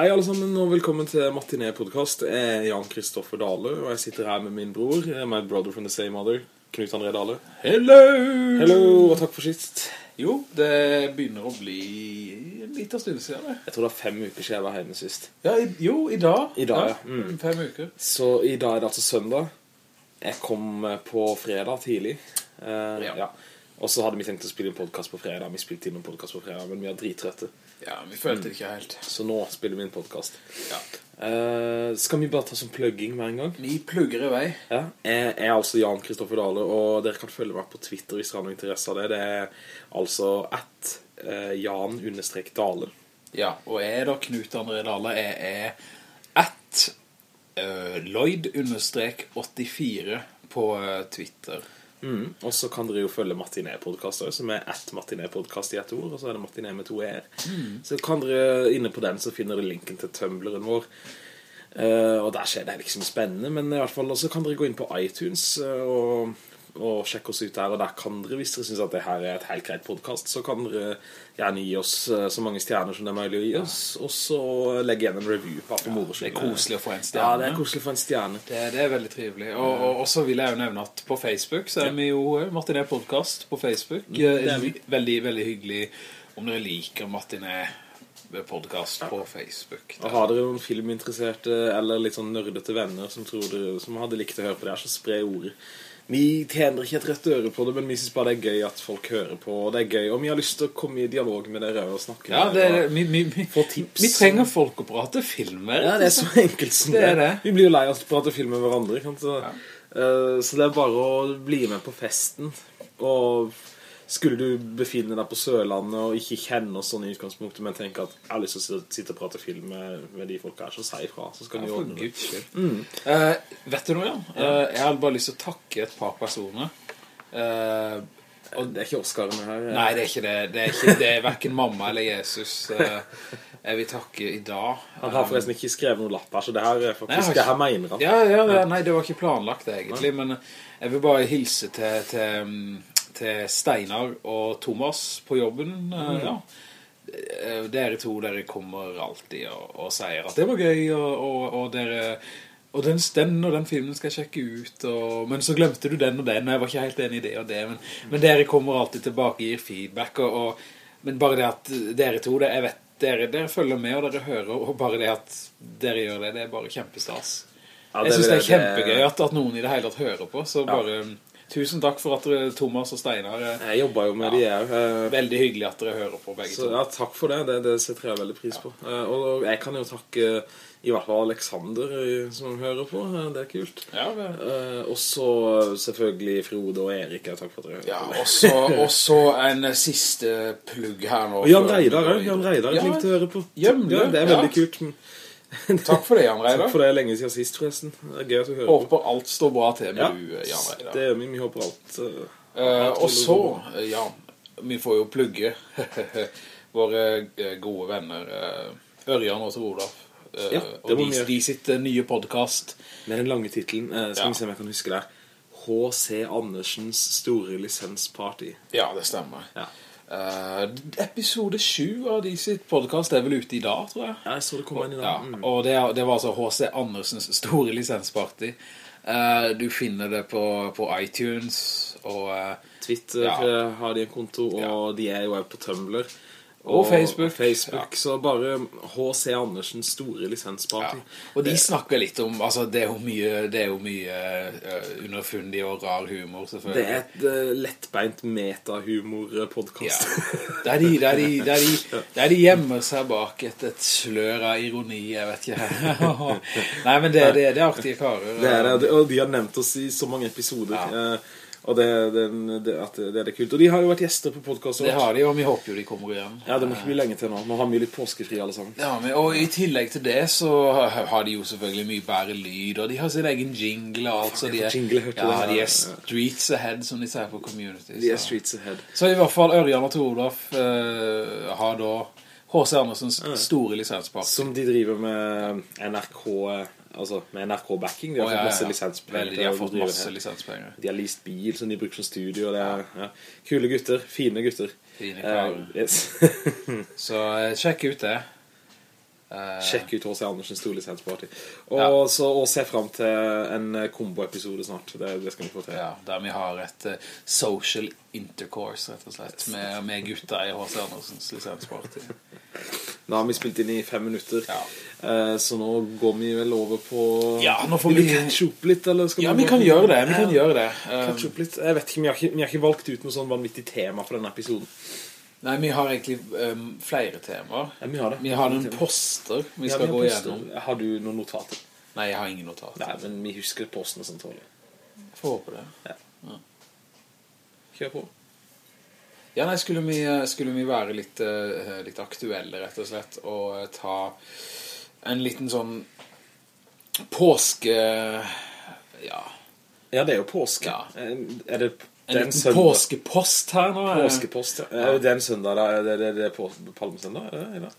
Hei alle sammen, og velkommen til Martinet-podcast. Jeg er Jan Kristoffer Dale, og jeg sitter her med min bror, my brother from the same mother, Knut André Dale. Hello! Hello, og takk for sist. Jo, det begynner å bli en liten stund siden det. Jeg tror det er fem uker siden jeg var hjemme sist. Ja, i, jo, i dag. I dag, ja. Mm. Fem uker. Så i dag er det altså søndag. Jeg kom på fredag tidlig. Uh, Ja. ja. Og så hadde vi tenkt å spille en podcast på fredag. Vi spilte inn en podcast på fredag, men vi er drittrette. Ja, vi følte det ikke helt. Så nå spiller vi en podcast. Ja. uh, skal vi bare ta som plugging hver en gang? Vi plugger i vei. Ja, jeg er altså Jan Kristoffer Dahle og dere kan følge meg på Twitter hvis dere har noe interesse av det. Det er altså at eh, Jan-Dale. Ja, og jeg er da Knut André Dahle Jeg er at uh, Lloyd-84 på Twitter. Twitter. Mm. Og så kan dere jo følge Martinet-podcast også, som er ett Martinet-podcast i ett ord, og så er det Martinet med to er. Så kan dere inne på den, så finner dere linken til Tumbleren vår. Uh, og der skjer det liksom spennende, men i hvert fall også kan dere gå inn på iTunes uh, og, og sjekke oss ut der, og der kan dere, hvis dere synes at det her er et helt greit podcast, så kan dere gjerne gi oss eh, så mange stjerner som det er mulig å gi oss, og så legge igjen en review, bare ja, Det er koselig å få en Ja, stjerne. det er koselig for en stjerne. Det, det er veldig trivelig. Og, og, så vil jeg jo nevne at på Facebook så er vi jo eh, Martinet Podcast på Facebook. det er Eh. Veldig, veldig hyggelig om dere liker Martinet Podcast på Facebook. Og har dere noen filminteresserte eller litt sånn nerdete venner som, tror dere, som hadde likt å høre på det her, så spre ordet. Vi tjener ikke et rett øre på det, men vi synes bare det er gøy at folk hører på, og det er gøy. Og vi har lyst til å komme i dialog med dere og snakke Ja, det, er- vi, vi, vi, Få tips. vi trenger folk å prate film med. Ja, det er så enkelt som Det det. er det. Vi blir jo lei av å prate film med hverandre. Så, uh, så det er bare å bli med på festen. Og skulle du befinne deg på Sørlandet og ikke kjenne oss sånn i utgangspunktet, men tenke at jeg har lyst til å sitte- og prate film med, med de folka her, så si ifra. Så skal Ja, ordne det. Mm. Eh, vet du noe, Jan? Uh, jeg hadde bare lyst til å takke et par personer. Uh, Og det er ikke Oscarene her. nei, det er ikke det. Det er, ikke, det er hverken mamma eller Jesus. Jeg vil takke i dag. Han har forresten ikke skrevet noen lapp her, så det her er Nei, ikke... faktisk det her mener han. Ja, ja, ja, nei, det var ikke planlagt egentlig, men jeg vil bare hilse til, til, mm, til Steinar og Thomas på jobben. Mm. Ja. Eh, Dere to, dere kommer alltid og, og sier at det var gøy, og, og, og dere... Og den, den og den filmen skal jeg sjekke ut, og, men så glemte du den og den, og jeg var ikke helt enig i det og det, men, men dere kommer alltid tilbake, gir feedback, og, og, men bare det at dere to, det, jeg vet, dere, dere følger med og dere hører, og bare det at dere gjør det, det er bare kjempestas. Ja, jeg synes det er kjempegøy at, at noen i det hele tatt hører på, så bare tusen takk for at dere, Thomas og Steinar, eh, Jeg jobber jo med de her. eh, veldig hyggelig at dere hører på begge Så to. ja, takk for det. Det, det setter jeg veldig pris på. Eh, Og jeg kan jo takke i hvert fall Alexander som hører på. Det er kult. Ja. Eh, Og så selvfølgelig Frode og Erik. ja, Takk for at dere hører Ja, på. og så- en siste plugg her nå. Og Jan Reidar. Jan Reidar er Ja, flink til å høre på. Gjemle, Ja, det er ja. veldig kult. Takk for det, Jan Reidar. Takk for det er lenge siden sist, forresten. Det er gøy hører på. Håper alt står bra til med Ja, du, Jan Reidar. det gjør vi. Vi håper alt. alt og så, eh, ja, vi får jo plugge våre gode venner eh, Ørjan og Olaf. Uh, Ja, det og de, de sitt nye podcast. Med den lange titlen, skal Ja. vi se om jeg kan huske det. H.C. Andersens store lisensparty. Ja, det stemmer. Ja. Eh, episode 7 av de sitt podcast er vel ute i dag, tror jeg. Ja, jeg så det kom inn i dag. Ja, Mm. og det, det var altså H.C. Andersens store lisensparty. Uh, du finner det på, på iTunes og, Uh, Twitter Ja. har de en konto, og de er jo på Tumblr. Og Facebook. Facebook, Så bare H.C. Andersens store ja. Og de snakker litt om Altså, det er jo mye, det er jo mye uh, underfundig og rar humor, selvfølgelig. Det er et uh, lettbeint metahumor-podkast. Der de, der, de, der, de, der de gjemmer seg bak et, et slør av ironi, jeg vet ikke. Nei, men det, det, det er artige karer. Det er det, og de har nevnt oss i så mange episoder. Ja. Og det, det, det, det, er kult. Og de har jo vært gjester på podcastet Det har de, og vi håper jo de kommer igjen. Ja, det må ikke bli lenge til nå. Nå har vi litt påskefri alle sammen. Ja, men, og i tillegg til det så har de jo selvfølgelig mye bedre lyd, og de har sin egen jingle og alt, så de er, jingle, hørte ja, det? de er streets ahead, som de sier på community. De er streets ahead. Så i hvert fall Ørjan og Tor Olaf eh, har da H.C. Andersens store lisenspakke. Som de driver med NRK eh, Altså med NRK-backing. De fått ja, ja, ja. De har fått masse lisenspenger. De har leased bil som de bruker som studio. Er ja. kule gutter. Fine gutter. Fine karer. yes. Så eh, sjekk ut det. Eh, Sjekk ut H.C. Andersen storlisensparty. Og, Ja. så, og se frem til en eh, kombo-episode snart. Det, det skal vi få til. Ja, der vi har et eh, social intercourse, rett og slett, med, med gutta i H.C. Andersens lisensparty. Nå har vi spilt inn i fem minutter. Ja. Så nå går vi vel over på Ja, nå får vi- catche opp litt, eller skal Ja, vi vi kan gjøre det, vi kan gjøre det. Eh, Catche opp litt. Jeg vet ikke, vi har ikke, vi har ikke valgt ut noe sånn vanvittig tema for denne episoden. Nei, vi har egentlig um, flere temaer. Ja, vi har det. Vi har noen poster vi Ja, skal vi gå poster. igjennom. Har du noen notater? Nei, jeg har ingen notater. Nei, men vi husker postene sentrale. Jeg får håpe det. Ja Kjør på. Ja, nei, skulle vi, skulle vi være litt, eh, litt aktuelle, rett og slett, og eh, ta en liten sånn påske... Ja, Ja, det er jo påske. Ja. Eh, Er det en den liten søndag? påskepost her nå. eh. Påskepost, ja. ja. den søndag da? Er det, det, det er på Palmesøndag? Er det?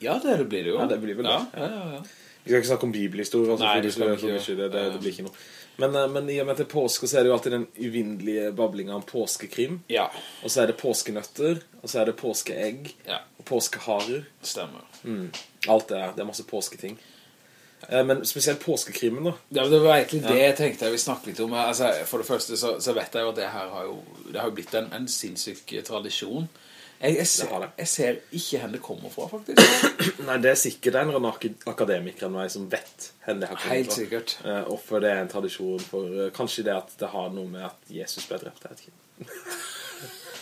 Ja, det, blir det jo. Ja, det blir vel det. Ja, ja, ja. Vi skal ikke snakke om bibelhistorie, altså, Nei, det skal ikke mye, det, det, det blir ikke noe. Men, eh, men i og med at det er påske, så er det jo alltid den uvindelige bablinga om påskekrim. Ja, Og så er det påskenøtter, og så er det påskeegg, ja, og påskeharer. stemmer. Mm. Alt det er. Det er masse påsketing. Eh, Men spesielt påskekrimen, da. Ja, det var egentlig det jeg tenkte jeg vil snakke litt om. Altså, for det første så, så vet jeg jo at det her har jo, det har jo blitt en, en sinnssyk tradisjon. Jeg, jeg, ser, jeg ser ikke hvor det kommer fra, faktisk. Nei, det er sikkert en eller annen akademiker enn meg som vet hvor det har kommet Helt fra. sikkert. Eh, Og for det er en tradisjon for eh, Kanskje det at det har noe med at Jesus ble drept. Jeg vet ikke.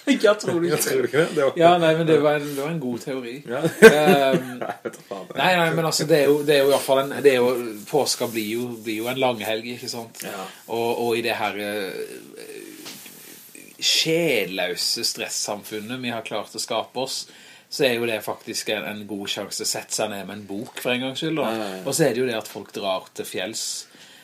Jeg tror du Jeg tror ikke det? det var... Ja, nei, men det var en, det var en god teori. Ja. um, Nei. Nei, men altså, det er jo, det er jo i hvert fall en, det er jo, påska blir jo, blir jo en langhelg, ikke sant? Ja. Og, og i det her uh, sjelløse stresssamfunnet vi har klart å skape oss, så er jo det faktisk en, en god sjanse å sette seg ned med en bok for en gang skyld. Da. Ja, ja, ja. Og så er det jo det at folk drar til fjells.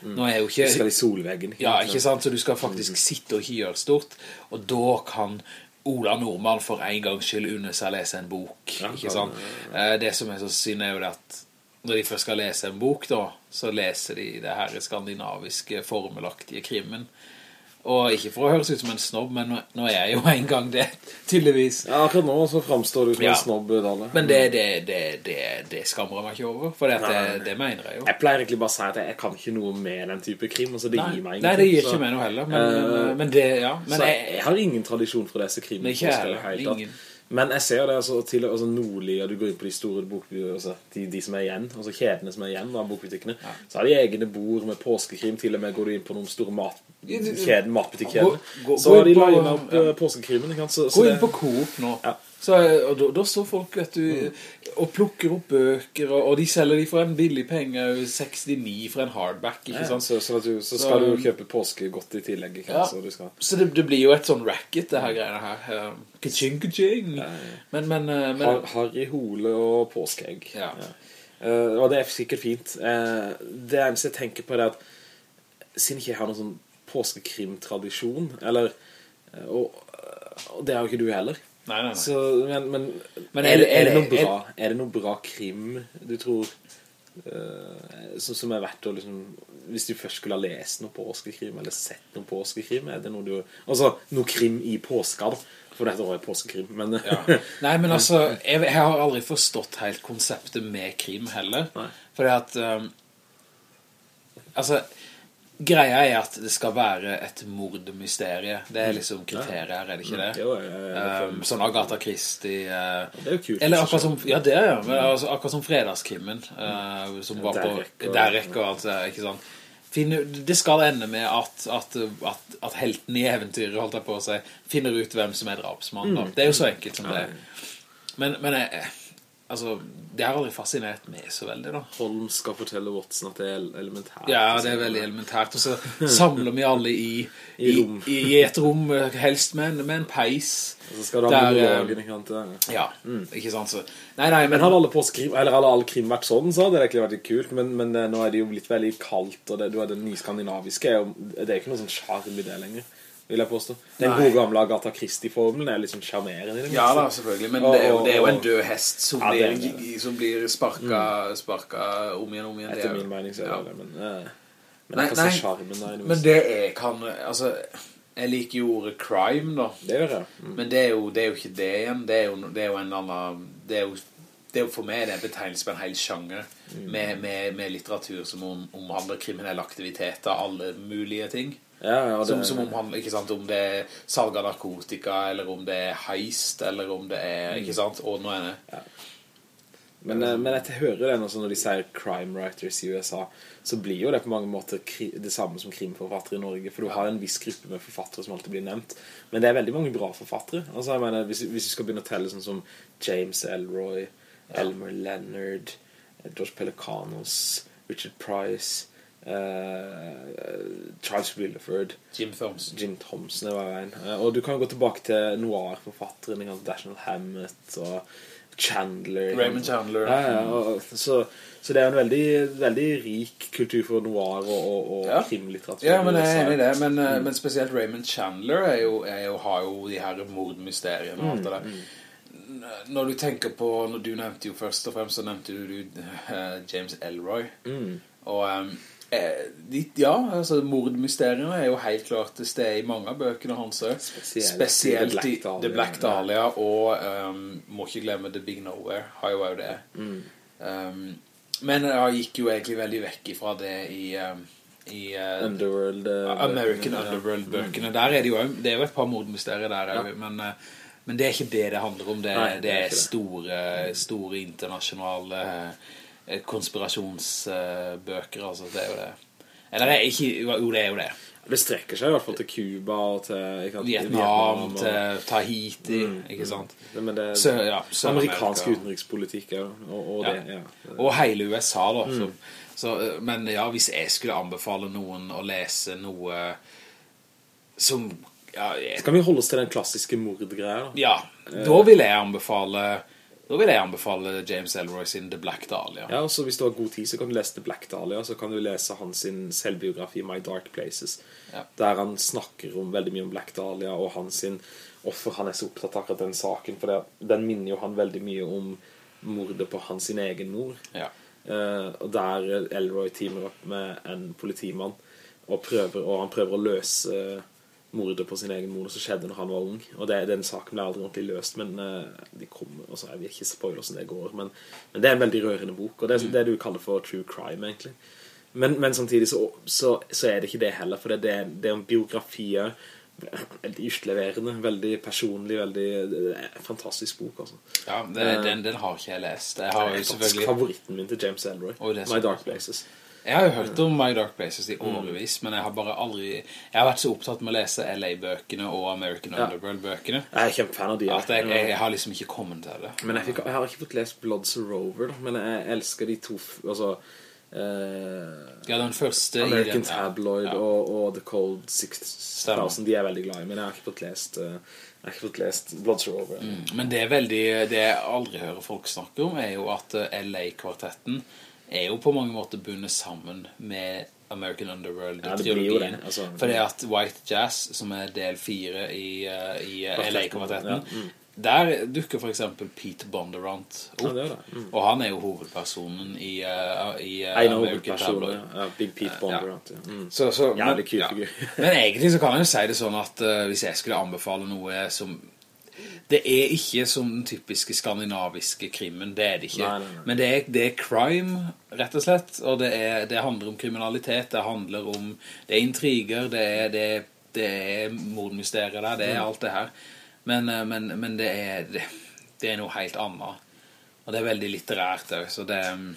Nå er jo ikke... Du skal i solveggen. Ja, ikke sant? Så du skal faktisk sitte og ikke gjøre stort, og da kan Ola Nordmann for en gangs skyld unne seg å lese en bok, Ja, ikke sant? Eh, Det som er så synd er jo det at når de først skal lese en bok da, så leser de det her skandinaviske formelaktige krimmen. Og ikke for å høres ut som en snobb, men nå, er jeg jo en gang det, tydeligvis. Ja, akkurat nå så framstår du som Ja. en snobb, Dalle. Men det, det, det, det, det skammer jeg meg ikke over, for det, mener jeg jo. Jeg pleier egentlig bare å si at jeg, kan ikke noe med den type krim, altså det Nei, gir meg ingenting. nei, det gir ikke meg noe heller, men, uh, men det, ja. Men så jeg, jeg, har ingen tradisjon for disse krimene. Men ikke jeg heller, ingen. Men jeg ser det altså, til altså, nordlig, og du går inn på de store bokbutikkene, altså, de, de som er igjen, altså kjedene som er igjen av bokbutikkene, så har de egne bord med påskekrim, til og med går du inn på noen store mat, kjeden, matbutikk-kjeden. Så de inn på- opp ja. eh, påskekrimen, ikke sant? Så, så Gå inn på Coop nå. Ja. Så, og da, da står folk, vet du, og plukker opp bøker, og, og de selger de for en billig penge, 69 for en hardback, ikke Ja, sant? så, så, du, så skal Så- du kjøpe påskegodt i tillegg, ikke Ja. sant? Så du skal... Så det, det blir jo et sånn racket, det her greiene her. Kaching, kaching! Ja. Men, men, uh, men Har, Harry Hole og påskeegg. Ja. Uh, og det er sikkert fint. Uh, det eneste jeg tenker på er at siden ikke jeg har noen sånn påskekrimtradisjon, eller eh, og, og det har jo ikke du heller. Nei, nei, nei. Så, men, men, Men er, er det, er, det er det- bra, er det noe bra krim du tror uh, som, som er verdt å liksom hvis du først skulle ha lest noe påskekrim eller sett noe påskekrim, er det noe du altså noe krim i påska da for dette var jo påskekrim men ja. Nei, men altså, jeg, jeg har aldri forstått helt konseptet med krim heller. Nei. Fordi at, um, altså, greia er at det skal være et mordmysterie. Det er liksom kriteriet her, er det ikke det? Jo, ja, Um, sånn Agatha Christie uh, det er jo kult Eller akkurat som Ja, det er jo. altså, akkurat som fredagskrimmen uh, Som var på Derek og- alt det Ikke sant Det skal ende med at, at, at, at helten i eventyret Holdt jeg på å si Finner ut hvem som er drapsmann da. Det er jo så enkelt som det er Men, men jeg, Altså Det har aldri fascinert meg så veldig da. Holm skal fortelle Watson at det er elementært. Ja, det er veldig elementært. Og så samler vi alle i I I, i, i et rom Helst med en, med en peis. Og så skal du ha monologen, ikke sant? Ja. Ja, ikke sant? Så Nei, nei, Men men hadde alle påskekrim, eller hadde alle krim vært sånn, så hadde det egentlig vært kult, men, men eh, nå er det jo blitt veldig kaldt, og det, du er den nyskandinaviske, det er jo- ikke noe sånn charm i det lenger, vil jeg påstå. Den Nei. gode gamle Agatha Christie-formelen er litt sånn charmerende i. Ja da, selvfølgelig, men det er jo, det er jo en død hest som Ja, blir, det. som blir sparket, sparket om igjen, om igjen. Etter er min mening så er ja. det men, uh, men Nei, nei, charmen der Men det er, kan, altså, jeg liker jo ordet crime da, Det gjør jeg. Mm. men det er, jo, det er jo ikke det igjen, det er jo, det er jo en annen, det er jo det er jo for meg det er betegnelse på en hel sjanger med, med, med litteratur som om, omhandler kriminelle aktiviteter, alle mulige ting. Ja, ja, det, Som, som omhandler, ikke sant, om det er salg av narkotika, eller om det er heist, eller om det er, ikke sant, og nå er det. men, eh, men jeg hører det når de sier crime writers i USA, så blir jo det på mange måter det samme som krimforfattere i Norge, for du har en viss gruppe med forfattere som alltid blir nevnt. Men det er veldig mange bra forfattere. Altså, mener, hvis, hvis vi skal begynne å telle sånn som James Elroy, Elmer Leonard, George Pelicanos, Richard Price, eh, Charles Williford, Jim Thompson. Jim Thompson. Eh, Og du kan gå tilbake til noir-forfatteren, Dashiell Hammett og Chandler. Raymond Chandler. Ja, ja, og, så, så det er en veldig, veldig rik kultur for noir og, og, og Ja. krimlitteratur. Ja, men jeg er enig i det, men, Mm. men spesielt Raymond Chandler er jo, er jo, har jo de her mordmysteriene og alt det der. Mm, Når du tenker på, når du nevnte jo først og fremst, så nevnte du, du eh, James Elroy. Mm. Og de, ja, altså mordmysteriene er jo helt klart til sted i mange av bøkene hans. Spesielt Spesielt i The Black Dahlia. Og um, må ikke glemme The Big Nowhere, har jo også det. Mm. um, men jeg gikk jo egentlig veldig vekk ifra det i, um, i uh, Underworld uh, American. Underworld-bøkene. Der er det jo det er jo et par mordmysterier der, ja. men, uh, men det er ikke det det handler om. Det, Nei, det, det er store, store internasjonale eh, konspirasjonsbøker, altså. Det er jo det. Eller er ikke, jo, det er jo det. Det strekker seg i hvert fall til Kuba og til sant, Vietnam, og- til Tahiti, Mm, ikke sant? Men det Så, ja, Sør-Amerika. amerikansk utenrikspolitikk også, og, og Ja. det, ja. Og hele USA da Mm. så, så, eh, Men ja, hvis jeg skulle anbefale noen å lese noe Som ja, jeg, Skal vi holde oss til den klassiske mordgreia da? ja, da vil jeg anbefale Da vil jeg anbefale James Elroy sin The Black Dahlia Ja, så hvis du har god tid, så kan du lese The Black Dahlia, så kan du lese hans sin selvbiografi My Dark Places, Ja. der han snakker om veldig mye om Black Dahlia og hans sin, hvorfor han er så opptatt akkurat den saken, for det, den minner jo han veldig mye om mordet på hans sin egen mor. Ja. Eh, og der Elroy teamer opp med en politimann, og, prøver, og han prøver å løse mordet på sin egen mor som skjedde når han var ung. Og det, den saken ble aldri ordentlig løst, men uh, de kommer, så, jeg vil ikke spoile hvordan det går, men, men det er en veldig rørende bok, og det er det du kaller for true crime, egentlig. Men, men samtidig så, så, så er det ikke det heller, for det, det, det er en biografi veldig utleverende, veldig personlig, veldig en fantastisk bok, altså. Ja, det, den, den har ikke jeg lest Jeg har Det er jo selvfølgelig favoritten min til James Elroy, Oh, My Dark Places. Jeg har jo hørt om My Dark Places i årevis Men jeg har bare aldri Jeg har vært så opptatt med å lese LA-bøkene Og American Ja. Underworld-bøkene Jeg er kjempefan av de. At jeg, jeg, jeg har liksom ikke kommet til det Men jeg, fikk, jeg har ikke fått lest Bloods Rover, men jeg elsker de to Altså eh, Ja, den første American den- Tabloid Ja. Og, og The Cold 6000, de er veldig glad i, men jeg har ikke fått lest eh, Jeg har ikke fått lest Bloods Rover. Mm, Men det er veldig Det jeg aldri hører folk snakke om Er jo at eh, LA-kvartetten Er jo på mange måter bundet sammen Med American Underworld Ja, det det, altså. Fordi at White Jazz Som er del 4 i, eh, i eh, LA-kvartetten ja, mm. Der dukker for eksempel Pete Bondurant opp Ja. Mm. Og han er jo hovedpersonen i, uh, i uh, American Tabloid ja, Big Pete Bondurant. Ja. Mm. så, så, men, men egentlig så kan jeg jo si det sånn at uh, hvis jeg skulle anbefale noe som det er ikke som den typiske skandinaviske krimmen, det er det ikke. Nei, nei, nei. Men det er, det er crime, rett og slett, og det, er, det handler om kriminalitet, det handler om, det er intriger, det er, det, er- det er mordmysterier der, det er Mm. alt det her. Men, eh, men, men det, er, det, er noe helt annet. Og det er veldig litterært så det mm,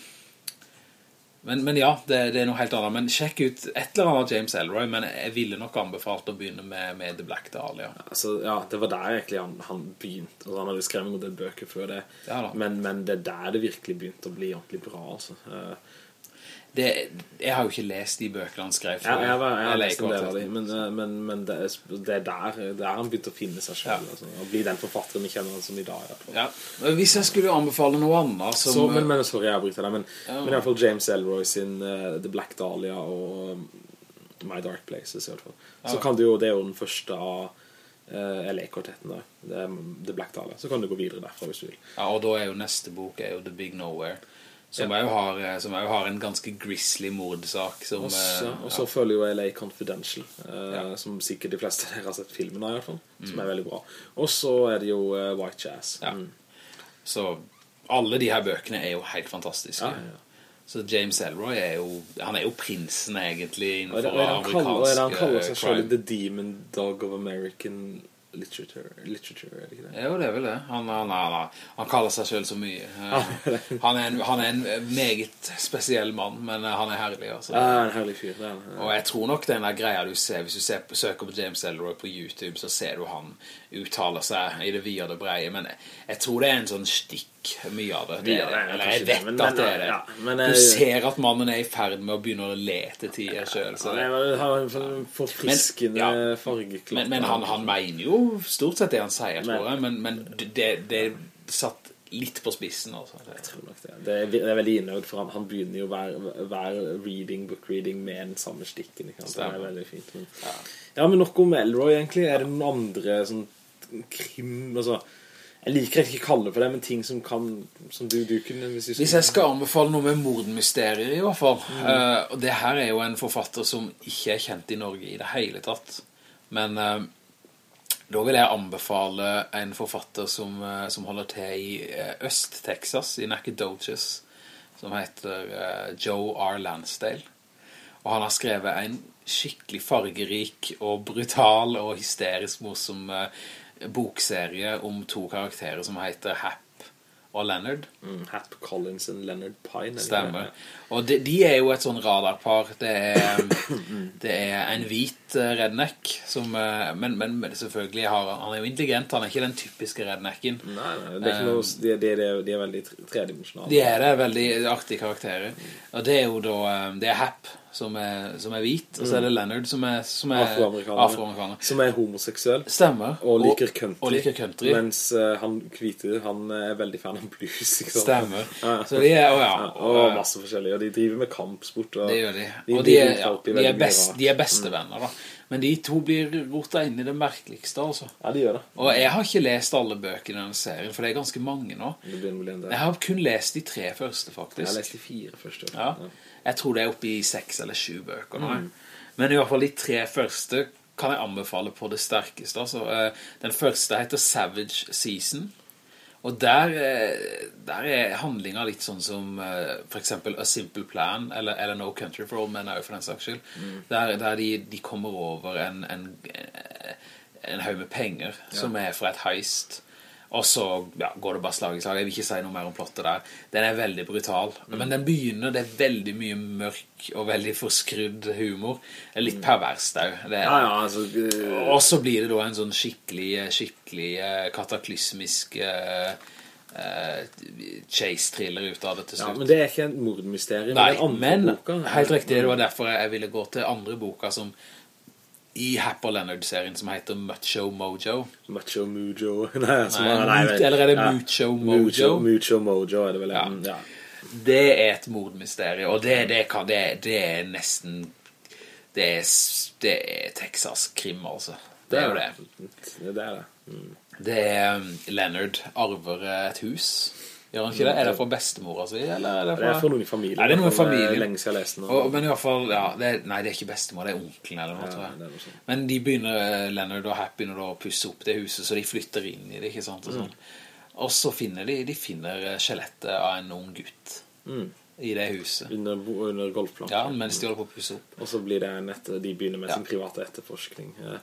men, men ja, det, det er noe helt annet. Men sjekk ut et eller annet av James Elroy, men jeg ville nok anbefalt å begynne med, med The Black Dahlia. Altså, ja, det var der egentlig han, han begynte. Altså, han hadde skrevet noen bøker før det. Ja men, men det er der det virkelig begynte å bli ordentlig bra, altså. Eh, Det, jeg har jo ikke lest de bøkene han skrev Ja, jeg, var, jeg har lest en del av dem, men, eh, men, men det, er, det er der, der han begynte å finne seg selv, Ja. altså, og bli den forfatteren vi kjenner han som i dag. Ja, hvis jeg skulle anbefale noe annet som... Så, men, men sorry, jeg bryter deg, men, Ja. men i hvert fall James Elroy sin uh, The Black Dahlia og um, My Dark Places i hvert fall. Så kan du jo, det er jo den første av uh, LA-kvartetten da, er The Black Dahlia, så kan du gå videre derfra hvis du vil. Ja, og da er jo neste bok er jo The Big Nowhere. Som Ja. har, eh, har en ganske grisly mordsak som... Og så, eh, følger jo LA Confidential, eh, som sikkert de fleste dere har sett filmen av i hvert fall, som er veldig bra. Og så er det jo eh, White Jazz. Ja. Mm. Så alle de her bøkene er jo helt fantastiske. Ja. Så James Elroy er jo, han er jo prinsen egentlig innenfor er det han kaller, er det han kaller eh, seg crime. selv The Demon Dog of American Literature, literature er det ikke det? Jo, det er vel det. Han, han, han, han kaller seg selv så mye. Eh, Han er, en, han er en meget spesiell mann, men eh, han er herlig, altså. Ja, en herlig fyr, Ja, ja. Og jeg tror nok den der greia du ser, hvis du ser, søker på James Ellroy på YouTube, så ser du han uttaler seg i det og det breie, men jeg, jeg tror det er en sånn stikk mye av det. det, er eller jeg vet men- at det er det. ja, men du ser at mannen er i ferd med å begynne å le til tider selv, så Han har en forfriskende Men- ja. fargeklatt. men, men han, han mener jo stort sett det han sier, tror Men- jeg, men, men det, det er satt litt på spissen, altså. Jeg tror nok det. Det er, det er veldig innøvd, for han, han begynner jo hver, hver reading, book reading med den samme stikken. Ikke sant? Det er veldig fint. Men, ja. men nok om Elroy, egentlig. Er det noen andre sånn krim altså, Jeg liker ikke å kalle det for det, men ting som kan Som du, du kunne Hvis, Hvis jeg skal anbefale noe med mordmysterier i hvert fall eh, Og det her er jo en forfatter som ikke er kjent i Norge i det hele tatt Men eh, da vil jeg anbefale en forfatter som, eh, som holder til i eh, Øst-Texas, i Nacogdoches Som heter eh, Joe R. Lansdale Og han har skrevet en skikkelig fargerik og brutal og hysterisk morsom bokserie om to karakterer som heter Hap og Leonard mm, Hap Collins og Leonard Pine. Stemmer. Og de, de er jo et sånn radarpar. Det er, det er en hvit eh, redneck, som, eh, men, men selvfølgelig har han, er jo intelligent, han er ikke den typiske rednecken. Nei, nei, det er ikke noe De, de, de, er veldig tredimensionale tredimensjonale. De er det, veldig artige karakterer. Og det er jo da, eh, det er Hap som er, som er hvit, og så er det Leonard som er, som er Afroamerikaner. Som er homoseksuell. Stemmer. Og liker country. Og liker country. Mens uh, han hvite, han er veldig fan av blues. Stemmer. Ja. Så de er, og ja. Ja, og masse forskjellige, Og de driver med kampsport. Og Det gjør de. De, Og de er, ja, de er, best, de er bestevenner da. Men de to blir rotet inn i det merkeligste, altså. Ja, de gjør det. Og jeg har ikke lest alle bøkene i denne serien, for det er ganske mange nå. Jeg har kun lest de tre første, faktisk. Jeg har lest de fire første. Ja. Jeg tror det er oppe i seks eller sju bøker nå. Mm. Men i hvert fall de tre første kan jeg anbefale på det sterkeste. Altså, eh, den første heter Savage Season. Og der, eh, der er handlinga litt sånn som eh, for eksempel A Simple Plan, eller, eller No Country for All Men, for den saks skyld. Mm. Der, der de, de kommer over en, en, en haug med penger som er fra et heist. Og så ja, går det bare slag i slag. Jeg vil ikke si noe mer om plottet der. Den er veldig brutal. Men den begynner, det er veldig mye mørk og veldig forskrudd humor. Litt perverst der. Det Ja, ja, altså eh, og så blir det da en sånn skikkelig, skikkelig eh, kataklysmisk Uh, eh, chase-thriller ut av det til slutt. ja. Men det er ikke en mordmysterium. Nei, men boka. helt riktig, det var derfor jeg ville gå til andre boka som i Happer Leonard-serien som heter Mucho Mojo. Macho Mojo. Nei, som Nei, er- nei, eller er det ja. Mucho Mojo? Mucho, Mucho Mojo er det vel. Ja. Ja. Det er et mordmysterium, og det, det, kan, det, det er nesten det er, det er Texas-krim, altså. Det er jo det. Det er det. Mm. Det er um, Leonard arver et hus. Gjør han ikke det? Er det fra bestemora si, eller er det Det fra... er for noen i familien. Nei, det er noen fall. familien. Lenge siden jeg leste noe. Og, men i hvert fall, ja, det er, nei, det er ikke bestemor, det er onkelen eller noe, Ja, tror jeg. det er noe sånt. Men de begynner, eh, Leonard og Happy begynner de å pusse opp det huset, så de flytter inn i det, ikke sant, og sånn. Og så finner de, de finner eh, skjelettet av en ung gutt Mm. i det huset. Under, under golfplanken. Ja, mens de holder på å pusse opp. Og så blir det en etter, de begynner med Ja. sin private etterforskning. Ja.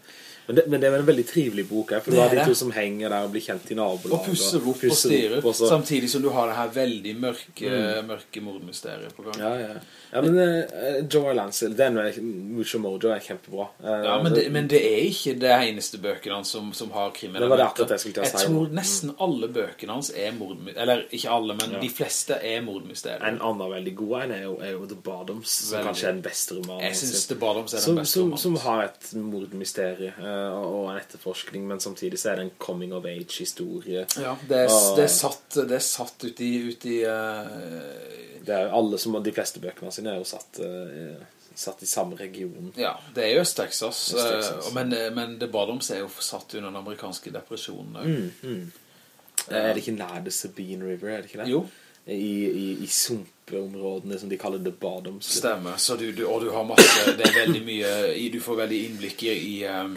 Men, det, men det er en veldig trivelig bok her, for Det er de to som henger der og blir kjent i nabolaget. Og pusser opp og og, styrer, og så- samtidig som du har det her veldig mørke, mørke mordmysteriet på gang. Ja, ja. ja men uh, Joe Lancel, den er, Mucho Mojo er kjempebra. Uh, Ja, men det, men det er ikke det eneste bøkene hans som, som har Det var det akkurat jeg skulle til å Jeg tror nesten alle bøkene hans er mordmysterier, eller ikke alle, men de fleste er mordmysterier. En annen veldig god en er jo, er jo The Bottoms, som Veldig. kanskje er den beste romanen. Jeg synes. The Bottoms er den som, beste som, romanen. som har et mordmysterie eh, og en etterforskning, men samtidig så er det en coming of age-historie. Ja, det er, Og- det er satt, det er satt ut i, ut i eh, Det er jo alle som, De fleste bøkene sine er jo satt, Uh, satt i samme region. Ja, det er jo Øst-Texas, Øst-Texas. eh, men, men The Bottoms er jo satt under den amerikanske depresjonen. Mm. Er det ikke nær The Sabine River, er det ikke det? Jo. I, i, i sumpeområdene som de kaller The Bottoms. Stemmer, du, du, og du har masse, det er veldig mye, du får veldig innblikk i, i, um,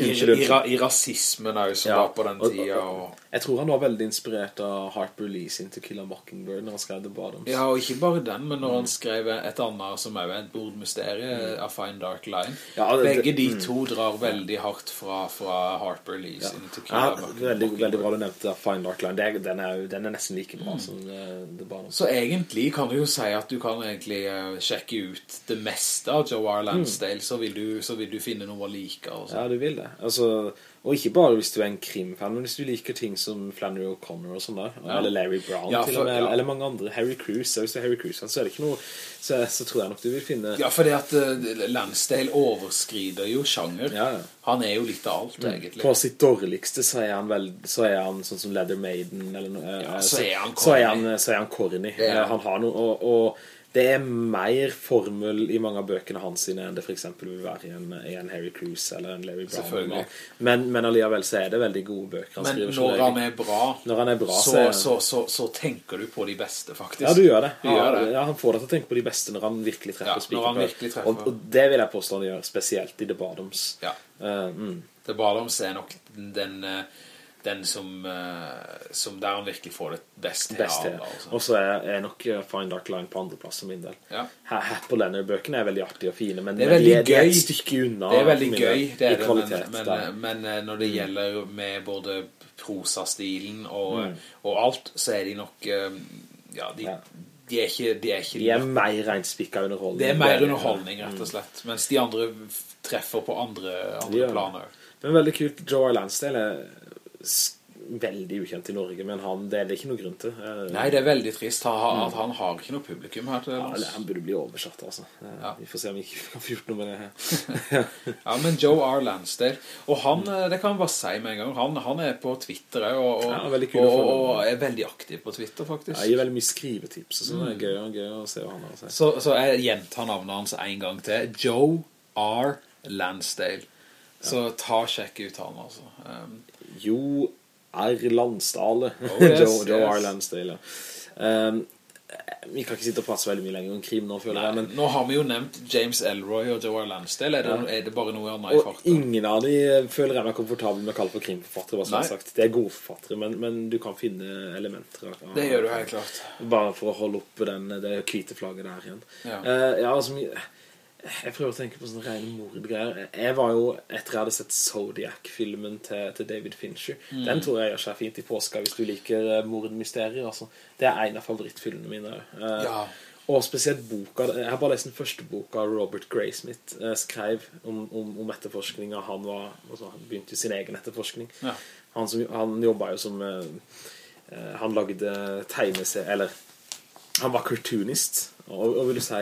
I, i, ra- i rasismen også, som Ja, var på den tida. og- Jeg tror han var veldig inspirert av Harper Lee sin 'To Kill a Mockingbird når han skrev The Bottoms. ja, og ikke bare den, men når han skrev et annet som er et bordmysterie, A Fine Dark Line. Ja, det- Begge de mm. to drar veldig hardt fra, fra Harper Lee's Ja. Into Kill a Mock- veldig, Mockingbird. veldig bra du nevnte 'A Fine Dark Line. Er, den, er, den er nesten like bra som uh, The Bottoms. Så egentlig kan du jo si at du kan egentlig uh, sjekke ut det meste av Joe R. Lansdale, så, vil du, så vil du finne noe å like. Altså. Ja, du vil det. Altså, og ikke bare hvis du er en krimfan, men hvis du liker ting som Flannery O'Connor og sånn der, Ja. eller Larry Brown Ja, til og med, ja. eller mange andre, Harry Cruise, hvis du er Harry Cruise, så er det ikke noe, så, så tror jeg nok du vil finne... Ja, for det at uh, Lansdale overskrider jo sjanger. Ja, ja. Han er jo litt av alt, egentlig. På sitt dårligste så er han vel så er han sånn som Leather Maiden eller noe, Ja, eh, så er han så er corny. han, så er han corny. Eh, Han har noe og, og det er mer formel i mange av bøkene hans sine enn det for eksempel vil være i en, i en Harry Cruise eller en Larry Brown. Men, men alligevel så er det veldig gode bøker han Men skriver. Men når han er bra, han er bra, så, så så, så, så tenker du på de beste, faktisk. Ja, du gjør det. Du gjør det. Ja, han får deg til å tenke på de beste når han virkelig treffer Ja, treffer. Og, og det vil jeg påstå han gjør, spesielt i The Bottoms. Ja. Uh, mm. The Bottoms er nok den, eh, den som, eh, som der han virkelig får det best best av, altså. Og så er, er nok uh, Fine Dark Line på andreplass for min del. Ja. Ha- Happ og Leonard-bøkene er veldig artige og fine, men, Det er de, veldig er, de er et stykke unna. Det er veldig gøy, det er det, kvalitet. men, men, men eh, når det gjelder med både prosastilen og, Mm. og alt, så er de nok eh, Ja, de, Ja. de er ikke, de er ikke de er mer reinspikka underholdning. Det er mer underholdning, rett og slett. Mens de andre treffer på andre, De andre planer. Men veldig kult. Joe. Lansdale er veldig ukjent i Norge, men han, det er det ikke noe grunn til. Eh, Nei, det er veldig trist han at han har ikke noe publikum her til ja, han burde bli oversatt, altså. Eh, Ja. Vi får se om vi ikke kan få gjort noe med det her. Ja, men Joe R. Lansdale Og han, eh, det kan han bare si med en gang Han, han er på Twitter og, og, Ja, og, og er veldig aktiv på Twitter faktisk Jeg gir veldig mye skrivetips, og sånn. Det er gøy, gøy å se hva han har å si. så, så jeg gjentar navnet hans en gang til Joe R. Lansdale Så ta og sjekk ut han altså um, Jo R. Landsdale. Oh, yes, Joe, Joe yes. R. Lansdale. ja. Um, vi kan ikke sitte og prate så veldig mye lenger om krim nå, føler jeg, men Nå har vi jo nevnt James Elroy og Joe R. Lansdale Er det, er det bare noe annet i og farten? ingen av de eh, føler jeg meg komfortabel med å kalle for krimforfattere, hva som Nei. sagt. Det er gode forfattere, men, men du kan finne elementer. av- Det gjør du helt klart Bare for å holde opp den, det hvite flagget der igjen. Ja. uh, ja, altså, jeg prøver å tenke på sånne rene mordgreier. Jeg var jo, etter jeg hadde sett Zodiac-filmen til, til David Fincher, Mm. den tror jeg gjør seg fint i påska hvis du liker eh, mordmysterier. Altså. Det er en av favorittfilmene mine. eh. Ja. Og spesielt boka, jeg har bare lest den første boka Robert Graysmith eh, skrev om, om, om etterforskninga. Han, var, altså, han begynte jo sin egen etterforskning. Ja. Han, som, han jobbet jo som eh, eh, Han lagde tegneserie Eller han var cartoonist Og, og vil du si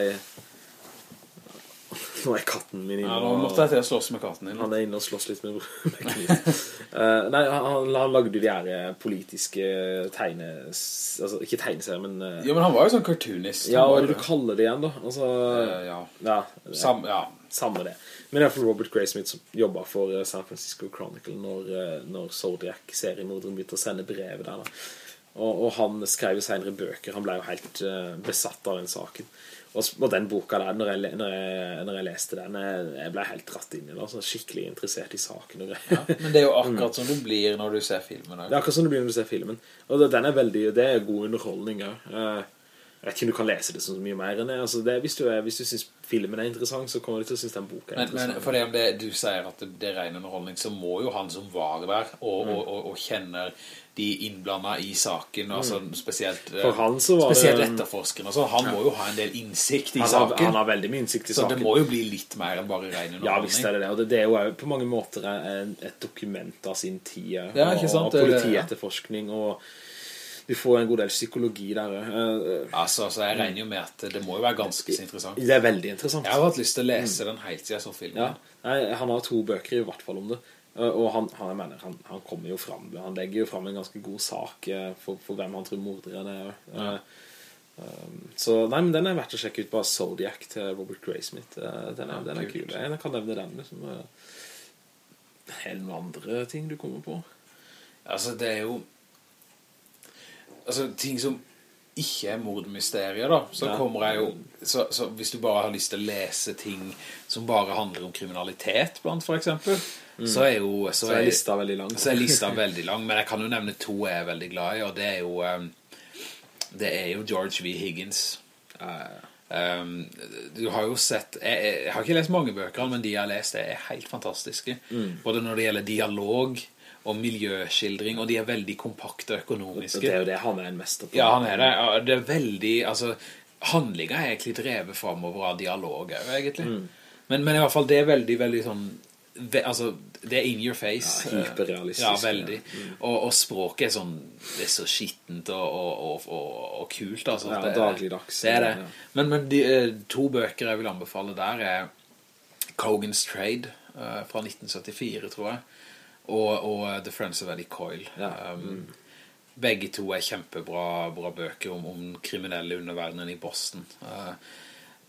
Nå er katten min inne Ja, nå måtte jeg til å slåss med katten din. Han er inne og slåss litt med, med kniv uh, Nei, han, han, lagde jo de her eh, politiske tegne Altså ikke tegneserier, men Uh, Jo, men han var jo sånn cartoonist. Ja, hva er det du kaller det igjen da? Altså, uh, ja. ja, Sam, ja. samme det. Men det er for Robert Graysmith som jobbet for eh, San Francisco Chronicle Når, eh, når Zodiac-seriemorderen begynte å sende brev der da. Og, og han skrev jo senere bøker. Han ble jo helt eh, besatt av den saken og, den boka der Når jeg, når jeg, når jeg leste den Jeg, ble helt dratt inn i det altså, Skikkelig interessert i saken og greier Men det er jo akkurat som du blir når du ser filmen også. Det er akkurat som det blir når du ser filmen Og den er veldig, det er god underholdning ja. Eh, Jeg vet ikke om du kan lese det så mye mer enn det altså, det hvis, du hvis du synes filmen er interessant Så kommer du til å synes den boka er Men, men for det om det, du sier at det, det er ren underholdning, så må jo han som var der, og, Mm. og, og, og kjenner de innblandet i saken, altså spesielt, eh, For han så var spesielt etterforskeren, altså, han må jo ha en del innsikt i han har, saken, han har veldig mye innsikt i så saken. det må jo bli litt mer enn bare regn. Ja, visst er det det. Og det, det er jo på mange måter en- et dokument av sin tid ja. Ikke sant, Og, og er politietterforskning Og du får en god del psykologi der eh, Altså, så jeg regner jo med at det må jo være ganske interessant. Det er veldig interessant. Jeg har hatt lyst til å lese den helt siden jeg så filmen. Ja, nei, han har to bøker i hvert fall om det. Eh, Og han, han, mener, han, han kommer jo frem Han legger jo frem en ganske god sak eh, For, for hvem han tror morderen er. Ja. um, Så nei, men den er verdt å sjekke ut Bare Zodiac til Robert Graysmith. Eh, Den er, Ja, den er kul. Jeg kan nevne den liksom, Eller Er noen andre ting du kommer på? Altså, det er jo Altså, ting som ikke er mordmysterier da Så Ja. kommer jeg jo så, så hvis du bare har lyst til å lese ting Som bare handler om kriminalitet blant for eksempel så er jo så Så er lista veldig lang. Så er lista veldig lang, men jeg kan jo nevne to jeg er veldig glad i, og det er jo um, det er jo George V. Higgins. Um, du har jo sett jeg, jeg, jeg har ikke lest mange bøker, men de jeg har lest er helt fantastiske. Både når det gjelder dialog og miljøskildring, og de er veldig kompakte og økonomiske. Det er jo det han er en mester på. Ja, han er det. Det er veldig, altså, handlinga er egentlig drevet fremover av dialog, egentlig. Mm. Men, men i hvert fall, det er veldig, veldig sånn, ve, altså, det er in your face. Ja, hyperrealistisk, Ja, veldig. Og, og språket er sånn, det er så skittent og, og, og, kult, altså. Ja, det, dagligdags, Det er det. ja. Men, men de, eh, to bøker jeg vil anbefale der er Cogan's Trade eh, fra 1974, tror jeg, og, og eh, The Friends of Eddie Coyle. Ja, Um, Begge to er kjempebra bra bøker om, om kriminelle underverdenen i Boston. Uh,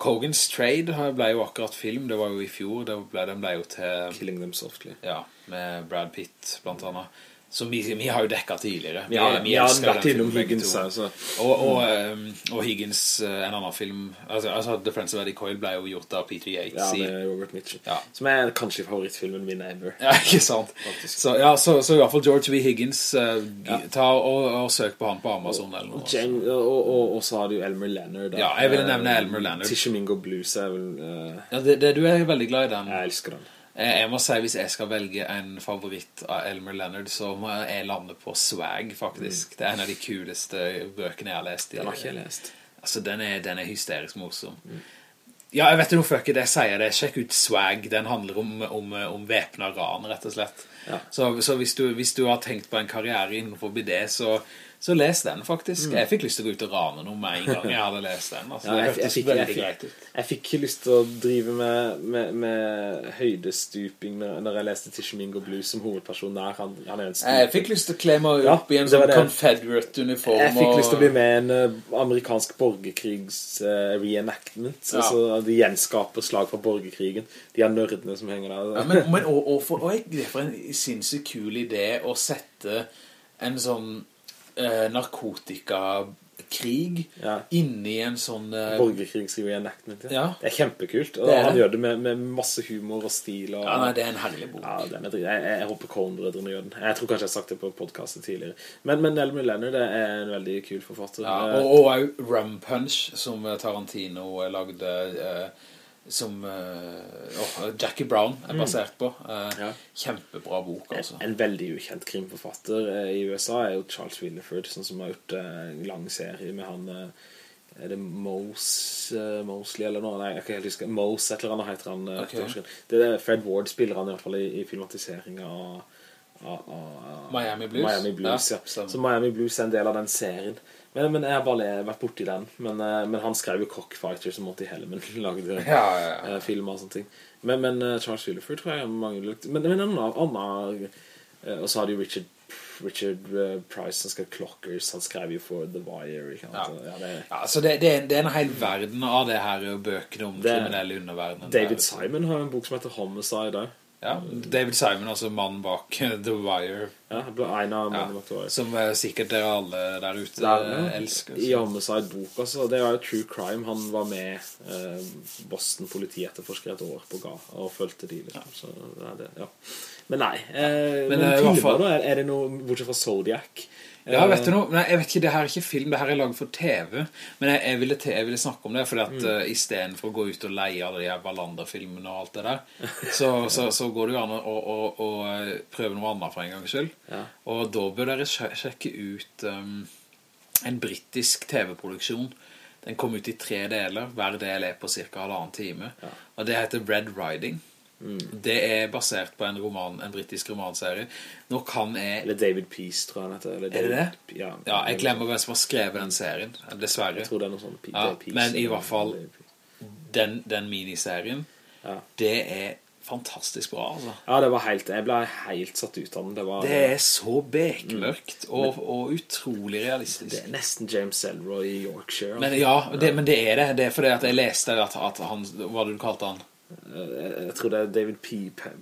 Cogan's Trade ble jo akkurat film, det var jo i fjor, det ble, den ble jo til Killing Them Softly. ja, med Brad Pitt blant annet. Som vi, vi har jo dekket tidligere. Vi har, vi har vært innom Higgins to. her, så Og, og, um, og Higgins, uh, en annen film altså, altså The Friends of Eddie Coyle ble jo gjort av Peter Yates ja, det med Robert Mitchell. Ja. Som er kanskje favorittfilmen min ever. Ja, ikke sant så, ja, så, så i hvert fall George V. Higgins uh, Ja. Ta og, og søk på han på Amazon Og, og, James, og, så har du Elmer Leonard. da. Ja, jeg ville Eh, nevne Elmer Leonard. Tishomingo Blues er vel... uh, ja, det, det, Du er veldig glad i den jeg elsker den. Jeg, jeg må si hvis jeg skal velge en favoritt av Elmer Leonard Så må jeg lande på Swag faktisk Det er en av de kuleste bøkene jeg har lest Den har ikke jeg lest. Altså, den er, den er hysterisk morsom. Ja, jeg vet ikke hvorfor ikke det sier det. Sjekk ut Swag. Den handler om, om, om væpnet ran, rett og slett. Ja. Så, så hvis, du, hvis du har tenkt på en karriere innenfor det, så, så les den faktisk. Jeg fikk lyst til å gå ut og rane noe med en gang jeg hadde lest den. Altså, Mm. Ja, jeg, jeg, fikk, jeg, fikk, jeg fikk ikke lyst til å drive med, med, med høydestuping når, når jeg leste Tishomingo Blues som hovedperson der. Han, han en. Jeg fikk lyst til å kle meg Ja, opp i en sånn. Confederate-uniform. Jeg fikk og- lyst til å bli med i en eh, amerikansk borgerkrigs-reenactment. reenactment. Ja. Altså, de gjenskaper slag fra borgerkrigen. De er nerdene som henger der. Ja, men, men og, og, for, og det er for en sinnssykt kul idé å sette en sånn eh, narkotikakrig Ja. inni en sånn eh, Borgerkrigs reenactment. Ja. Det er kjempekult. Og Det er han gjør det med, med masse humor og stil. Og, Ja, nei, det er en herlig bok. Ja, er. Jeg, jeg, jeg håper Coen-brødrene gjør den. Jeg tror kanskje jeg har sagt det på podcastet tidligere. Men, men Elmer Leonard er en veldig kul forfatter. Ja, Eh, og, og Rum Punch, som Tarantino eh, lagde, eh, som uh, Jackie Brown er basert på. Uh, Ja. Kjempebra bok, altså. En veldig ukjent krimforfatter eh, i USA er jo Charles Williford, sånn som har gjort en lang serie med han er det Mose, Mosley eller noe? Nei, jeg kan ikke huske. Mose, et eller annet heter han. Okay. Det er Fred Ward spiller han i hvert fall i, i filmatiseringa av, av, av Miami Blues. Miami Blues, Ja, ja. Så Miami Blues er en del av den serien. Men, men jeg har bare vært borte i den. Men, eh, men han skrev jo Cockfighter som Monty Helleman lagde Ja, ja, ja. eh, film og sånne ting. Men, men eh, Charles Williford tror jeg mange lukte Men, men en annen, eh, Og så har de jo Richard Richard eh, Price som skrev Clockers Han skrev jo for The Wire? Ja. Ja, det Ja, så det, det, er, det er en hel verden av det her eh, bøkene om Det- kriminelle underverdenen. David Der. Simon har en bok som heter Homicide. Ja, David Simon, altså mannen bak eh, The Wire, Ja, det ble en av ja, bak The Wire. som eh, sikkert dere alle der ute Der, elsker. Så. I Homicide-boka så Det var jo True Crime Han var med eh, Boston politietterforsker et år på GAA Og følte de liksom så, det er det, ja. Men nei eh, Men, Men, eh, i hvert fall- er, er det noe Bortsett fra Zodiac Ja, Eh, vet du noe? Nei, jeg vet ikke, det her er ikke film, det her er laget for TV. Men jeg, jeg, ville, jeg ville snakke om det, fordi at uh, i stedet for å gå ut og leie alle de her Wallander-filmene og alt det der, så, så, så går det jo an å, å, å, eh, prøve noe annet for en gang skyld. Ja. Og da bør dere sjekke ut um, en brittisk TV-produksjon. Den kom ut i tre deler, hver del er på cirka halvannen time. Og det heter Red Riding. Det er basert på en roman, en brittisk romanserie. Nå kan jeg Eller David Peace, tror jeg heter. Eller Er det det? Ja, Ja, jeg glemmer hvem som har skrevet den serien, dessverre. Jeg tror det er noe sånn P- Ja, Peace, men i hvert fall- Den, den miniserien, ja. det er fantastisk bra, altså. ja, det var helt Jeg ble helt satt ut av den Det, var, Det er så bekmørkt og, og utrolig det er nesten James Elroy i Yorkshire Men ja, det, men det er det. Det er fordi at jeg leste at, at han, hva du kalte han? Eh, Jeg tror det er David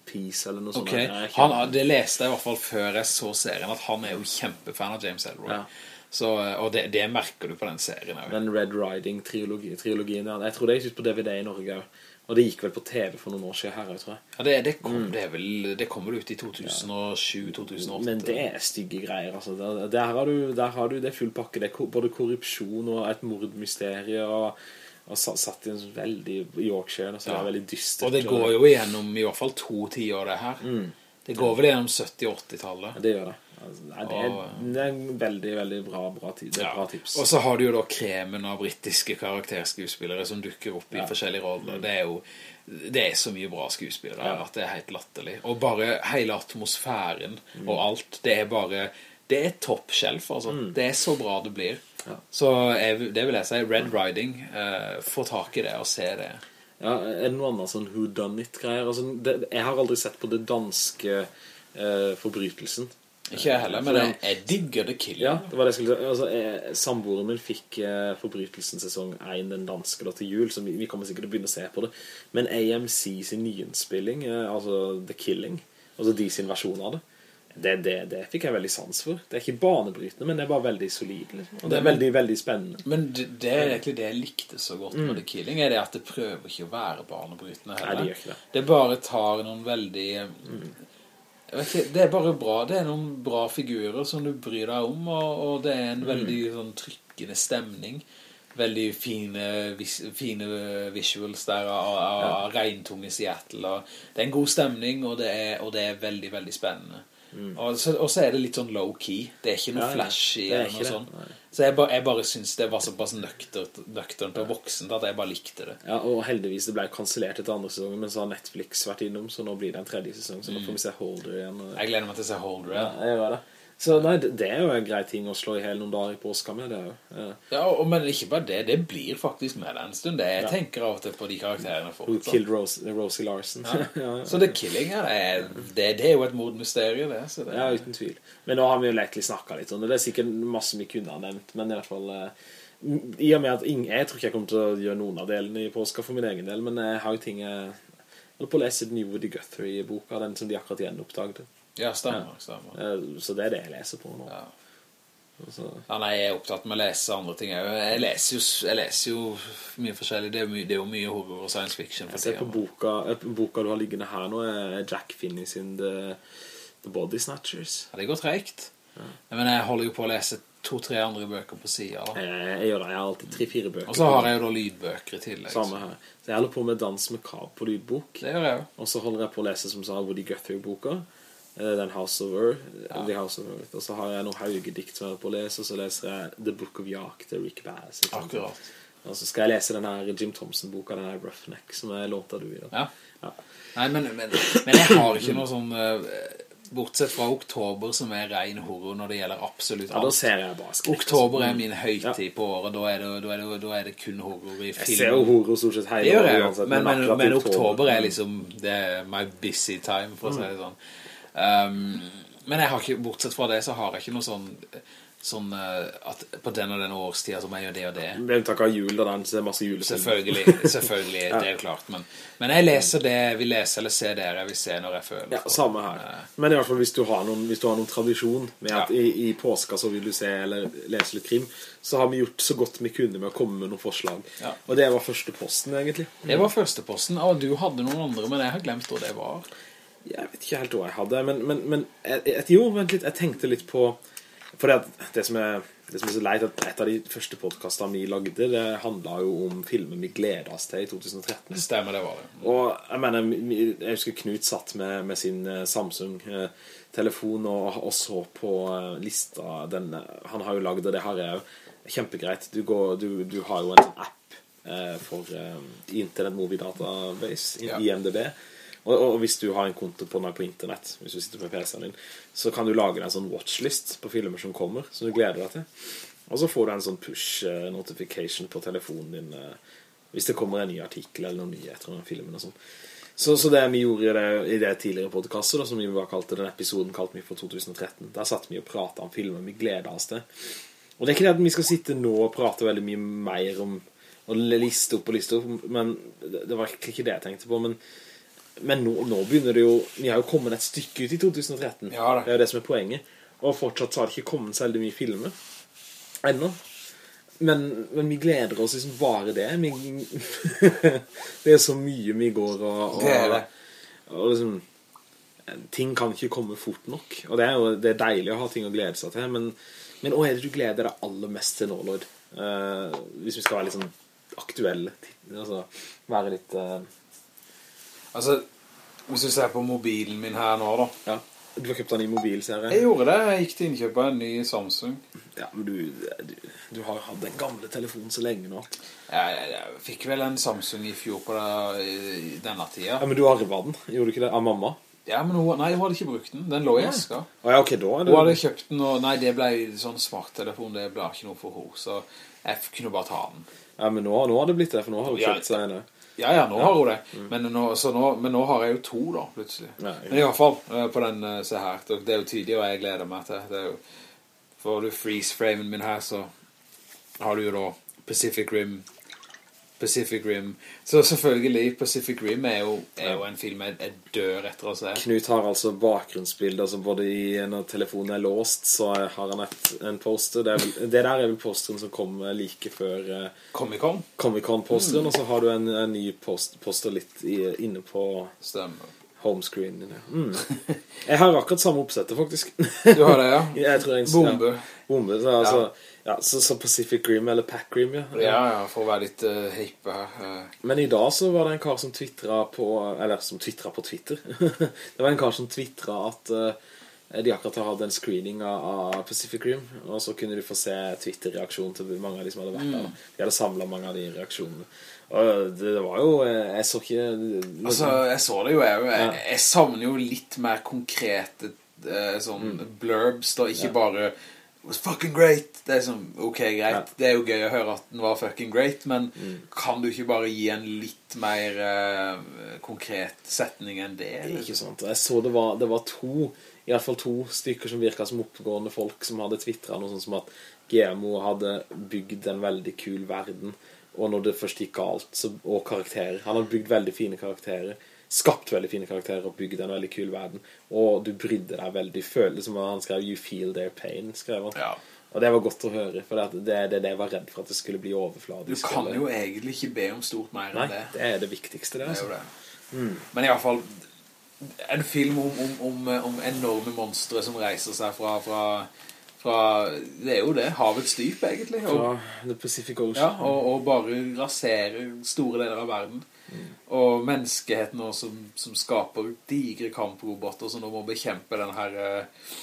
Peace eller noe sånt Ok, Jeg ikke- han, det leste jeg i hvert fall før jeg så serien, at han er jo kjempefan av James Ellroy Ja. Så, eh, og det, det merker du på den serien. også. Den Red Riding-trilogien, -trilogi, Jeg tror det er ut på DVD i Norge også. Og det gikk vel på TV for noen år siden her, tror jeg. Ja, det, det, kom, det, er vel, det kommer ut i 2007-2008. Men det er stygge greier, altså. Der, der, har du, der har du det full pakke. Det er både korrupsjon og et mordmysterie, og, og sa- satt i en veldig Yorkshire, så det Ja. veldig dystert. Og det går jo gjennom i hvert fall to tiår, det her. Det går vel gjennom 70-80-tallet. Ja, det gjør det. Altså, nei, det, er, Og- det er en veldig, veldig bra, bra, tid. Det Ja. bra tips. Og så har du jo da kremen av brittiske karakterskuespillere som dukker opp i Ja. forskjellige roller. Det er jo det er så mye bra skuespillere Ja. at det er helt latterlig. Og bare hele atmosfæren Mm. og alt, det er bare det er topp altså mm. Det er så bra det blir. Ja. Så jeg, det vil jeg si, Red Riding, eh, få tak i det og se det. Ja, er det noe annet sånn whodunit-greier? Altså, det, jeg har aldri sett på det danske eh, forbrytelsen. Ikke jeg heller, men jeg, jeg digger The Killing. Ja, det var det jeg skulle si. Altså, samboeren min fikk eh, forbrytelsen sesong 1, den danske da, til jul, så vi, vi kommer sikkert til å begynne å se på det. Men AMC sin nyinnspilling, eh, altså The Killing, altså de sin versjon av det, det, det, det fikk jeg veldig sans for. Det er ikke banebrytende, men det er bare veldig solid. Liksom. Og det er veldig, veldig spennende. Men det, det er egentlig det jeg likte så godt med The Killing, er det at det prøver ikke å være banebrytende heller. Mm. Nei, det gjør ikke det. Det bare tar noen veldig... Mm. ikke, det er bare bra. Det er noen bra figurer som du bryr deg om, og, og det er en Mm. veldig sånn trykkende stemning. Veldig fine, vis, fine visuals der av, av, ja. regntunge Seattle. Det er en god stemning, og det er, og det er veldig, veldig spennende. Og, så, og så er det litt sånn low-key. Det er ikke noe Mm. Ja, flashy er eller noe sånt. Så jeg bare, jeg bare synes det var såpass nøkternt, nøkternt og voksent at jeg bare likte det. Ja, og heldigvis det ble kanslert etter andre sesongen, men så har Netflix vært innom, så nå blir det en tredje sesong, så nå får vi se Holder igjen. og- Jeg gleder meg til å se Holder. Ja, jeg gjør det. Så nei, det, det er jo en grei ting å slå i hel noen dager i påska med, det. Ja. Ja, og, men ikke bare det, det blir faktisk med den en stund. Det jeg tenker av og til på de karakterene Who killed Rose, Rosie Larsen. Ja. ja, Så The Killing her, det, det, det er jo et mordmysterium det. Så det Ja, uten tvil. Men nå har vi jo egentlig snakket litt om det. Det er sikkert masse vi kunne ha nevnt, men i hvert fall... eh, I og med at ingen, jeg tror ikke jeg kommer til å gjøre noen av delene i påska for min egen del, men jeg har jo ting jeg... Holder på å lese den nye Woody Guthrie-boka, den som de akkurat gjenoppdaget. Ja, stemmer, stemmer. Eh, Så det er det jeg leser på nå. Ja. Altså. Ja, nei, jeg er opptatt med å lese andre ting. Jeg, jeg, leser, jo, jeg leser jo mye forskjellig. Det er, mye, det er jo mye horror og science fiction. Jeg ser på boka, eh, boka du har liggende her nå, er Jack Finney sin The, The Body Snatchers. Ja, det går tregt. Men jeg holder jo på å lese to-tre andre bøker på siden. Jeg, jeg gjør det, jeg har alltid tre-fire bøker. Og så har jeg jo da lydbøker i tillegg. Samme her. Så jeg holder på med Dans med Kav på lydbok. Det gjør jeg jo. Og så holder jeg på å lese, som sa, Woody Guthrie-boka. Eh, Den House of Earth. The House of Earth. Og så har jeg noen Hauge-dikt som jeg holder på å lese, og så leser jeg The Book of Yark til Rick Bass. Akkurat. Og så skal jeg lese den her Jim Thompson-boka, den her Roughneck, som jeg lånte du i. Ja. Ja. Nei, men, men, men jeg har ikke noe sånn eh, Bortsett fra oktober som er ren horror Når det gjelder absolutt Ja, da alt ser jeg bare skrekk. Oktober er altså. min høytid på året Da er det, da er det, da er det kun horror i Jeg ser jo horror stort sett hele året uansett, men, men, men oktober er liksom Det er my busy time For å si det sånn um, Men jeg har ikke, bortsett fra det Så har jeg ikke noe sånn Sånn eh, at på den og den årstiden Så må jeg gjøre det og det Med unntak av jul, da den så er masse julefilm. Selvfølgelig, selvfølgelig det er jo klart men, men jeg leser det jeg vil lese Eller ser det jeg vil se når jeg føler Ja, samme her. Men i hvert fall hvis du har noen, du har noen tradisjon med at Ja. i, i påska så vil du se eller lese litt krim, så har vi gjort så godt vi kunne med å komme med noen forslag. Ja. Og det var første posten, egentlig. Det var førsteposten, og du hadde noen andre, men jeg har glemt hva det var. Jeg vet ikke helt hva jeg hadde, men, men, men jeg, jeg, jo, vent litt, jeg tenkte litt på For det, det, som er, det som er så leit, at et av de første podcastene vi lagde, det handlet jo om filmen vi gleda oss til i 2013. Stemmer, det var det. Og jeg mener, jeg husker Knut satt med, med sin eh, Samsung-telefon og, og så på eh, lista. Den, eh, han har jo laget, og det har jeg òg. Kjempegreit. Du, går, du, du har jo en sånn app eh, for eh, Internet Movie Database, Ja. IMDb. Og, og hvis du har en konto på noe på internett, hvis du sitter med PC-en din, så kan du lage en sånn watchlist på filmer som kommer, som du gleder deg til. Og så får du en sånn push-notification på telefonen din eh, hvis det kommer en ny artikkel eller noen nyheter om filmen og sånn. Så, så det vi gjorde det, i det tidligere podcastet, som vi bare kalte den episoden kalte vi for 2013, der satt vi og pratet om filmer vi gleder oss til. Og det er ikke det at vi skal sitte nå og prate veldig mye mer om og liste opp og liste opp, men det, det var ikke det jeg tenkte på, men men nå, nå begynner det jo Vi har jo kommet et stykke ut i 2013 Ja. Det er jo det som er poenget Og fortsatt så har det ikke kommet så veldig mye filmer Enda Men, men vi gleder oss liksom bare det. Vi, det er så mye vi går og... og Det det. Og liksom... Ting kan ikke komme fort nok. Og det er jo det er deilig å ha ting å glede seg til. Men, men hva er det du gleder deg aller mest til nå, Lord? Uh, hvis vi skal være litt sånn aktuelle. Altså, være litt... eh, Altså, hvis du ser på mobilen min her nå da. ja. Du har kjøpt den i mobilserie. Jeg gjorde det, jeg gikk til innkjøp av en ny Samsung. Ja, men du, du, du har hatt den gamle telefonen så lenge nå. Jeg, jeg, jeg fikk vel en Samsung i fjor på det, i denne tida. Ja, men du arvet den, gjorde du ikke det? Av mamma? Ja, men hun, nei, hun hadde ikke brukt den. Den lå i Ja. eska. Å ja, ok, da. Hun hadde kjøpt den, og nei, det ble sånn smarttelefon, det ble ikke noe for henne, så jeg kunne bare ta den. Ja, men nå, nå har det blitt det, for nå har hun kjøpt seg en. Ja, ja, nå har hun det. Men, nå, så nå, men nå har jeg jo to da, plutselig. Ja, ja. Men i hvert fall, eh, på den, eh, se her, det det er jo tydelig, og jeg gleder meg til. Det er jo, får du freeze-framen min her, så har du jo da Pacific Rim, Pacific Rim. Så selvfølgelig, Pacific Rim er jo, er jo en film jeg, jeg dør etter å se. Knut har altså bakgrunnsbilder som både i når telefonen er låst, så har han et, en poster. Det, vel, det der er vel posteren som kom like før eh, Comic-Con, Comic-Con-posteren, og så har du en, en ny post, poster litt i, inne på stemmer. homescreen. Ja. Mm. Jeg har akkurat samme oppsettet, faktisk. Du har det, ja? Jeg tror jeg, Bombe. Ja, bombe, så, altså, ja. Så, så Pacific Rim, eller Pac Rim, ja. Ja, ja, for å være litt uh, hype her. eh. Men i dag så var det en kar som twittret på Eller som twittret på Twitter Det var en kar som twittret at uh, De akkurat hadde en screening av, Pacific Rim Og så kunne du få se Twitter-reaksjonen Til mange av de som hadde vært der da. De hadde samlet mange av de reaksjonene Og det, det var jo eh, Jeg så ikke Altså, jeg så det jo, jeg, jeg, jeg savner jo litt mer konkrete eh, sånn Mm. blurbs da, ikke bare It was fucking great. Det er sånn, ok, greit. Ja. Det er jo gøy å høre at den var fucking great, men Mm. kan du ikke bare gi en litt mer uh, konkret setning enn det? eller? Ikke sant Jeg så det var, det var to I hvert fall to stykker som virket som oppgående folk Som hadde twittret noe sånt som at GMO hadde bygd en veldig kul verden Og når det først gikk galt så, Og karakterer Han hadde bygd veldig fine karakterer Skapt veldig fine karakterer Og bygd en veldig kul verden Og du brydde deg veldig Følte som han skrev You feel their pain skrev han Ja. Og det var godt å høre For det, det, det, det var redd for at det skulle bli Du kan eller- jo egentlig ikke be om stort mer Nei, enn det. det er det viktigste det, altså. det, det. Men i alle fall en film om, om, om, om enorme monstre som reiser seg fra, fra, fra det er jo det, havets dyp egentlig. Og, Fra The Pacific Ocean ja, og, og bare rasere store deler av verden. Og menneskeheten også, som, som skaper digre kamproboter som nå må bekjempe den her, eh,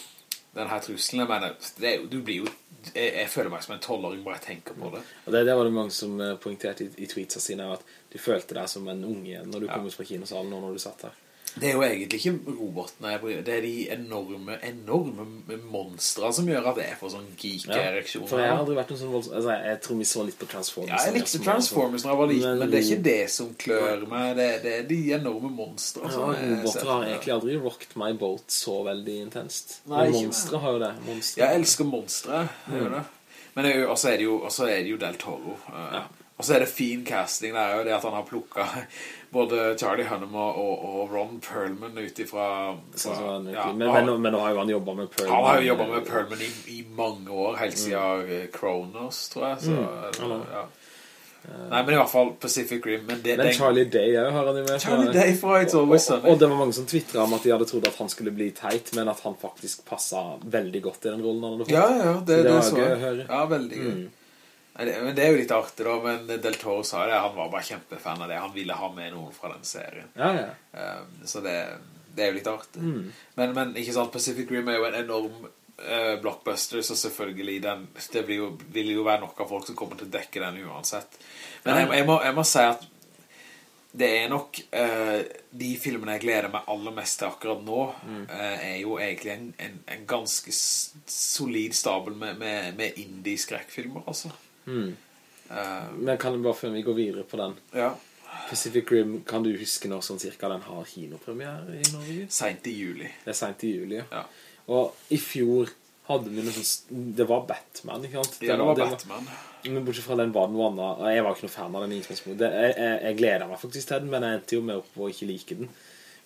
den her trusselen. Jeg mener, det er du blir jo, jeg, jeg føler meg som en tolvåring bare jeg tenker på det. Og det, det var det mange som eh, poengterte i, i tweetsa sine At du følte deg som en unge igjen Når du Ja. kom ut fra kinosalen Og når du satt der Det er jo egentlig ikke robotene Det er de enorme, enorme monstre som gjør at jeg får sånn geek-ereksjoner. For jeg har aldri vært noen sånn voldsom altså, jeg, tror vi så litt på Transformers Ja, jeg likte Transformers når jeg var liten, Men- men, det er ikke det som klør meg. Det, det er de enorme monstre ja, Roboter har egentlig aldri rocked my boat så veldig intenst Nei, monstre har jo det monstre. Jeg elsker monstre, det. Men også er det jo, er det jo Del Toro. Ja. Og så er det fin casting der, det at han har plukket både Charlie Hunnam og, og, Ron Perlman ut ifra... Sånn ja, men, men, men nå har jo han jobbet med Perlman Han har jo jobbet med Perlman i, i mange år, helt siden mm. Kronos, tror jeg. Så, mm. ja. Nei, men i hvert fall Pacific Rim. Men, det, Men den- Charlie Day også har han jo med Charlie Day fra It's Always og, og, og det var mange som twittret om at de hadde trodd at han skulle bli teit Men at han faktisk passet veldig godt i den rollen han hadde fått Ja, ja, det, Så det det, var så gøy jeg. å høre. Ja, veldig gøy. Det, men det er jo litt artig da, men Del Toro sa det, han var bare kjempefan av det. Han ville ha med noen fra den serien. Ja, ja Um, så det, det er jo litt artig. Mm. Men, men ikke sant, Pacific Rim er jo en enorm uh, blockbuster, så selvfølgelig den, det blir jo, vil jo være nok av folk som kommer til å dekke den uansett. Men jeg, jeg, må, jeg må si at det er nok uh, de filmene jeg gleder meg aller mest til akkurat nå, eh, er jo egentlig en, en, en ganske solid stabel med, med, med indie-skrekkfilmer, altså. Mm. Uh, Men kan du bare før vi går videre på den ja, Pacific Rim, kan du huske når sånn cirka den har kinopremiere i Norge? sent i juli. Det er sent i juli, ja. Og i fjor hadde vi noe sånn Det var Batman, ikke sant? Ja, det var den- Batman. Men bortsett fra den var den annet Jeg var ikke noe fan av den jeg, jeg, jeg gleder meg faktisk til den Men jeg endte jo med opp å ikke like den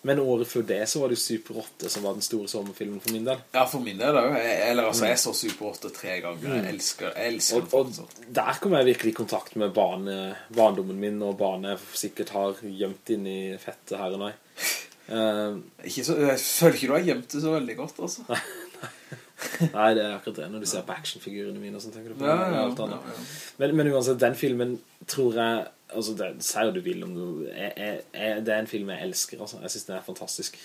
Men året før det så var det Super 8 som var den store sommerfilmen for min del. Ja, for min del òg. Eller altså, jeg så Super 8 tre ganger. Jeg elsker, jeg elsker og, og der kom jeg virkelig i kontakt med barne, barndommen min, og barnet jeg sikkert har gjemt inn i fettet her og nei. Uh, ikke så, jeg føler ikke du har gjemt det så veldig godt, altså. Nei, Nei, det er akkurat det. Når du ser på actionfigurene mine og sånn tenker du på ja, ja, men, men, uansett, den filmen tror jeg Altså, det sier du vil om du jeg, jeg, jeg, Det er en film jeg elsker altså. Jeg synes den er fantastisk.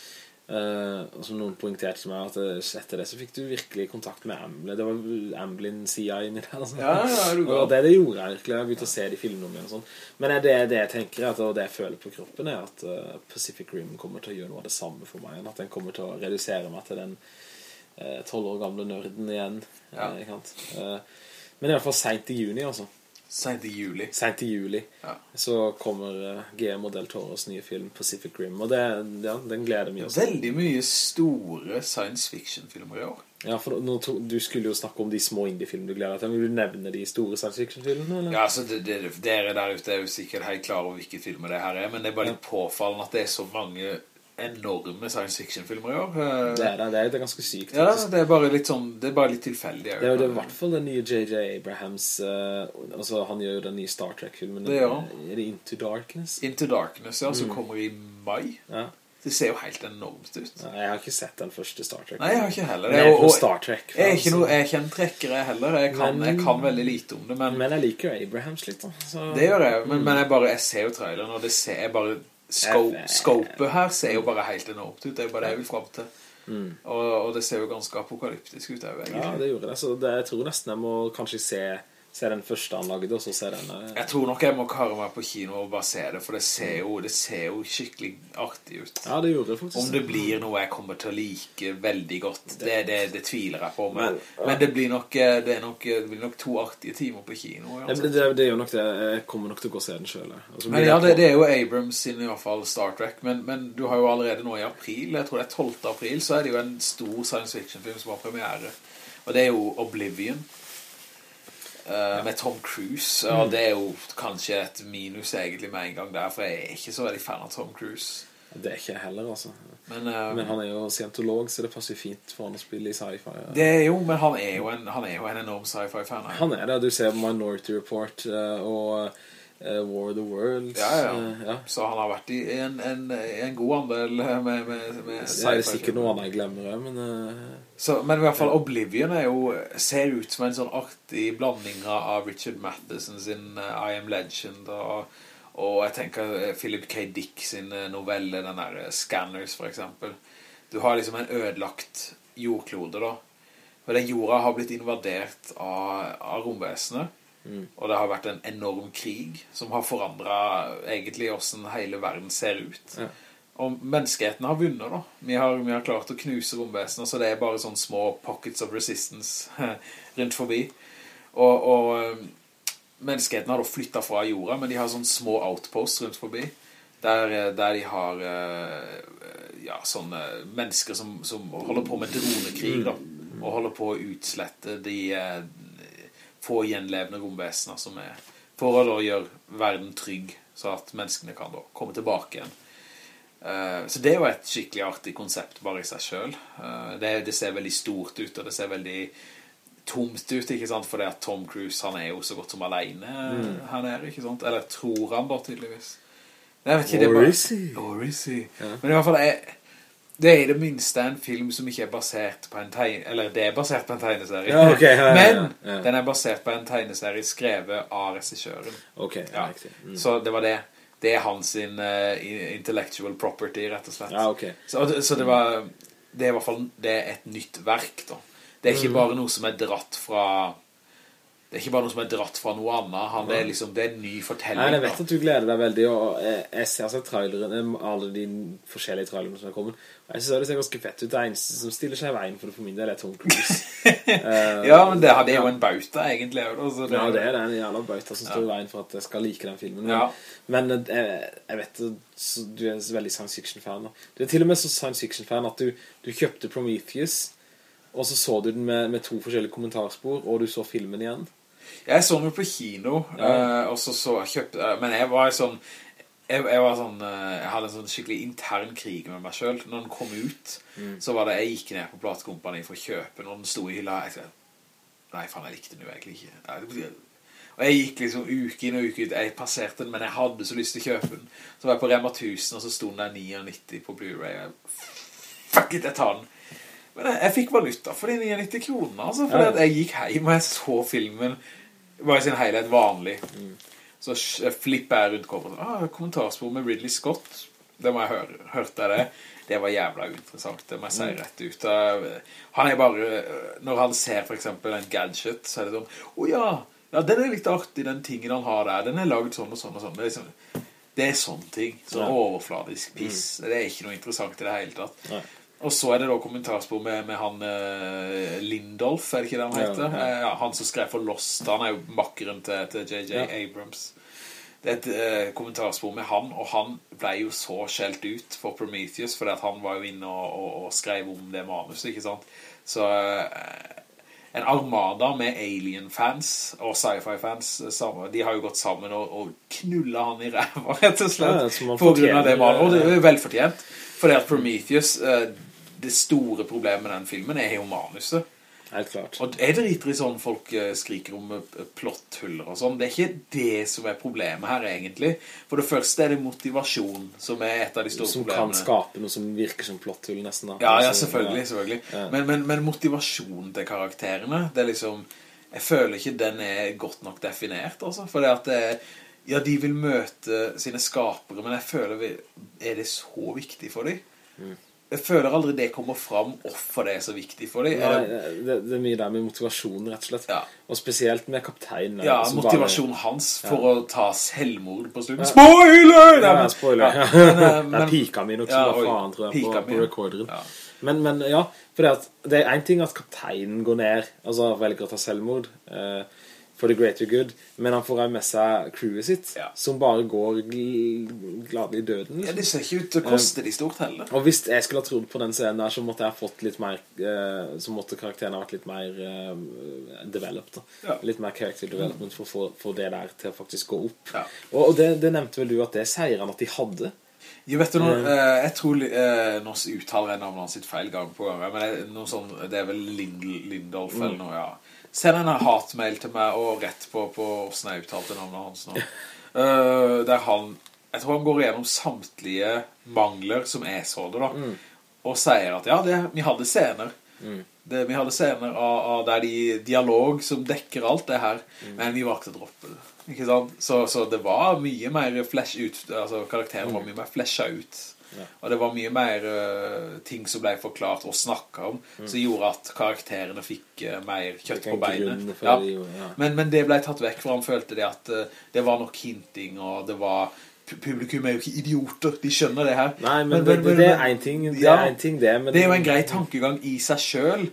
Uh, Og som noen poengterte til meg At etter det så fikk du virkelig kontakt med Amblin Det var Amblin-sida inni der altså. ja, ja, Og det, det gjorde jeg virkelig. Jeg begynte å se de filmene igjen sånn. Men det, det jeg tenker at, Og det jeg føler på kroppen er at uh, Pacific Rim kommer til å gjøre noe av det samme for meg At den kommer til å redusere meg til den 12 eh, år gamle nørden igjen. Ja. Eh, eh, men i hvert fall sent i juni, altså. Sent i juli. Sent i juli. Ja. Så kommer GM og Del Toros nye film Pacific Rim, og det, ja, den gleder vi oss. Veldig mye store science fiction-filmer i år. Ja, for nå, du skulle jo snakke om de små indie-filmene du gleder deg til. Vil du nevne de store science fiction-filmene? Ja, altså, det, det, dere der ute er jo sikkert helt klar over hvilke filmer det her er, men det er bare litt påfallende at det er så mange enorme science fiction-filmer i år. Det er det, det er ganske sykt. Ja, det er bare litt sånn, det er bare litt tilfeldig. Det er jo i hvert fall den nye J.J. Abrahams, uh, altså han gjør jo den nye Star Trek-filmen. Det gjør han. Er det Into Darkness? Into Darkness, ja, som mm. kommer i mai. Ja. Det ser jo helt enormt ut. Ja, jeg har ikke sett den første Star Trek. Nei, jeg har ikke heller. Jeg er på Star Trek. Jeg er ikke noe, jeg er ikke en trekkere heller. Jeg kan, men, jeg kan veldig lite om det, men... Men jeg liker Abrahams litt da. Så... Det gjør jeg, men, mm. men jeg bare, jeg ser jo traileren, og det ser jeg bare Scopet her ser jo bare helt enormt ut. Det er bare det jeg vil frem til. Mm. og, og, det ser jo ganske apokalyptisk ut Ja, det gjorde det. Så det, jeg tror nesten jeg må kanskje se se den første han lagde, og så se den uh... Jeg tror nok jeg må kare meg på kino og bare se det, for det ser jo, det ser jo skikkelig artig ut. Ja, det gjorde det faktisk. Om det blir noe jeg kommer til å like veldig godt, det, det, det tviler jeg på, men, men, men det, blir nok, eh, det, nok, det, blir nok to artige timer på kino. Det, det, er jo nok det, jeg kommer nok til å gå og se den selv. Altså, men ja, det, er jo Abrams sin i hvert fall Star Trek, men, men du har jo allerede nå i april, jeg tror det er 12. april, så er det jo en stor science fiction film som har premiere, og det er jo Oblivion. Uh, med Tom Cruise Og mm. det er jo kanskje et minus egentlig med en gang der For jeg er ikke så veldig fan av Tom Cruise. Det er ikke heller altså. Men, uh, men han er jo scientolog Så det passer jo fint for han å spille i sci-fi ja. Det er jo, men han er jo en, han er jo en enorm sci-fi fan Han er det, du ser Minority Report uh, Og War of the Worlds ja, ja. Uh, ja, Så han har vært i en, en, en god andel med, med, med Det er sikkert noe annet jeg glemmer men, uh, så, men i hvert fall Oblivion jo, ser ut som en sånn artig blanding av Richard Matheson sin I Am Legend og, og jeg tenker Philip K. Dick sin novelle, den der Scanners for eksempel. Du har liksom en ødelagt jordklode da. Og den jorda har blitt invadert av, av romvesenet Mm. Og det har vært en enorm krig som har forandret egentlig hvordan hele verden ser ut. Ja. Og menneskeheten har vunnet da. Vi har, vi har klart å knuse romvesenet, så det er bare sånne små pockets of resistance rundt forbi. Og, og um, menneskeheten har da flyttet fra jorda, men de har sånne små outposts rundt forbi. Der, der de har uh, ja, sånne mennesker som, som holder på med dronekrig da. Mm. Og holder på å utslette de få gjenlevende romvesener som er for å da gjøre verden trygg, så at menneskene kan da komme tilbake igjen. Uh, så det er jo et skikkelig artig konsept bare i seg selv. Uh, det, det, ser veldig stort ut, og det ser veldig tomt ut, ikke sant? Fordi at Tom Cruise, han er jo så godt som alene mm. her nede, ikke sant? Eller tror han da, tydeligvis. Or is he? Or is he? Ja. Men i hvert fall, jeg, det er i det minste en film som ikke er basert på en tegne... Eller det er basert på en tegneserie. Ja, okay, ja, Men ja, den er basert på en tegneserie skrevet av regissøren. Ok. Mm. Så det var det. Det er hans sin, uh, intellectual property, rett og slett. Ja, ok. Så, så det var... Det er i hvert fall det er et nytt verk, da. Det er ikke mm. bare noe som er dratt fra det er ikke bare noe som er dratt fra noe annet Han, det, er liksom, det er en ny fortelling Nei, jeg vet at du gleder deg veldig Og jeg, ser seg traileren Alle de forskjellige trailerene som har kommet Og jeg synes det ser ganske fett ut Det eneste som stiller seg i veien for det for min del er Tom Cruise uh, Ja, men det, det, er jo en bauta egentlig også, det Ja, det er den jævla bauta som står ja. i veien For at jeg skal like den filmen ja. Men jeg, eh, jeg vet Du er en veldig science fiction fan Du er til og med så science fiction fan At du, du kjøpte Prometheus og så så du den med, med to forskjellige kommentarspor, og du så filmen igjen. Jeg så den på kino, ja. uh, og så så kjøpte uh, Men jeg var sånn jeg, jeg, var sånn, eh, jeg hadde en sånn skikkelig intern krig med meg selv. Når den kom ut, mm. så var det, jeg gikk ned på platkompani for å kjøpe når den sto i hylla. Jeg sa, nei, faen, jeg likte den jo egentlig ikke. Og jeg gikk liksom uke inn og uke ut. Jeg passerte den, men jeg hadde så lyst til å kjøpe den. Så var jeg på Rema 1000, og så sto den der 99 på Blu-ray. Fuck it, jeg tar den. Men jeg, jeg fikk valuta for de 99 kronene, altså. For ja. jeg gikk hjem, og jeg så filmen bare i sin helhet vanlig. Mm. Så flipper jeg rundt coveret. Ah, kommentarspor med Ridley Scott. Det må jeg høre. Hørte jeg det? Det var jævla interessant. Det må jeg si mm. rett ut. Han er bare... Når han ser for eksempel en gadget, så er det sånn, å oh, ja, ja, den er litt artig, den tingen han har der. Den er laget sånn og sånn og sånn. Det er, liksom, det er sånne ting. Sånn overfladisk piss. Mm. Det er ikke noe interessant i det hele tatt. Nei. Og så er det da kommentarspor med, med han eh, Lindolf, er det ikke det han heter? Ja, ja. Uh, han som skrev for Lost, han er jo makkeren til, til J.J. Abrams. Det er et eh, kommentarspor med han, og han ble jo så skjelt ut for Prometheus, fordi han var jo inne og, og, og skrev om det manuset, ikke sant? Så en armada med Alien-fans og sci-fi-fans, de har jo gått sammen og, og knullet han i ræva, rett og slett, ja, på grunn av det manuset. Og det er jo velfortjent, fordi at Prometheus det store problemet med den filmen er jo manuset. Helt klart. Og jeg driter i sånn folk eh, skriker om eh, plotthuller og sånn. Det er ikke det som er problemet her egentlig. For det første er det motivasjon som er et av de store som problemene. Som kan skape noe som virker som plotthull nesten. Da. Ja, ja, selvfølgelig. selvfølgelig. Ja. Men, men, men motivasjonen til karakterene, det er liksom... Jeg føler ikke den er godt nok definert, altså. For det at det Ja, de vil møte sine skapere, men jeg føler... Vi, er det så viktig for dem? Mm jeg føler aldri det kommer fram hvorfor det er så viktig for dem. Nei, det, det, er mye der med motivasjon, rett og slett. Ja. Og spesielt med kapteinen. Ja, motivasjonen bare, hans for ja. å ta selvmord på slutten. Spoiler! Ja, men, spoiler. Ja. Men, uh, men, det er pika mi nok som var faen, tror jeg, på, på recorderen. Men, men, ja, for det er en ting at kapteinen går ned, altså velger å ta selvmord, uh, for the greater good, men han får med seg crewet sitt, ja. som bare går gladelig i døden. Liksom. Ja, det ser ikke ut til å koste de stort heller. Og hvis jeg skulle ha trodd på den scenen der, så måtte jeg ha fått litt mer, uh, så måtte karakteren ha vært litt mer uh, developed. Ja. Litt mer character development for å få, det der til å faktisk gå opp. Ja. Og, og det, det, nevnte vel du at det sier han at de hadde. Jeg vet du uh, jeg tror nå uttaler jeg navnet hans sitt feil gang på gang, men det, sånn, det er vel Lind, Lindolf mm. eller noe, ja Send en hatmail til meg og rett på, på hvordan jeg uttalte navnet hans nå. Uh, der han, jeg tror han går gjennom samtlige mangler som jeg så det da. Mm. Og sier at ja, det, vi hadde scener. Mm. Det, vi hadde scener av, av der de dialog som dekker alt det her, mm. men vi valgte å droppe det. Ikke sant? Så, så det var mye mer flash ut, altså karakteren var mm. mye mer flashet ut ja. Og det var mye mer uh, ting som ble forklart og snakket om, mm. som gjorde at karakterene fikk uh, mer kjøtt på beinet. Ja. ja. Men, men, det ble tatt vekk, for han følte det at uh, det var nok hinting, og det var... Publikum er jo ikke idioter, de skjønner det her. Nei, men, men, men, men det, er en ting, det er en ting det. det er jo en grei tankegang i seg selv,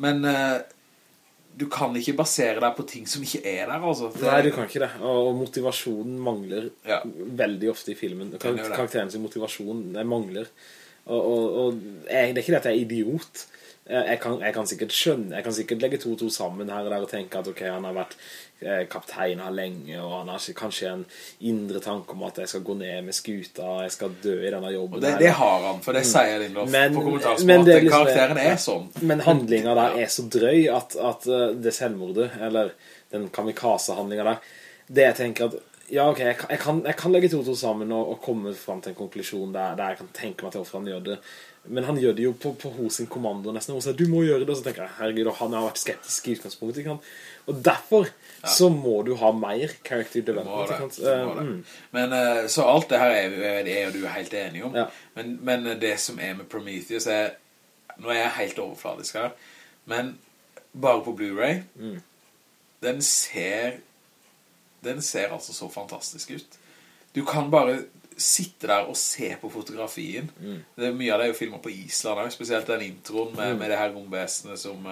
men du kan ikke basere deg på ting som ikke er der, altså. Nei, du kan ikke det. Og motivasjonen mangler ja. veldig ofte i filmen. Kar karakteren sin motivasjon mangler. Og, og, og jeg, det er ikke det at jeg er idiot. Jeg kan, jeg kan, sikkert skjønne, jeg kan sikkert legge to og to sammen her og der og tenke at ok, han har vært kaptein her lenge, og han har kanskje en indre tanke om at jeg skal gå ned med skuta, jeg skal dø i denne jobben. Og det, det har han, for det mm. sier Lindorf men, på kommentarsport, liksom, karakteren er sånn. Men handlinga der er så drøy at, at eh, det selvmordet, eller den kamikaze-handlinga der, det jeg tenker at ja, ok, jeg kan, jeg kan, jeg kan legge to og to sammen og, og, komme frem til en konklusjon der, der jeg kan tenke meg til hvorfor han gjør det. Men han gjør det jo på, på hos sin kommando nesten. Og sier, du må gjøre det. Og så tenker jeg, herregud, han har vært skeptisk i utgangspunktet. Og derfor ja. så må du ha mer character development. Det, det, mm. Men uh, så alt det her er, er du helt enig om. Ja. Men, men, det som er med Prometheus er, nå er jeg helt overfladisk her, men bare på Blu-ray, mm. den ser, den ser altså så fantastisk ut. Du kan bare sitte der og se på fotografien. Mm. Det mye av det er jo filmer på Island, spesielt den introen med, mm. med det her romvesenet som...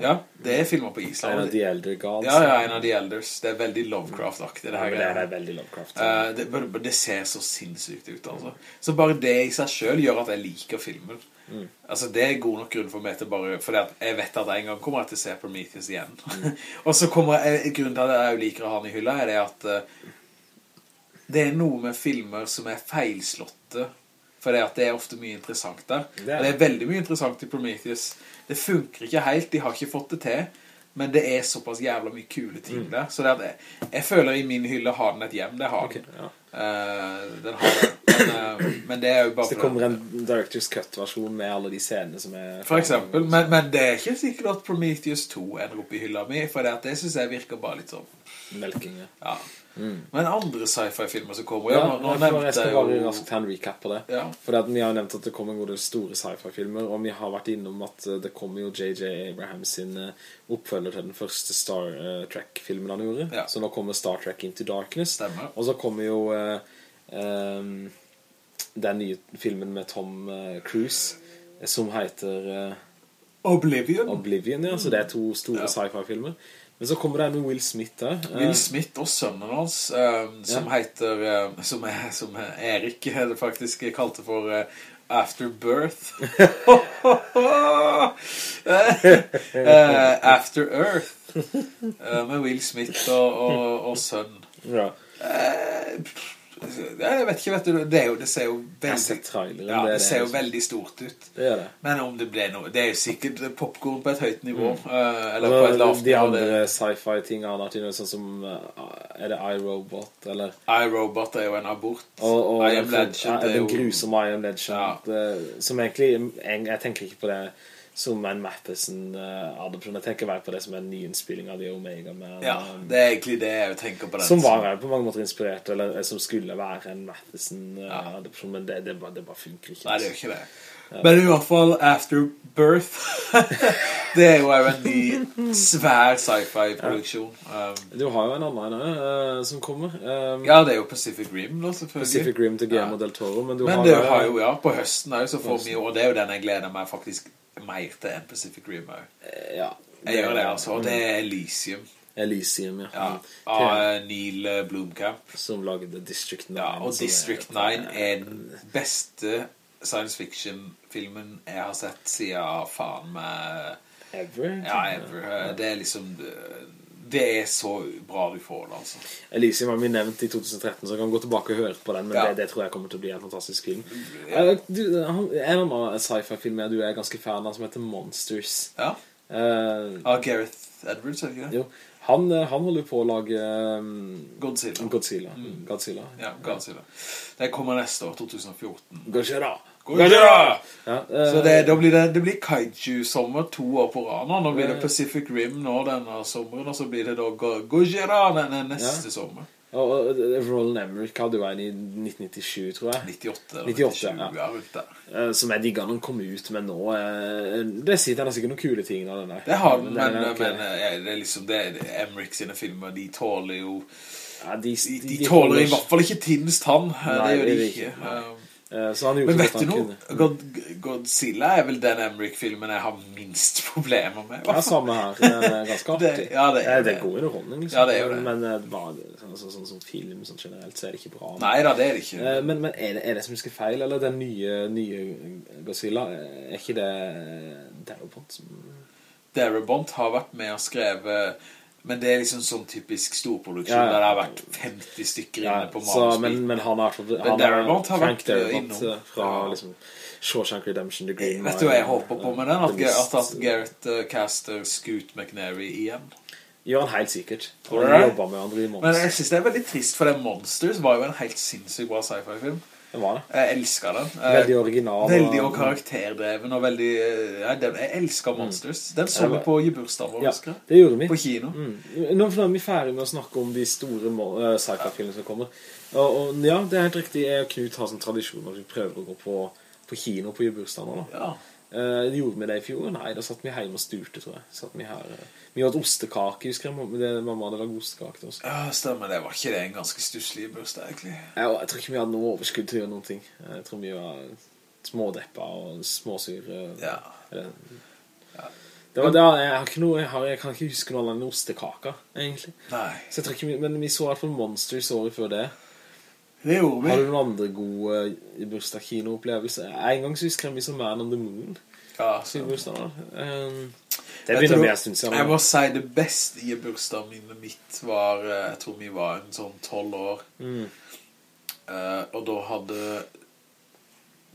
Ja, det er filmer på Island. En av de eldre gods. Ja, ja, en av de elders. Det er veldig Lovecraft-aktig, det her. Ja, det er veldig Lovecraft. Uh, det, det, ser så sinnssykt ut, altså. Så bare det i seg selv gjør at jeg liker filmen. Mm. Altså, det er god nok grunn for meg til bare... For jeg vet at en gang kommer jeg til å se Prometheus igjen. Mm. og så kommer jeg... Grunnen til at jeg liker å ha den i hylla er det at... Uh, det er noe med filmer som er feilslåtte, for det, at det er ofte mye interessant der. Det er er, det er veldig mye interessant i Prometheus. Det funker ikke helt, de har ikke fått det til, men det er såpass jævla mye kule ting der. Så det er det. jeg føler i min hylle har den et hjem, det har den. ja. uh, den har det. Men, uh, men det er jo bare Så det kommer en Directors Cut-versjon med alle de scenene som er... For eksempel, men, men det er ikke sikkert at Prometheus 2 ender opp i hylla mi, for det, det synes jeg virker bare litt sånn, Melking, ja. ja. Mm. Men andre sci-fi-filmer som kommer, Ja, ja, nå, nå jeg, jeg skal bare jo... raskt ta en recap på det. Ja. For vi har nevnt at det kommer en god del store sci-fi-filmer, og vi har vært innom at eh, det kommer jo J.J. Abraham sin eh, oppfølger til den første Star eh, Trek-filmen han gjorde. Ja. Så nå kommer Star Trek Into Darkness. Stemmer. Og så kommer jo uh, um, den nye filmen med Tom Cruise, som heter Uh, Oblivion. Oblivion, ja. Så det er to store Ja. sci-fi-filmer. Men så kommer det med Will Smith der. Will Smith og sønnen hans, eh, som Ja. heter, eh, som, er, som er Erik, er faktisk kalte for eh, After Birth. Eh, After Earth. Eh, med Will Smith og, og, og sønn. ja. Eh, jeg vet ikke, vet du, det, jo, det ser jo veldig... trailer. Ja, det ser jo veldig stort ut. Det gjør det. Men om det ble noe, det er jo sikkert popcorn på et høyt nivå, mm. eller på et lavt nivå. de andre sci-fi-tingene sånn som uh, Er det iRobot, eller iRobot er jo en abort. Og, og I Am Legend den grusomme I Am Legend Ja. Som egentlig jeg, jeg tenker ikke på det som en Matheson-adopsjon Jeg tenker bare på det som en nyinnspilling av The Omega Man Ja, um, det er egentlig det jeg tenker på den. Som var på mange måter inspirert Eller eh, som skulle være en Matheson-adopsjon Men det, det, bare, det bare funker ikke Nei, det gjør ikke det. Men i hvert fall After Birth, det er jo en ny svær sci-fi-produksjon. Um, Du har jo en annen uh, som kommer um, ja, det er jo Pacific Rim da, selvfølgelig. Pacific Rim til Guillermo Ja. del Toro Men, du Men har, det jo- har jo, ja, på høsten også, så får vi og det er jo den jeg gleder meg faktisk mer til enn Pacific Rim også. ja, Jeg gjør det altså, og det er Elysium. Elysium, ja, Ja, Mm. av eh, Neil eh, Blomkamp. Som lagde District 9 Ja, og District 9 er den beste science fiction-filmen jeg har sett siden faen med Ever? Ja, ever. Det er liksom Det er så bra du får det, altså. Elysium har vi nevnt i 2013, så jeg kan gå tilbake og høre på den, men Ja. det, det tror jeg kommer til å bli en fantastisk film. Eh, Du, en annen sci-fi-film er du er ganske fan av, som heter Monsters. Ja. Uh, Av Gareth Edwards, er det ikke det? jo, han, eh, han holder på å lage um, Godzilla. Godzilla. Mm. Godzilla. Ja, Godzilla. Det kommer neste år, 2014. Godzilla! Godzilla! Ja, eh, Så det, da blir det, det blir Kaiju-sommer to år på rana. nå. Blir det Pacific Rim nå denne sommeren, og så blir det da Gojira denne neste sommer. og, og eh, Roland Emmerich hadde jo en i 1997, tror jeg. 98 98, 97, ja. ja. Eh, som jeg digger når den kom ut, men nå eh, Det sier den sikkert noen kule ting av den der. Det har den, men, men, men, eh, det er liksom det, Emmerich sine filmer, de tåler jo ja, de, De, de tåler i hvert fall ikke tidens tann. Nei, det gjør de det ikke. Eh, Så han gjorde Men vet du noe? God, Godzilla er vel den Emmerich-filmen jeg har minst problemer med. Ja, samme her. Det er ganske artig. Det- ja, det er det det. er god underholdning, liksom. Ja, det er jo det. Men eh, bare sånn, sånn, sånn, sånn film sånn generelt, så er det ikke bra. Nei da, det er det ikke. Eh, Men, men er, det, er det som husker feil, eller den nye, nye Godzilla? Er ikke det Darabont som Darabont har vært med og skrevet Men det er liksom sånn typisk storproduksjon Ja, ja. Der det har vært 50 stykker inne på så, manusbiten men, men han har Men Darabont har vært, eh, innom. eh, fra liksom Shawshank Redemption, The Green Vet du hva jeg håper på med den? eh, At, at, at Garrett uh, caster Scoot McNary igjen Gjør han helt sikkert. Han Men jeg synes det er veldig trist For det Monsters var jo en helt sinnssykt bra sci-fi-film Det var det. Jeg elsker den Eh, Veldig original. Veldig og karakterdreven Og veldig eh, ja, den, Jeg elsker Monsters Den så vi på gebursdagen vår Ja, husker jeg, det gjorde vi. På kino Mm. Nå er vi ferdig med å snakke om de store eh, sci-fi-filmene som kommer. Og, og ja, det er helt riktig. Jeg og Knut har sånn tradisjon at vi prøver å gå på, på kino på gebursdagen nå. Ja Eh, gjorde vi det i fjor? Nei, da satt vi hjemme og sturte, tror jeg. Satt vi her. uh, Vi åt ostekake, husker jeg. Det- Mamma hadde lagd ostekake til oss. Ja, stemmer det Var ikke det en ganske stusslig bursdag egentlig? Jeg, jeg tror ikke vi hadde noe overskudd til å gjøre noen ting. Jeg tror vi var smådeppa og småsyre. Ja Eller- Det var, det var, jeg, har ikke noe, jeg, har, jeg kan ikke huske noe annet enn ostekaka, egentlig. Nei Så jeg tror ikke men vi så i hvert fall Monsters året før det. Det gjorde Har du noen andre gode I bursdag kino opplevelser En gang så husker jeg vi som Man on the Moon. Ja, Så i bursdag. Um, det begynner med en stund siden. Jeg må si det beste i bursdagen min mitt var, eh, jeg tror vi var en sånn 12 år. Mm. Uh, og da hadde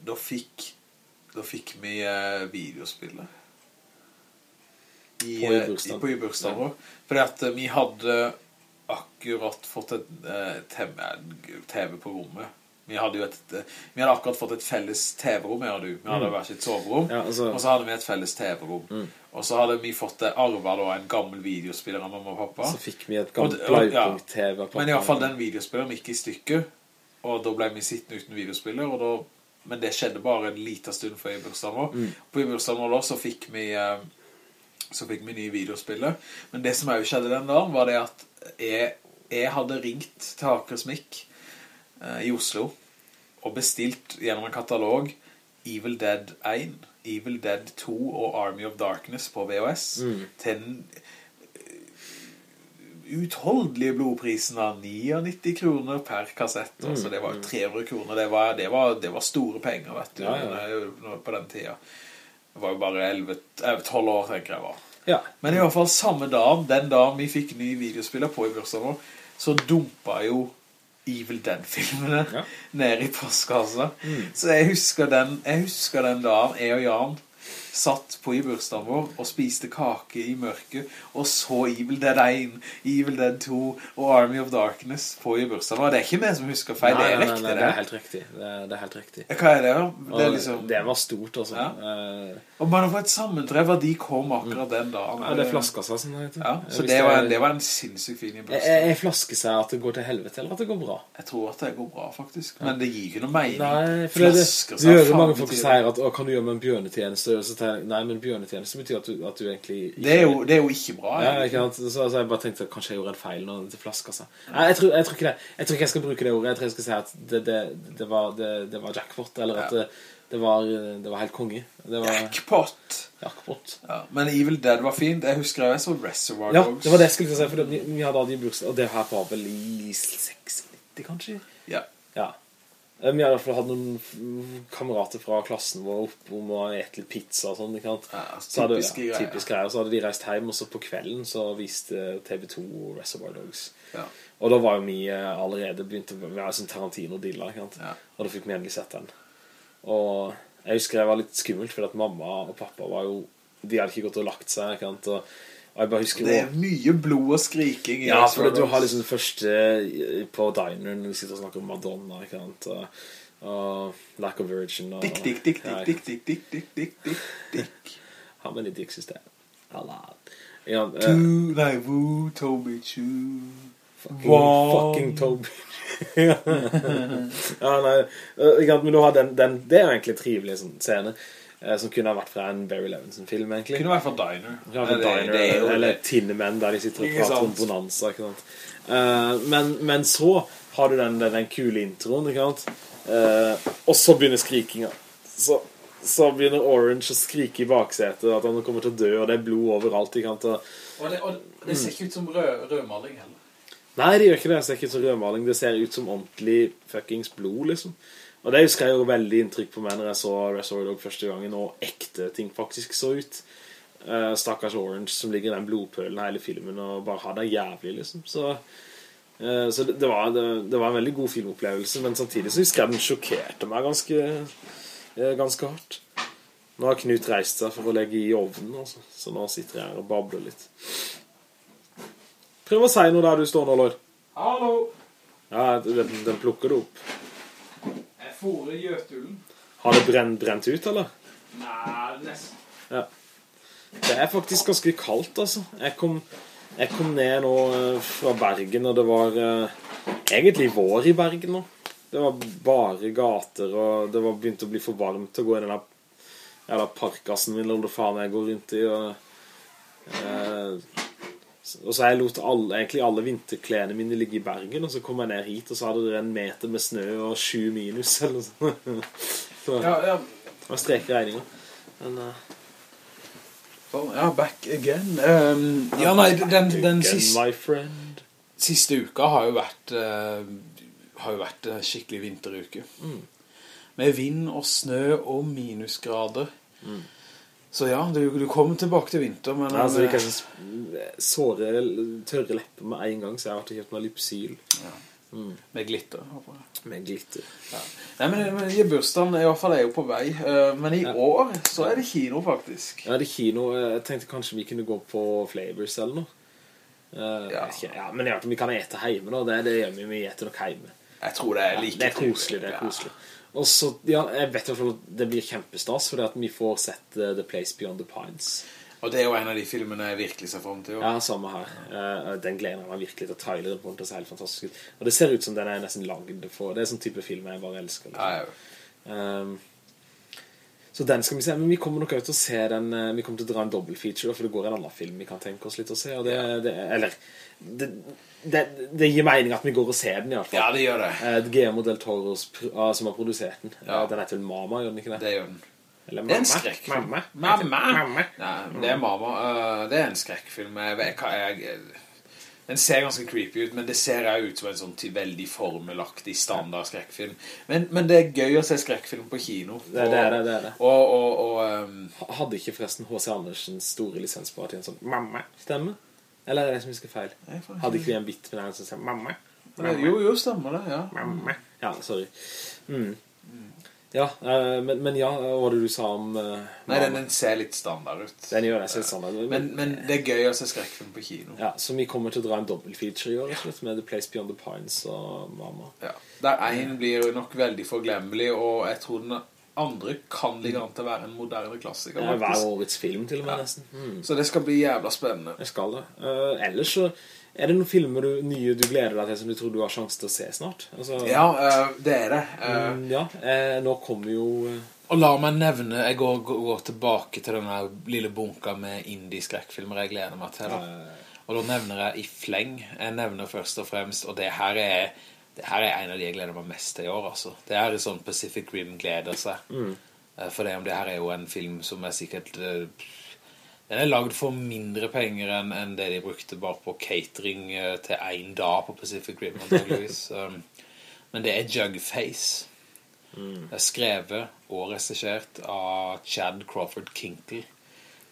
da fikk da fikk vi uh, videospillet i, På i eh, bursdagen. i, på i bursdagen vår fordi at eh, vi hadde akkurat fått et eh, TV, på rommet vi hadde jo et eh, vi hadde akkurat fått et felles TV-rom jeg og du vi hadde vært sitt soverom Mm. Ja, altså- og så hadde vi et felles TV-rom og så hadde vi fått arva arvet da en gammel videospiller av mamma og pappa Så fikk vi et gammelt ja. Blaupunkt-TV. men i hvert fall den videospilleren gikk i stykker, og da ble vi sittende uten videospiller, da, men det skjedde bare en liten stund før i bursdagen vår. Mm. På i bursdagen vår da, så fikk vi, eh, så fikk vi nye videospiller. Men det som også skjedde den dagen, var det at jeg, jeg hadde ringt til Akersmik eh, i Oslo, og bestilt gjennom en katalog Evil Dead 1, Evil Dead 2 og Army of Darkness på VHS Mm. til den utholdelige blodprisen av 99 kroner per kassett. Mm. Altså det var 300 kroner. Det var, det var, det var store penger, vet du, Ja, ja. på den tida. Var jo bare 11-12 år, tenker jeg var. Ja. Men i hvert fall samme dag, den dagen vi fikk ny videospiller på i bursdagen vår, så dumpa jo Evil Dead-filmene Ja. ned i postkassa. Så jeg husker, den, jeg husker den dagen jeg og Jan satt på i bursdagen vår og spiste kake i mørket og så Evil Dead 1, Evil Dead 2 og Army of Darkness på i bursdagen vår. Det er ikke meg som husker feil, det er Nei, nei, riktig nei, det. det er helt riktig. Det er, det er helt riktig. Hva er det da? Det er liksom... det var stort, altså. Ja. Eh, Og bare for et sammentrev at de kom akkurat den dagen. ja, det er seg som det heter. Ja, så det var, en, det var en sinnssykt fin i bursdagen. er flaske seg at det går til helvete, eller at det går bra? Jeg tror at det går bra, faktisk. Men det gir ikke noe mening. Nei, for det, det, det, det, du hører faen mange folk betyr som sier at, så kan nei, men bjørnetjeneste betyr at du, at du egentlig ikke... Det er, jo, det er jo ikke bra. Ja, ikke? Så, så jeg bare tenkte at kanskje jeg gjorde en feil nå til seg Nei, jeg tror, jeg tror det. Jeg tror ikke jeg skal bruke det ordet. Jeg tror jeg skal si at det, det, det, var, det, det var jackpot, eller at Ja. det, det, var, det var helt konge. Det var Jackpot. jackpot. Ja, men Evil Dead var fint. Jeg husker jeg så Reservoir Ja, det var det jeg skulle si, for det, vi, vi hadde aldri bursdag, og det her var vel i 96, kanskje? Eh, Vi hadde i hvert fall hatt noen kamerater fra klassen vår opp om å ete litt pizza og sånn, ikke sant? Ja, Så hadde, typiske ja, typiske greier. Så hadde de reist hjem, og så på kvelden så viste TV2 Reservoir Dogs. Ja. Og da var jo vi eh, allerede begynt å være sånn Tarantino-dilla, ikke sant? Ja. Og da fikk vi endelig sett den. Og jeg husker jeg var litt skummelt, fordi at mamma og pappa var jo, de hadde ikke gått og lagt seg, ikke sant? Og, husker Det er mye blod og skriking Ja, for du har liksom det første eh, på dineren, vi sitter og snakker om Madonna, ikke sant? Og, Lack of Virgin. Og, Dick, dick, dick, dick, dick, dick, dick, dick, dick, dick, dick. How many dicks is that? A lot. Ja, eh, Two, like, woo, Toby, two. fucking, Wow. fucking Toby. ja, nei, eh, men du har den, den, det er jo egentlig en trivelig sånn scene, som kunne ha vært fra en Barry Levinson-film, egentlig. Kunne vært fra Diner. Det- Diner, det det, jo eller det. Tinnemenn der de sitter og prater om? Bonanza? Eh, men, men så har du den, den, den kule introen? Eh, og så begynner skrikinga. Så, så begynner Orange å skrike i baksetet at han kommer til å dø, og det er blod overalt? Og, Og det, og det ser ikke ut som rød, rødmaling heller. Nei, det gjør ikke det. Det ser ikke ut som rødmaling. Det ser ut som ordentlig fuckings blod, liksom. Og det husker jeg jo veldig inntrykk på meg når jeg så Reservoir Dog første gangen, og ekte ting faktisk så ut. Uh, stakkars Orange som ligger i den blodpølen hele filmen og bare har det jævlig, liksom. Så, uh, så det, det, var, det, det var en veldig god filmopplevelse, men samtidig så husker jeg den sjokkerte meg ganske, uh, ganske hardt. Nå har Knut reist seg for å legge i ovnen, altså. så nå sitter jeg her og babler litt. Prøv å si noe der du står nå, Lord. Hallo! Ja, den, den plukker du opp. Jeg fôrer gjøtulen. Har det brent, brent ut, eller? Nei, nesten. Ja. Det er faktisk ganske kaldt, altså. Jeg kom, jeg kom ned nå eh, fra Bergen, og det var eh, egentlig vår i Bergen nå. Det var bare gater, og det var begynt å bli for varmt til å gå i den der jævla parkassen min, eller hva faen jeg går rundt i, og... eh, og så jeg lot alle, egentlig alle vinterklærne mine ligge i Bergen, og så kom jeg ned hit, og så hadde dere en meter med snø og sju minus, eller sånn. Så Ja, ja. det var strek i regningen. Men... Uh, Sånn, ja, back again. Um, ja, nei, den, den siste, siste uka har jo vært, uh, har jo vært en skikkelig vinteruke. Med vind og snø og minusgrader. Så ja, du, du kom tilbake til vinter, men... Altså, jeg kanskje kan såre tørre lepper med en gang, så jeg har vært og kjøpt meg Lypsyl. Med glitter, håper jeg. Med glitter. Ja. Nei, men, men bursdagen i hvert fall er jo på vei. eh, Men i år så er det kino, faktisk. Ja, det er kino. eh, Jeg tenkte kanskje vi kunne gå på Flavors eller noe. Eh, Ja. ja men jeg vet ikke om vi kan ete hjemme da. Det, det gjør vi, vi eter nok hjemme. Jeg tror det er like det er koselig, det er Ja. koselig. Og så, ja, jeg vet i hvert fall at det blir kjempestas, fordi at vi får sett uh, The Place Beyond the Pines. Og det er jo en av de filmene jeg virkelig ser frem til. Også. Ja, samme her. Uh, den gleder jeg meg virkelig til. Traileren på den ser helt fantastisk ut. Og det ser ut som den er nesten lagd for Det er sånn type film jeg bare elsker. liksom. Ja, ja. Um, så den skal vi se, men vi kommer nok ut til å se den eh, Vi kommer til å dra en dobbeltfeature For det går en annen film vi kan tenke oss litt å se det, det, Eller det, det, det gir mening at vi går og ser den i hvert fall ja, det gjør det. Eh, Guillermo del Toros pr- ah, som har produsert den Ja. Eh, Den heter vel Mama, gjør den ikke det? Det gjør den. Eller Det er en skrekk. Mamma? Mamma? Mamma. Nei, det er Mama. Uh, det er en skrekkfilm. Jeg, hva jeg, den ser ganske creepy ut, men det ser jo ut som en sånn veldig formelaktig standard skrekkfilm. Men, men det er gøy å se skrekkfilm på kino. Det, det er det, det er det Og, og, og um, Hadde ikke forresten H.C. Andersens store lisensbar til en sånn Mamma-stemme? Eller er det som husker feil? Hadde ikke vi en bit med den som sier Mamma? Jo, jo, stemmer det, ja. Mamma. Ja, sorry. Mm. Ja, eh, men, men ja, hva var det du sa om uh, Nei, den, den ser litt standard ut. Den gjør det, ser standard ut. Men, men det er gøy å se skrekkfilm på kino. Ja, så vi kommer til å dra en dobbeltfeature i år, ja. med The Place Beyond the Pines og Mamma. Ja. Der en blir nok veldig forglemmelig, og jeg tror den andre kan ligge an til å være en moderne klassiker. Er hver årets film til og med, Ja. nesten. Mm. Så det skal bli jævla spennende. Det skal det. Uh, ellers så er det noen filmer du, nye du gleder deg til som du tror du har sjanse til å se snart? Altså, Ja, uh, det er det. Uh, mm, ja nå kommer jo... Og la meg nevne, jeg går, går, tilbake til denne lille bunka med indie-skrekkfilmer jeg gleder meg til. Da. Og da nevner jeg i fleng. Jeg nevner først og fremst, og det her er, det her er en av de jeg gleder meg mest til i år, altså. Det her er sånn Pacific Rim gleder seg. Mm. For det, det her er jo en film som er sikkert... eh, Den er lagd for mindre penger enn en det de brukte bare på catering eh, til en dag på Pacific Rim, antageligvis. Um, Men det er Jugface. Det er skrevet og regissert av Chad Crawford Kinkle,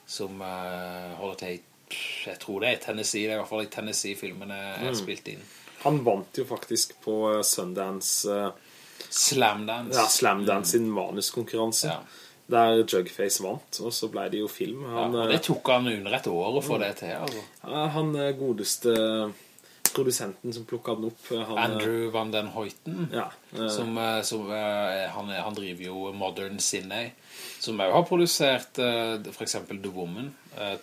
som eh, holder til i jeg tror det er i Tennessee, det er i hvert fall i Tennessee filmen er, mm. spilt inn. Han vant jo faktisk på eh, Sundance eh, Slamdance. ja, Slamdance sin manuskonkurranse. Ja. Der Jugface vant, og så ble det jo film. Han, ja, det eh, tok han under et år å få det til, altså. han godeste produsenten som plukket den opp, han, Andrew Van Den Hoyten, Ja, eh, som, som han, han driver jo Modern Cine, som også har produsert for eksempel The Woman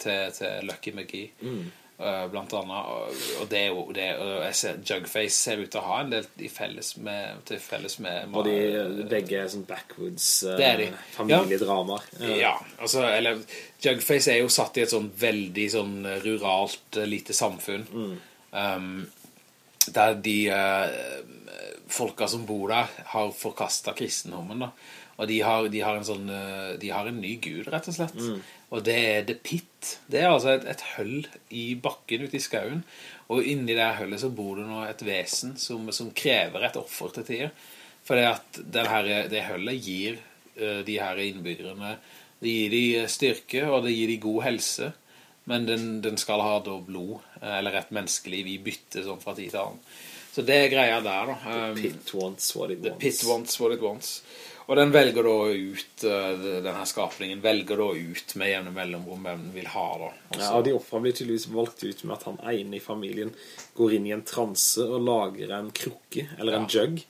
til, til Lucky McGee. Mm. Eh, blant annet og, det er jo det, jeg ser, Jugface ser ut til å ha en del i felles med, til felles med og de eh, begge er sånn backwoods eh, Det er de. familiedramer ja. Ja, altså, eller Jugface er jo satt i et sånn veldig sånn ruralt lite samfunn. Um, der de uh, folka som bor der har forkastet kristendommen da. Og de har, de har en sånn De har en ny gud, rett og slett. Og det er The Pit. Det er altså et, et høll i bakken ute i skauen. Og inni det høllet så bor det nå et vesen som, som krever et offer til tider. For det at denne, her, det høllet gir uh, de her innbyggerne Det gir de styrke, og det gir de god helse. Men den, den skal ha da blod, eh, eller et menneskeliv i bytte sånn fra tid til annen. Så det er greia der da. Um, Pit wants what it wants. The pit wants what it wants. Og den velger da ut, uh, denne skapningen velger da ut med jevne mellomrom hvem den vil ha da. Også. Ja, og de offrene blir tydeligvis valgt ut med at han ene i familien går inn i en transe og lager en krukke, eller en Ja. jug.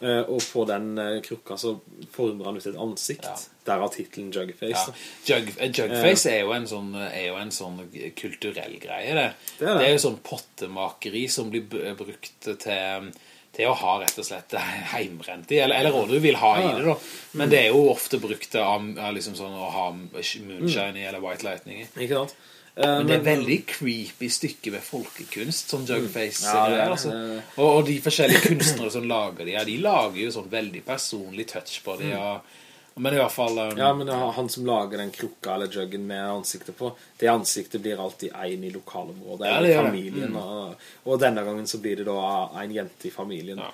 Eh, Og på den eh, krukka så former han ut et ansikt. Ja. Derav titlen Jugface. Ja. Jug, eh, Jugface er jo en sånn, er jo en sånn kulturell greie det. Det er det. jo sånn pottemakeri som blir brukt til, til å ha rett og slett heimrent i, eller, eller hva du vil ha i det da. Men det er jo ofte brukt av, liksom sånn å ha moonshine i, eller white lightning i. Ikke sant? Eh, Men det er veldig creepy stykke med folkekunst Som Jugface Ja, det er er, altså. og, og de forskjellige kunstnere som lager de ja, De lager jo sånn veldig personlig touch på det, ja. Men i hvert fall um, Ja, men han som lager den krukka eller juggen med ansiktet på, det ansiktet blir alltid en i lokalområdet, Ja, eller det. familien. Og, og denne gangen så blir det da en jente i familien Ja.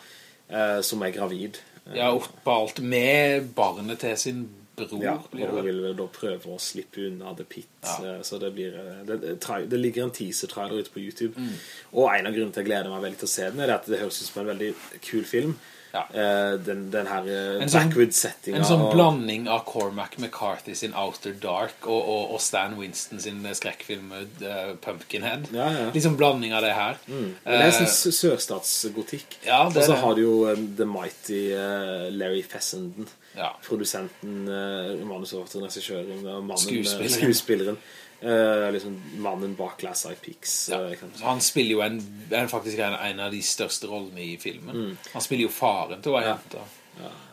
uh, som er gravid. Ja, oppalt alt Med barnet til sin bror, Ja, og hun vil da prøve å slippe unna The Pit Ja. eh, Så det blir eh, det, det, det ligger en teaser-trailer ute på YouTube Mm. Og en av grunnene til at jeg gleder meg veldig til å se den Er at det høres ut som en veldig kul film Ja. Eh, Den, den her eh, En sånn- backwoods-settingen En sånn og- blanding av Cormac McCarthy sin Outer Dark og, og, og Stan Winston sin skrekkfilm uh, Pumpkinhead. Ja, ja. Liksom blanding av det her. Mm. det er en sånn sørstatsgotikk Ja, Og så har du jo um, The Mighty uh, Larry Fessenden Ja. Produsenten, uh, manusforfatteren, regissøren Skuespilleren. eh, skuespilleren eh, liksom mannen bak Glass Eye Peaks Ja. uh, han spiller jo en, en faktisk en, en av de største rollene i filmen. Mm. Han spiller jo faren til hva jenta.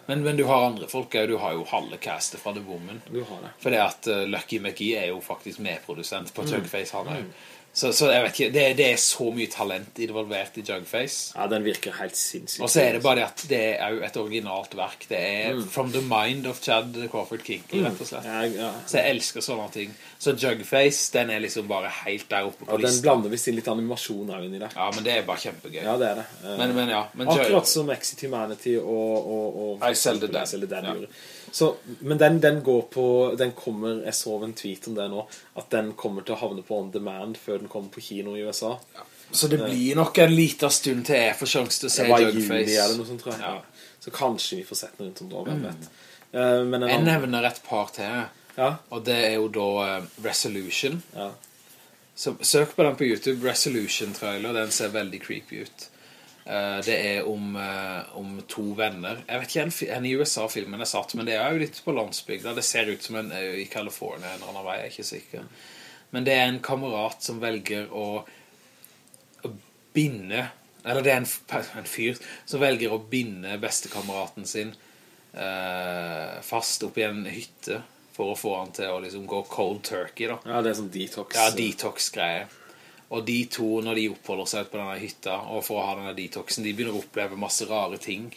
Men, men du har andre folk, du har jo halve castet fra The Woman. Du For det at uh, Lucky McGee er jo faktisk medprodusent Mm. på Jugface, han er jo. Så, så jeg vet ikke, det, det er så mye talent involvert i Jugface. Ja, den virker helt sinnssykt Og så er det bare det at det er jo et originalt verk. Det er Mm. From the Mind of Chad Crawford Kinkley, rett og slett. ja, ja. Så jeg elsker sånne ting. Så Jugface, den er liksom bare helt der oppe på Og den lista. blander visst inn litt animasjon her inni der Ja, men det er bare kjempegøy. Ja, det er det Men, men ja. Men Akkurat som Exit Humanity og, og, og I Sell the Dead. Ja. Så, men den, den går på Den kommer Jeg så en tweet om det nå At den kommer til å havne på on demand Før den kommer på kino i USA Så det blir nok en liten stund til jeg får sjanse til å se juni Jugface. eller noe sånt tror jeg Ja. ja. Så kanskje vi får sett den rundt om da Hvem vet Men en Jeg nevner et par til, Ja, og det er jo da uh, Resolution. ja Så søk på den på YouTube, Resolution-trailer, den ser veldig creepy ut. Eh, det er om, eh, om to venner. Jeg vet ikke en, fi- i USA filmen er satt, men det er jo litt på landsbygda. Det ser ut som en er i California en eller annen vei, jeg er ikke sikker. Men det er en kamerat som velger å, å binde, eller det er en, en fyr som velger å binde bestekameraten sin eh, fast opp i en hytte for å få han til å liksom gå cold turkey da. Ja, det er sånn detox Ja, detox-greie. Og de to, når de oppholder seg ut på denne hytta, og for å ha denne detoxen, de begynner å oppleve masse rare ting.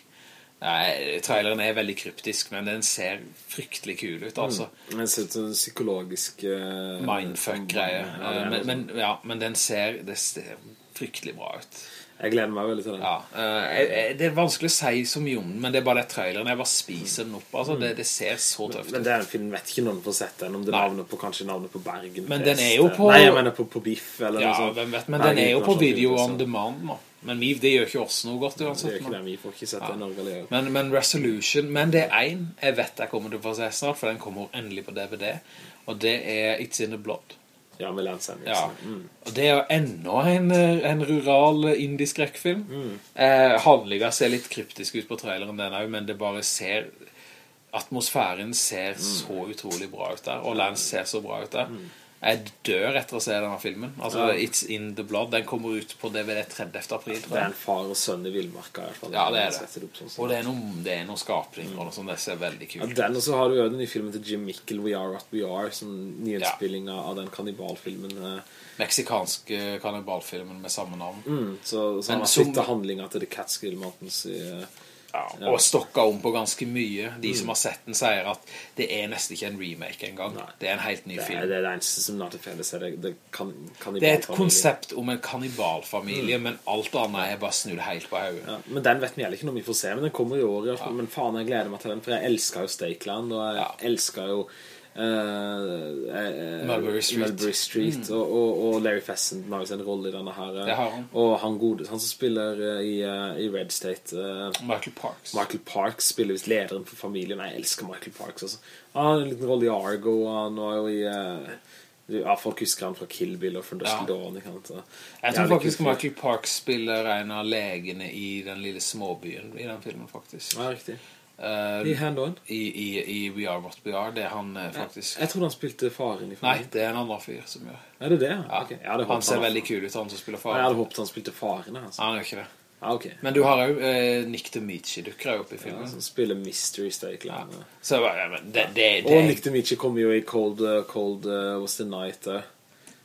Nei, traileren er veldig kryptisk, men den ser fryktelig kul ut, altså. ser ut som en psykologisk eh, Mindfuck-greie. Ja, men, men, ja, men den ser, det ser fryktelig bra ut. Jeg gleder meg veldig til den Ja, eh, det er vanskelig å si så mye om den, men det er bare det traileren. Jeg bare spiser den opp, altså. Det, det ser så tøft Men ut. det er en film, vet ikke noen får sett den Om det navnet på, kanskje navnet på Bergen Men den er jo på- Nei, jeg mener på, på Biff eller Ja, noe sånt vet, men Nei, den er jo på video on demand nå. Men vi, det gjør ikke oss noe godt Det uansett. det, vi får ikke sett det i Norge alene. Men, men Resolution Men det er en jeg vet jeg kommer til å få se snart For den kommer endelig på DVD Og det er It's in the Blood Ja, med Lance ja. Mm. Og det er jo enda en, eh, en rural eh, indisk-skrekkfilm Mm. eh, Handlinga ser litt kryptisk ut på traileren den Men det bare ser Atmosfæren ser Mm. så utrolig bra ut der Og Lance ser så bra ut der Jeg dør etter å se denne filmen Altså Ja. It's in the Blood Den kommer ut på DVD 30. april tror Det er en far og sønn i Villmarka i fall Ja, det er det. opp sånn, sånn. Og det er noen, det er noe skapning og sånt, det ser veldig ja, kult. den, og så har du jo den i filmen til Jim Mikkel We Are What We Are Som nyinnspilling av den kannibalfilmen Meksikanske Meksikansk eh, kannibalfilmen med samme navn. mm, Så, så han har som- flyttet handlinga til The Catskill Mountains i, eh, Ja, og stokka om på ganske mye. De som har sett den sier at det er nesten ikke en remake engang. Det er en helt ny det, er, film. det er det eneste som er til felles er det, det kan, Det er et konsept om en kannibalfamilie, men alt annet er bare snudd helt på hodet. Ja, men den vet vi heller ikke når vi får se Men den kommer i år Ja. Men faen jeg gleder meg til den For jeg elsker jo Stakeland Og jeg elsker jo eh, eh, Mulberry Street. Mm. Mulberry Street og, og, og Larry Fessenden har jo sin rolle i denne her eh, han. Og han, gode, han som spiller eh, i, eh, i Red State eh, Michael Parks. Michael Parks spiller vist lederen for familien Jeg elsker Michael Parks altså. Han har en liten rolle i Argo han var jo i eh, ja, folk husker han fra Kill Bill og fra Dusk Ja. Dawn Jeg tror faktisk kult. Michael Parks spiller en av legene i den lille småbyen i den filmen, faktisk. Ja, riktig Eh, I Hand On i, i, I We Are What We Are, det han uh, faktisk. Jeg trodde han spilte faren i Nei, det er en annen fyr som gjør. Er det det? Ja. Okay. han, han ser veldig kul ut, han som spiller Ja. Jeg hadde håpet han spilte faren altså. Han gjør ikke det. Ja, ok Men du har jo eh, Nick DeMichi dukker opp i ja, filmen. Som spiller Mystery Stakeland ja. Så ja, men det, det, det, Og Nick DeMichi kommer jo i Cold, uh, Cold uh, Was The Night uh.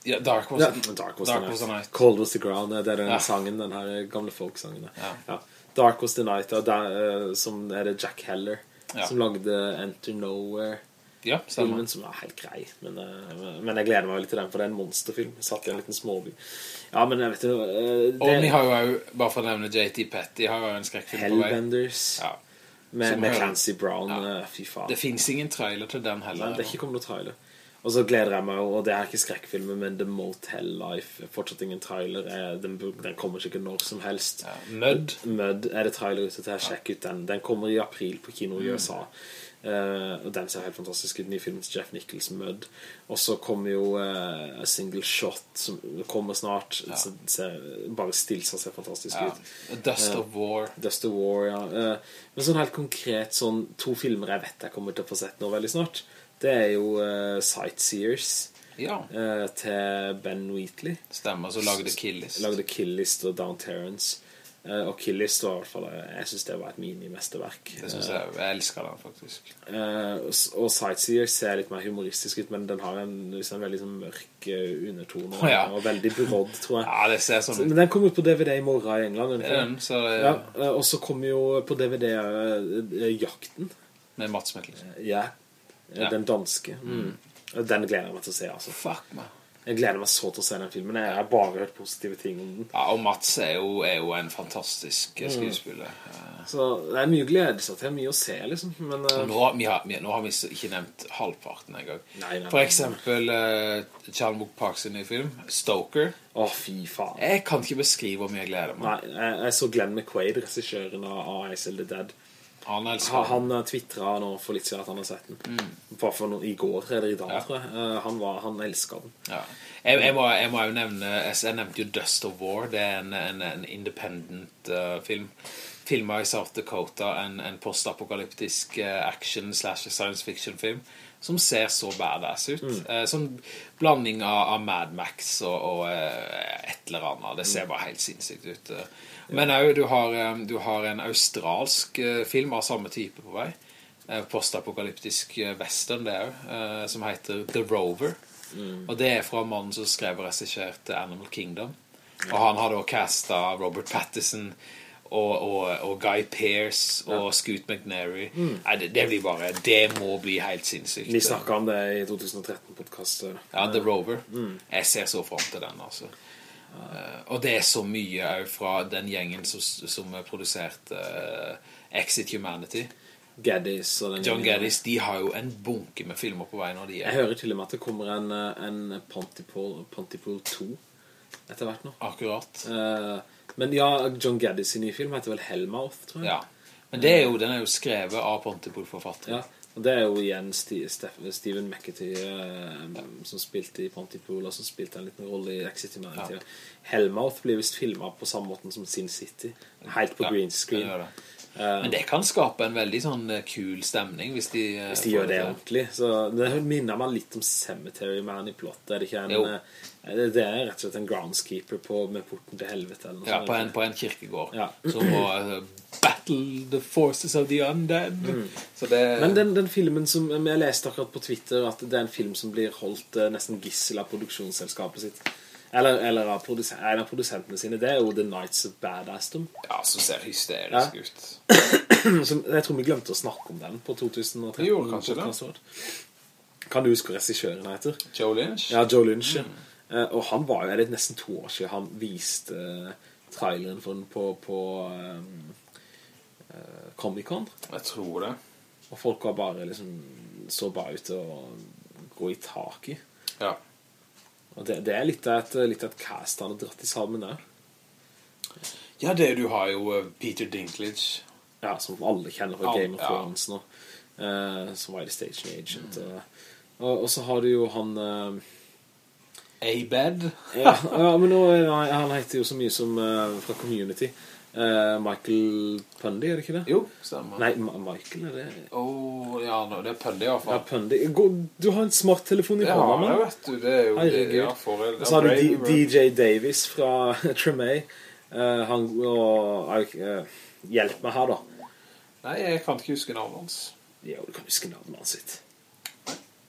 ja, Dark Was, ja, Dark, was, Dark the was the night. Night. Cold Was The Ground uh, Det er den Ja. sangen Den her gamle folksangen uh. Ja. Dark Was The Night der, uh, Som er det Jack Heller Ja. Som lagde Enter Nowhere Ja. Filmen som er helt grei men, uh, men jeg gleder meg veldig til den For det er en monsterfilm Jeg satt i en liten småby Ja, men jeg vet jo uh, Og vi har jo, bare for å nevne JT Petty, har jo en skrekkfilm på vei. Hellbenders Ja. Med, med Clancy Brown, Ja. eh, fy faen. Det finnes ingen trailer til den heller Nei, det er ikke kommet noen trailer. Og så gleder jeg meg og det er ikke skrekkfilmer, men The Motel Life, fortsatt ingen trailer, eh, den, den kommer sikkert når som helst. Ja, Mud. Mud er det trailer ute til, sjekk ut den. Den kommer i april på kino Mm. i USA. Uh, og den ser helt fantastisk ut, ny film til Jeff Nichols, Mud. Og så kommer jo uh, A Single Shot, som kommer snart. Så det ser, bare Stilsa ser fantastisk Ja. ut. Dust of War. Dust of War, ja. Men sånn helt konkret, sånn to filmer jeg vet jeg kommer til å få sett nå veldig snart, det er jo uh, Sightseers Ja, uh, til Ben Wheatley. stemmer. Så lagde Killist. Lagde Killist og Down Terrence. Uh, og Killist var i hvert fall Jeg synes det var et minimesterverk. Det synes jeg, jeg elsker den faktisk. Og og Sightseers ser litt mer humoristisk ut, men den har en, liksom, veldig sånn mørk undertone. oh, ja. Og veldig brodd, tror jeg. Ja, det ser sånn ut. Men den kommer ut på DVD i morgen i England. Den, så det, Ja, og så kommer jo på DVD uh, Jakten. med Mats Mikkelsen. Ja. Ja. Den danske. Mm. Den gleder jeg meg til å se, altså. Fuck meg. Jeg gleder meg så til å se den filmen. Jeg har bare hørt positive ting om den. Ja, og Mats er jo, er jo en fantastisk eh, skuespiller. Mm. Så det er mye glede seg til, mye å se, liksom. Men uh... Nå, har- vi har, vi, nå har vi ikke nevnt halvparten en gang. Nei, nei, For eksempel uh, Charles Book Park sin nye film, Stoker. Å, fy faen. Jeg kan ikke beskrive hvor mye jeg gleder meg. Nei, jeg, jeg så Glenn McQuaid, regissøren av Ice the Dead. Han elsker Han, han eh, nå for litt siden at han har sett den. Bare for noen, i går, eller i dag, Ja. tror jeg. Eh, han, var, han elsker den. Ja. Jeg, jeg, må, jeg må jo nevne Jeg nevnte jo Dust of War Det er en, en, en independent uh, film Filmet i South Dakota En, en postapokalyptisk uh, action Slash science fiction film Som ser så badass ut Eh, Sånn blanding av, av Mad Max Og, og et eller annet Det ser bare helt sinnssykt ut. Men også, du, har, du har en australsk eh, film Av samme type på vei Eh, Postapokalyptisk eh, western det eh, Som heter The Rover og det er fra mannen som skrev og regisserte Animal Kingdom. Og han har da castet Robert Pattinson og, og, og Guy Pearce og Scoot McNairy. Nei, det, det blir bare, det må bli helt sinnssykt. Vi snakka om det i 2013-podkastet. Ja, The Rover. Jeg ser så frem til den, altså. Eh, og det er så mye også fra den gjengen som, som produserte uh, Exit Humanity. Gaddis John Geddes, Gaddis, de har jo en bunke med filmer på vei når de Jeg er hører til og med at det kommer en, eh, en Pontypool, Pontypool 2 etter hvert nå. akkurat. Eh, men ja, John Gaddis sin nye film heter vel Hellmouth, tror jeg. Ja. Men det er jo, den er jo skrevet av Pontypool-forfatteren. Ja, og det er jo igjen Steven McAtee eh, som spilte i Pontypool, og som spilte en liten rolle i Exit Humanity. Hellmouth blir vist filmet på samme måten som Sin City, helt på Ja, green screen. Det det. Men det kan skape en veldig sånn eh, kul stemning hvis de, eh, Hvis de gjør det det ordentlig Så det minner meg litt om Cemetery Man i plott Er det ikke en Jo. Eh, det, det er rett og slett en groundskeeper på, Med porten til helvete Ja, på en, på en kirkegård. Ja. Som må uh, battle the forces of the undead. Så det... Mm. Men den, den filmen som Jeg leste akkurat på Twitter At det er en film som blir holdt uh, nesten gissel av produksjonsselskapet sitt Eller, eller av en av produsentene sine Det er jo The Knights of Badassdom Ja, som ser hysterisk Ja. ut. som, Jeg tror vi glemte å snakke om den På 2013 Vi gjorde kanskje det. Kan du huske hva regissøren heter? Joe Lynch? Ja, Joe Lynch ja. Eh, Og han var jo, er det nesten to år siden Han viste eh, traileren for den på, på um, eh, Comic-Con Jeg tror det. Og folk var bare liksom Så bare ut til å gå i tak i Ja. Og det, det er litt av et, litt av et cast han har dratt i sammen der Ja, det du har jo Peter Dinklage. Ja, som alle kjenner fra Game of ja. Thrones nå eh, Som var i The Station Agent og, og, og så har du jo han eh, A-Bed. ja, ja, men nå, han, heter jo så mye som eh, fra Community Eh, Michael Pundy, er det ikke det? Jo, stemmer. Nei, Ma Michael er det Åh, ja, no, det er Pundy i hvert Ja, fall. Pundy Gå, Du har en smarttelefon i Det hånda har jeg, vet du. Det er jo... Herregud. Det, ja, for, Og så har du DJ Davis fra Tremay Uh, Han og uh, Hjelp meg her da Nei, jeg kan ikke huske navnet hans. Jo, du kan huske navnet hans sitt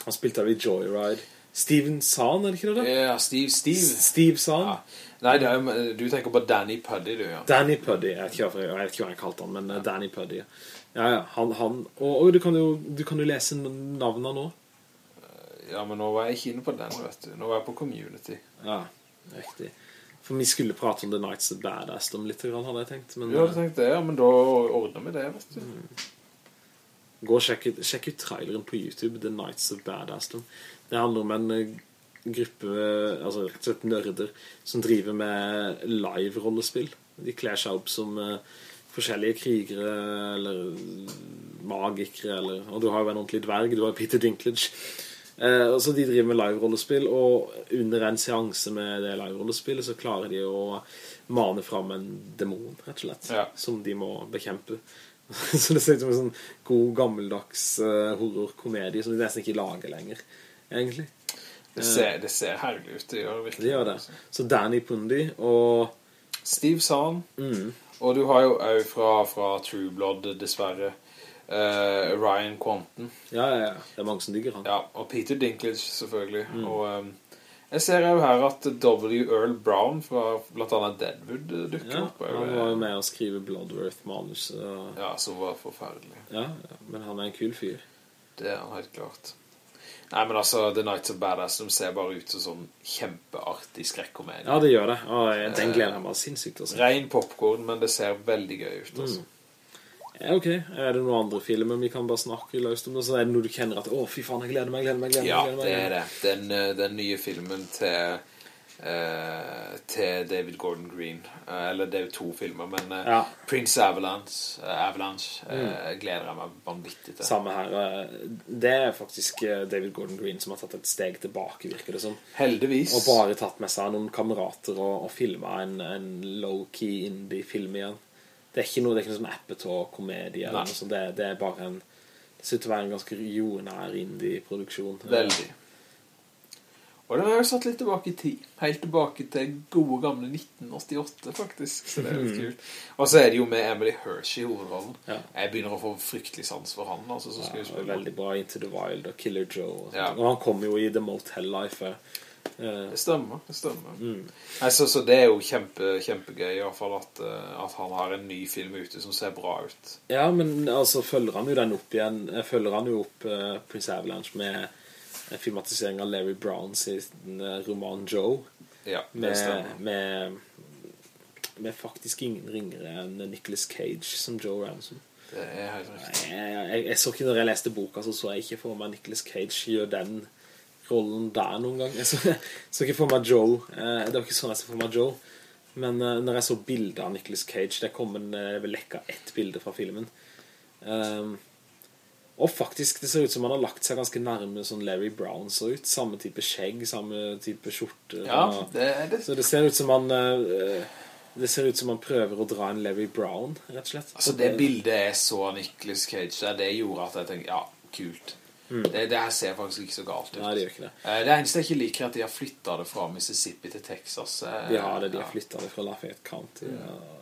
Han spilte av i Joyride Steven Sahn, er det ikke det da? Ja, Steve, Steve. Steve Sahn. Ja. Nei, er, du tenker på Danny Puddy, du, ja. Danny Puddy, jeg vet ikke hva jeg, jeg kalte han, men ja. Danny Puddy. Ja, ja, han, han og, og du, kan jo, du kan jo lese navnene nå. Ja, men nå var jeg ikke inne på den, vet du. Nå var jeg på Community. Ja, riktig. For vi skulle prate om The Nights of Badass om litt, hadde jeg tenkt. Men, Du tenkte det, ja, men da ordner vi det, vet du. Gå og sjekk sjekk ut traileren på YouTube, The Nights of Badassdom. Det handler om en eh, gruppe, eh, altså rett og slett nerder, som driver med live-rollespill. De kler seg opp som eh, forskjellige krigere, eller magikere, eller, og du har jo en ordentlig dverg, du har Peter Dinklage. Eh, så de driver med live-rollespill, og under en seanse med det live-rollespillet så klarer de å mane fram en demon, rett og slett, Ja. som de må bekjempe. så det ser ut som en sånn god, gammeldags horrorkomedie som de nesten ikke lager lenger, egentlig. Det ser, det ser herlig ut, det gjør det virkelig. Det gjør det. Så Danny Pundi og Steve Zahn, mm, og du har jo også fra, fra True Blood, dessverre, uh, Ryan Quanten, Ja, ja, ja. Det er mange som digger han. ja, og Peter Dinklage selvfølgelig, Mm. og um, jeg ser jo her at W. Earl Brown fra blant annet Deadwood eh, dukker Ja, opp. han var jo med å skrive Bloodworth-manus. og- Ja, som var forferdelig. Ja, ja, men han er en kul fyr. Det er han helt klart. Nei, men altså, The Nights of Badass, de ser bare ut som sånn kjempeartig skrekkomedie. Ja, det gjør det. Og den gleder jeg meg sinnssykt å se. Ren popcorn, men det ser veldig gøy ut, Mm. altså. Ja, ok. Er det noen andre filmer vi kan bare snakke løst om det? Så er det noe du kjenner at, å fy faen, jeg gleder meg, gleder meg, gleder meg. Ja, gleder meg. det er det. Den, eh, den nye filmen til, eh, til David Gordon Green. Eh, eller det er jo to filmer, men eh, Ja. Prince Avalanche, eh, Avalanche mm. gleder jeg meg vanvittig til. Samme her. eh, Det er faktisk eh, David Gordon Green som har tatt et steg tilbake, virker det som. Heldigvis. Og bare tatt med seg noen kamerater og, og filma en, en low-key indie-film igjen. Det er ikke noe, det er ikke noe sånn appetå-komedie eller noe sånt. Det, det er bare en... Det ser ut til å være en ganske jordnær indie-produksjon. Veldig. Og den har jo satt litt tilbake i tid. Helt tilbake til gode gamle 1988, faktisk. Så det er litt kult. Og så er det jo med Emily Hirsch i hovedrollen. Ja. Jeg begynner å få fryktelig sans for han, altså, som Ja, veldig bra Into the Wild og Killer Joe. Og. Ja. og han kommer jo i The Motel Life. eh, Det stemmer, det stemmer. Mm. Nei, så, så det er jo kjempe, kjempegøy i hvert fall at, eh, at han har en ny film ute som ser bra ut. Ja, men altså følger han jo den opp igjen eh, Følger han jo opp uh, Prince Avalanche med en filmatisering av Larry Brown sin eh, roman Joe. Ja, det med, med, med faktisk ingen ringere enn Nicolas Cage som Joe Ransom Det er helt riktig. jeg, jeg, jeg så ikke når jeg leste boka Så så jeg ikke for meg Nicolas Cage gjør den rollen der noen gang. Jeg så, så ikke for meg Joe eh, Det var ikke sånn jeg så for meg Joe. Men eh, når jeg så bilder av Nicolas Cage Det kom en vel lekka ett bilde fra filmen. Ehm, Og faktisk, det ser ut som han har lagt seg ganske nærme Sånn Larry Brown så ut Samme type skjegg, samme type skjorte Ja, det det. Så det ser ut som han eh, Det ser ut som han prøver å dra en Larry Brown Rett og slett Altså, det bildet jeg så Nicholas Nicolas Cage, der, det gjorde at jeg tenkte, ja, kult. Det, det her ser faktisk ikke så galt ut. Nei, det gjør ikke det Eh, Det eneste jeg ikke liker er at de har flyttet det fra Mississippi til Texas. Ja, det, de har ja. flyttet det fra Lafayette County og,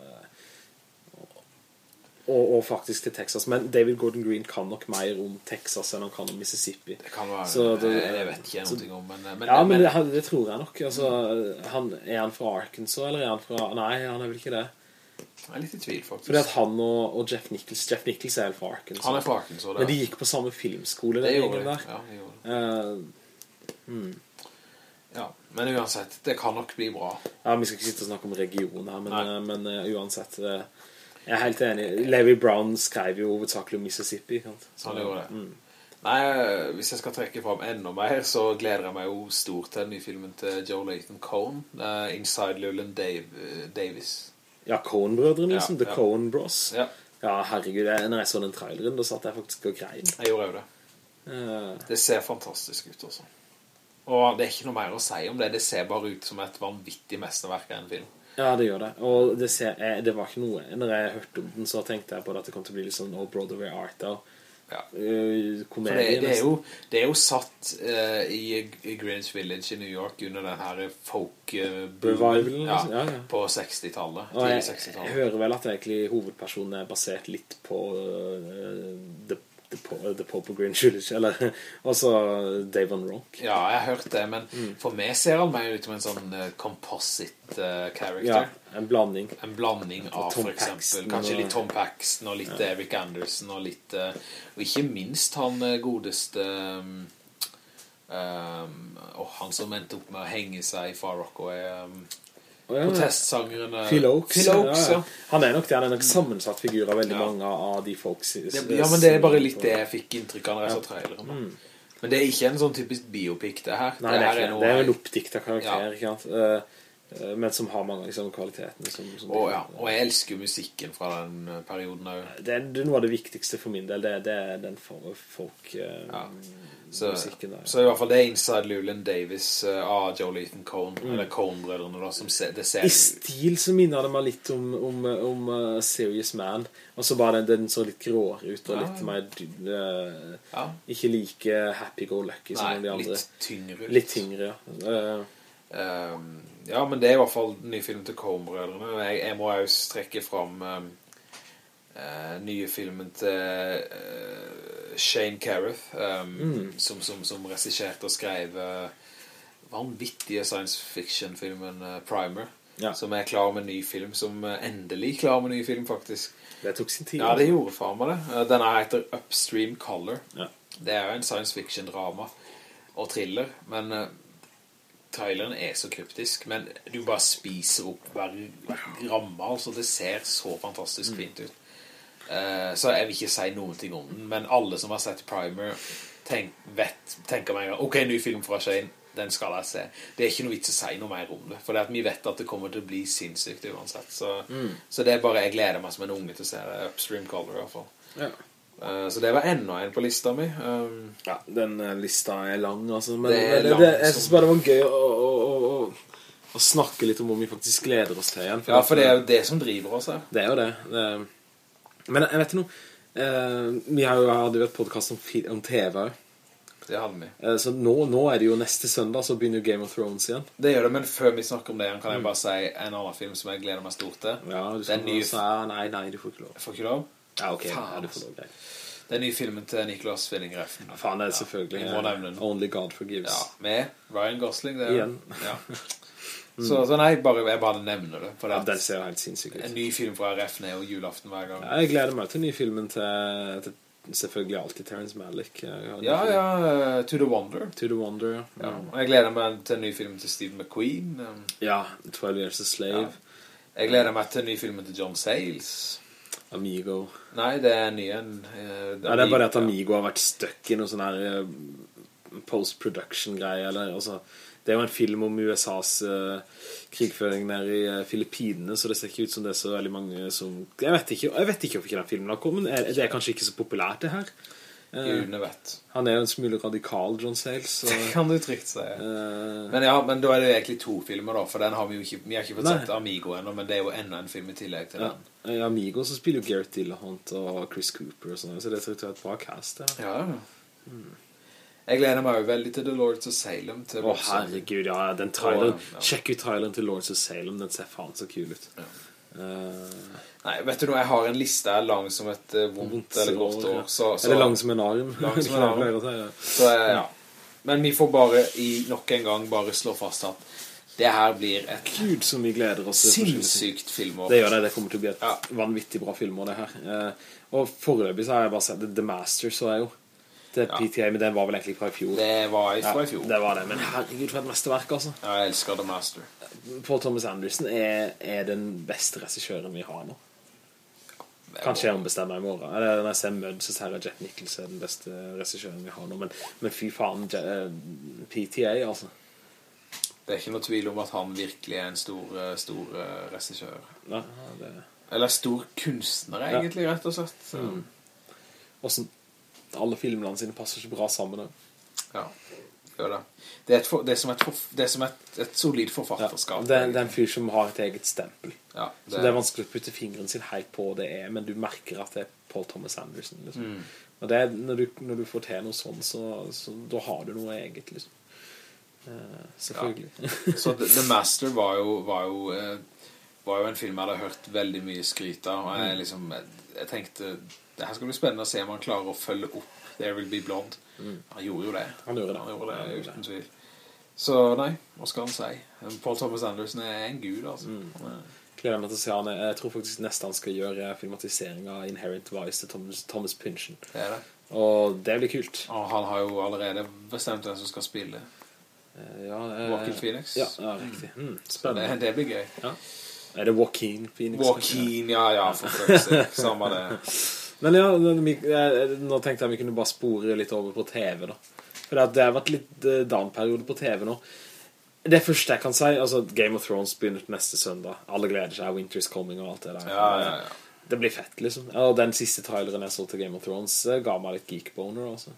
og, og faktisk til Texas Men David Gordon Green kan nok mer om Texas enn han kan om Mississippi Det kan være, Så det- jeg, vet ikke noe om, men, men, Ja, men det, det tror jeg nok altså, han, Er han fra Arkansas, eller er han fra Nei, han er vel ikke det jeg er litt i tvil, faktisk. Fordi at han og, og Jeff Nichols Jeff Nichols er fra Arkansas Han er fra Arkansas, det. Men de gikk på samme filmskole det gjorde de. Ja, det gjorde uh, hmm. Ja, men uansett, det kan nok bli bra. Ja, vi skal ikke sitte og snakke om region her, men, eh, men uh, uansett eh, Jeg er helt enig. Larry Brown skrev jo hovedsakelig om Mississippi. Så? Han gjorde det. Mm. Nei, hvis jeg skal trekke fram enda mer, så gleder jeg meg jo stort til den nye filmen til Joe Layton Cohn, uh, Inside Llewellyn Dave, Davis. Ja, Cohn-brødrene, Ja, liksom. The ja. Cohn Bros. Ja, Ja, herregud, når jeg så den traileren, da satt jeg faktisk og grein. jeg gjorde jo det. Uh. Det ser fantastisk ut også. Og det er ikke noe mer å si om det. Det ser bare ut som et vanvittig mesterverk av en film. Ja, det gjør det. Og det, ser, eh, det var ikke noe Når jeg hørte om den, så tenkte jeg på at det kom til å bli litt sånn Old Brother, Where Art da. Ja. Uh, komedie, det, det, er jo, det er jo satt uh, i, i Greenwich Village i New York under den her folk uh, Revivalen, ja, liksom. Ja, ja. på 60-tallet. Og jeg, Tidlig jeg hører vel at egentlig hovedpersonen er basert litt på The, the, Po- The Pope Green Village, eller også Davon Rock Ja, jeg har hørt det, men Mm. for meg ser han mer ut som en sånn uh, composite uh, character. Ja, en blanding. En blanding av Tom for eksempel Paxton Kanskje og- litt Tom Paxton og litt Eric Anderson og litt uh, Og ikke minst han eh, godeste um, um, Og han som endte opp med å henge seg i Far Rockaway um, eh, Phil Oaks. Phil Oaks, ja. Han er nok det, han er nok sammensatt figur av veldig Ja. mange av de folks Det, ja, men det er bare litt det jeg fikk inntrykk av når jeg så traileren. Mm. Men det er ikke en sånn typisk biopic, det her. Nei, det er, her ikke, det. er jo en oppdiktet karakter, ikke sant? Eh, eh, men som har mange liksom, kvalitetene som, som oh, ja. Og jeg elsker jo musikken fra den eh, perioden også. det, er, det er noe av det viktigste for min del, det, det er den form av folk eh, Ja. Så, musikken der. så i hvert fall det er Inside Llewellyn Davis uh, av Joe Ethan Cohn, eller Coen-brødrene da, som ser, det ser I stil så minner det meg litt om, om, om uh, Serious Man. Og så bare den, den så litt gråere ut, og Ja. litt mer eh, ja. Ikke like happy-go-lucky som Nei, de andre. litt tyngre ut. Litt tyngre, ja. Um, ja, men det er i hvert fall ny film til Coen-brødrene. Jeg, jeg må også strekke fram um, eh, nye filmen til uh, Shane Carruth, um, Mm. som, som, som regisserte og skrev uh, vanvittige science fiction-filmen Primer, Ja. som er klar med ny film, som endelig klar med ny film, faktisk. det tok sin tid. Ja, det gjorde faen meg det. Denne heter Upstream Color. Ja. Det er jo en science fiction-drama og thriller, men uh, traileren er så kryptisk, men du bare spiser opp hver, hver ramme, altså det ser så fantastisk fint ut. Eh, så jeg vil ikke si noen ting om den, men alle som har sett Primer tenk, vet, tenker meg ok, ny film fra Shane, den skal jeg se. Det er ikke noe vits å si noe mer om det, for det vi vet at det kommer til å bli sinnssykt uansett. Så, så det er bare, jeg gleder meg som en unge til å se det, Upstream Color i hvert fall. Ja. Eh, så det var enda en på lista mi. Um, Ja, den eh, lista er lang, altså. Men Det er lang det, jeg synes bare det var gøy å, å, å, å, snakke litt om hvor vi faktisk gleder oss til igjen. ja, for det er jo det som driver oss her. Det er jo det. det men jeg vet ikke noe. Eh, vi har jo, hadde jo et podcast om, fi- om TV. Det hadde vi. Eh, så nå, nå er det jo neste søndag, så begynner jo Game of Thrones igjen. Det gjør det, men før vi snakker om det kan jeg bare si en annen film som jeg gleder meg stort til. Ja, du Den skal nye- si Nei, nei, du får ikke lov. Får ikke lov. Ja, ok. Faen, Ja, du får lov, greit. Den nye filmen til Niklas Winding Refn. Faen, det er selvfølgelig vi må nevne den. Only God Forgives. Ja, med Ryan Gosling. Det er, Igjen. Ja. Så, så nei, bare, jeg bare nevner det. For Ja, den ser helt sinnssyk ut. en ny film fra RFN er jo julaften hver gang. Ja, jeg gleder meg til nyfilmen til, til selvfølgelig alltid Terrence Malick. Ja, ja, uh, To the Wonder. To the Wonder, ja. Ja. Jeg gleder meg til en ny film til Steve McQueen. Um, Ja, 12 Years a Slave. Jeg gleder meg til en ny film til John Sayles. Amigo. Nei, det er ny en. Uh, Ja, det er bare det at. Amigo har vært støkk i noe sånn her eh, post-production-greie, eller altså det er jo en film om USAs eh, krigføring nede i eh, Filippinene, så det ser ikke ut som det er så veldig mange som... Jeg vet ikke, jeg vet ikke hvorfor ikke den filmen har kommet. men Det er kanskje ikke så populært det her. Eh, Gudene vet. han er jo en smule radikal, John Sayles. Så, Det kan du trygt si. Uh, Men ja, men da er det jo egentlig to filmer da, for den har vi jo ikke, vi har ikke fått sett Amigo ennå, men det er jo enda en film i tillegg til ja. den. I Amigo så spiller jo Garrett Dillahunt og Chris Cooper og sånn, så det til å være et bra cast. Ja. Ja, ja. Jeg gleder meg jo veldig til The Lords of Salem. Å, Å herregud, ja, den traileren. Oh, ja. Sjekk ut traileren til Lords of Salem, den ser faen så kul ut. Ja. Uh, Nei, vet du noe, jeg har en liste her lang som et eh, vondt, Vondt eller godt år. Så, så, eller lang som en arm? Lang som en arm. Så, eh, ja. Men vi får bare i nok en gang bare slå fast at det her blir et Gud, som vi gleder oss sinnssykt filmår. Det gjør det, det kommer til å bli et Ja. vanvittig bra filmår det her. Og foreløpig så har jeg bare sett The Master, så er jo. Ja. PTA, men den var vel egentlig fra i fjor. Det var Ja, fra i fjor. det var det, men herregud, for et mesterverk, altså. Ja, jeg elsker The Master. Paul Thomas Anderson er, er den beste regissøren vi har nå. Kanskje jeg ombestemmer i morgen. Eller når jeg ser Mudd, så sier jeg Jet Nichols er den beste regissøren vi har nå. Men, men fy faen, Je- eh, PTA, altså. Det er ikke noe tvil om at han virkelig er en stor, eh, stor eh, regissør. Ja, det, Eller stor kunstner, egentlig, rett og slett. Så, Mm. hvordan alle filmene sine passer så bra sammen. Ja, gjør det. Det er, et for, det er som, et, for, det er som et, et solid Ja, forfatterskap. det, er- det er en fyr som har et eget stempel. Ja, Så det er vanskelig å putte fingeren sin helt på det er, men du merker at det er Paul Thomas Anderson. Liksom. Mm. Og det er, når, du, når du får til noe sånn, så, så da har du noe eget, liksom. Uh, selvfølgelig. Så The, Master var jo, var, jo, uh var jo en film jeg hadde hørt veldig mye skryt av, og Mm. jeg, liksom, jeg, jeg tenkte det her skal bli spennende å se om han klarer å følge opp There Will Be Blonde. Han gjorde jo det. Mm. Han gjorde det. Han gjorde det, uten tvil. Så nei, hva skal han si? Paul Thomas Anderson er en gud, altså. Mm. Er- Gleder meg til å se han. Jeg tror faktisk neste han skal gjøre er filmatisering av Inherent Vice til Thomas, Thomas Pynchon. Det er det. Og det blir kult. Og han har jo allerede bestemt hvem som skal spille. Eh, Ja, eh, Joaquin Phoenix. Ja, ja riktig. Mm, Det, spennende. det blir gøy. Ja. Er det Joaquin Phoenix? Joaquin, ja, ja, for fuck's sake. Samme det. Men ja, nå tenkte jeg vi kunne bare spore litt over på TV da. For det, det har vært litt eh, down-periode på TV nå. Det første jeg kan si, altså Game of Thrones begynner neste søndag. Alle gleder seg, Winter is coming og alt det der. Ja, ja, ja. Det blir fett, liksom. Og den siste traileren jeg så til Game of Thrones eh, ga meg litt geekboner, altså.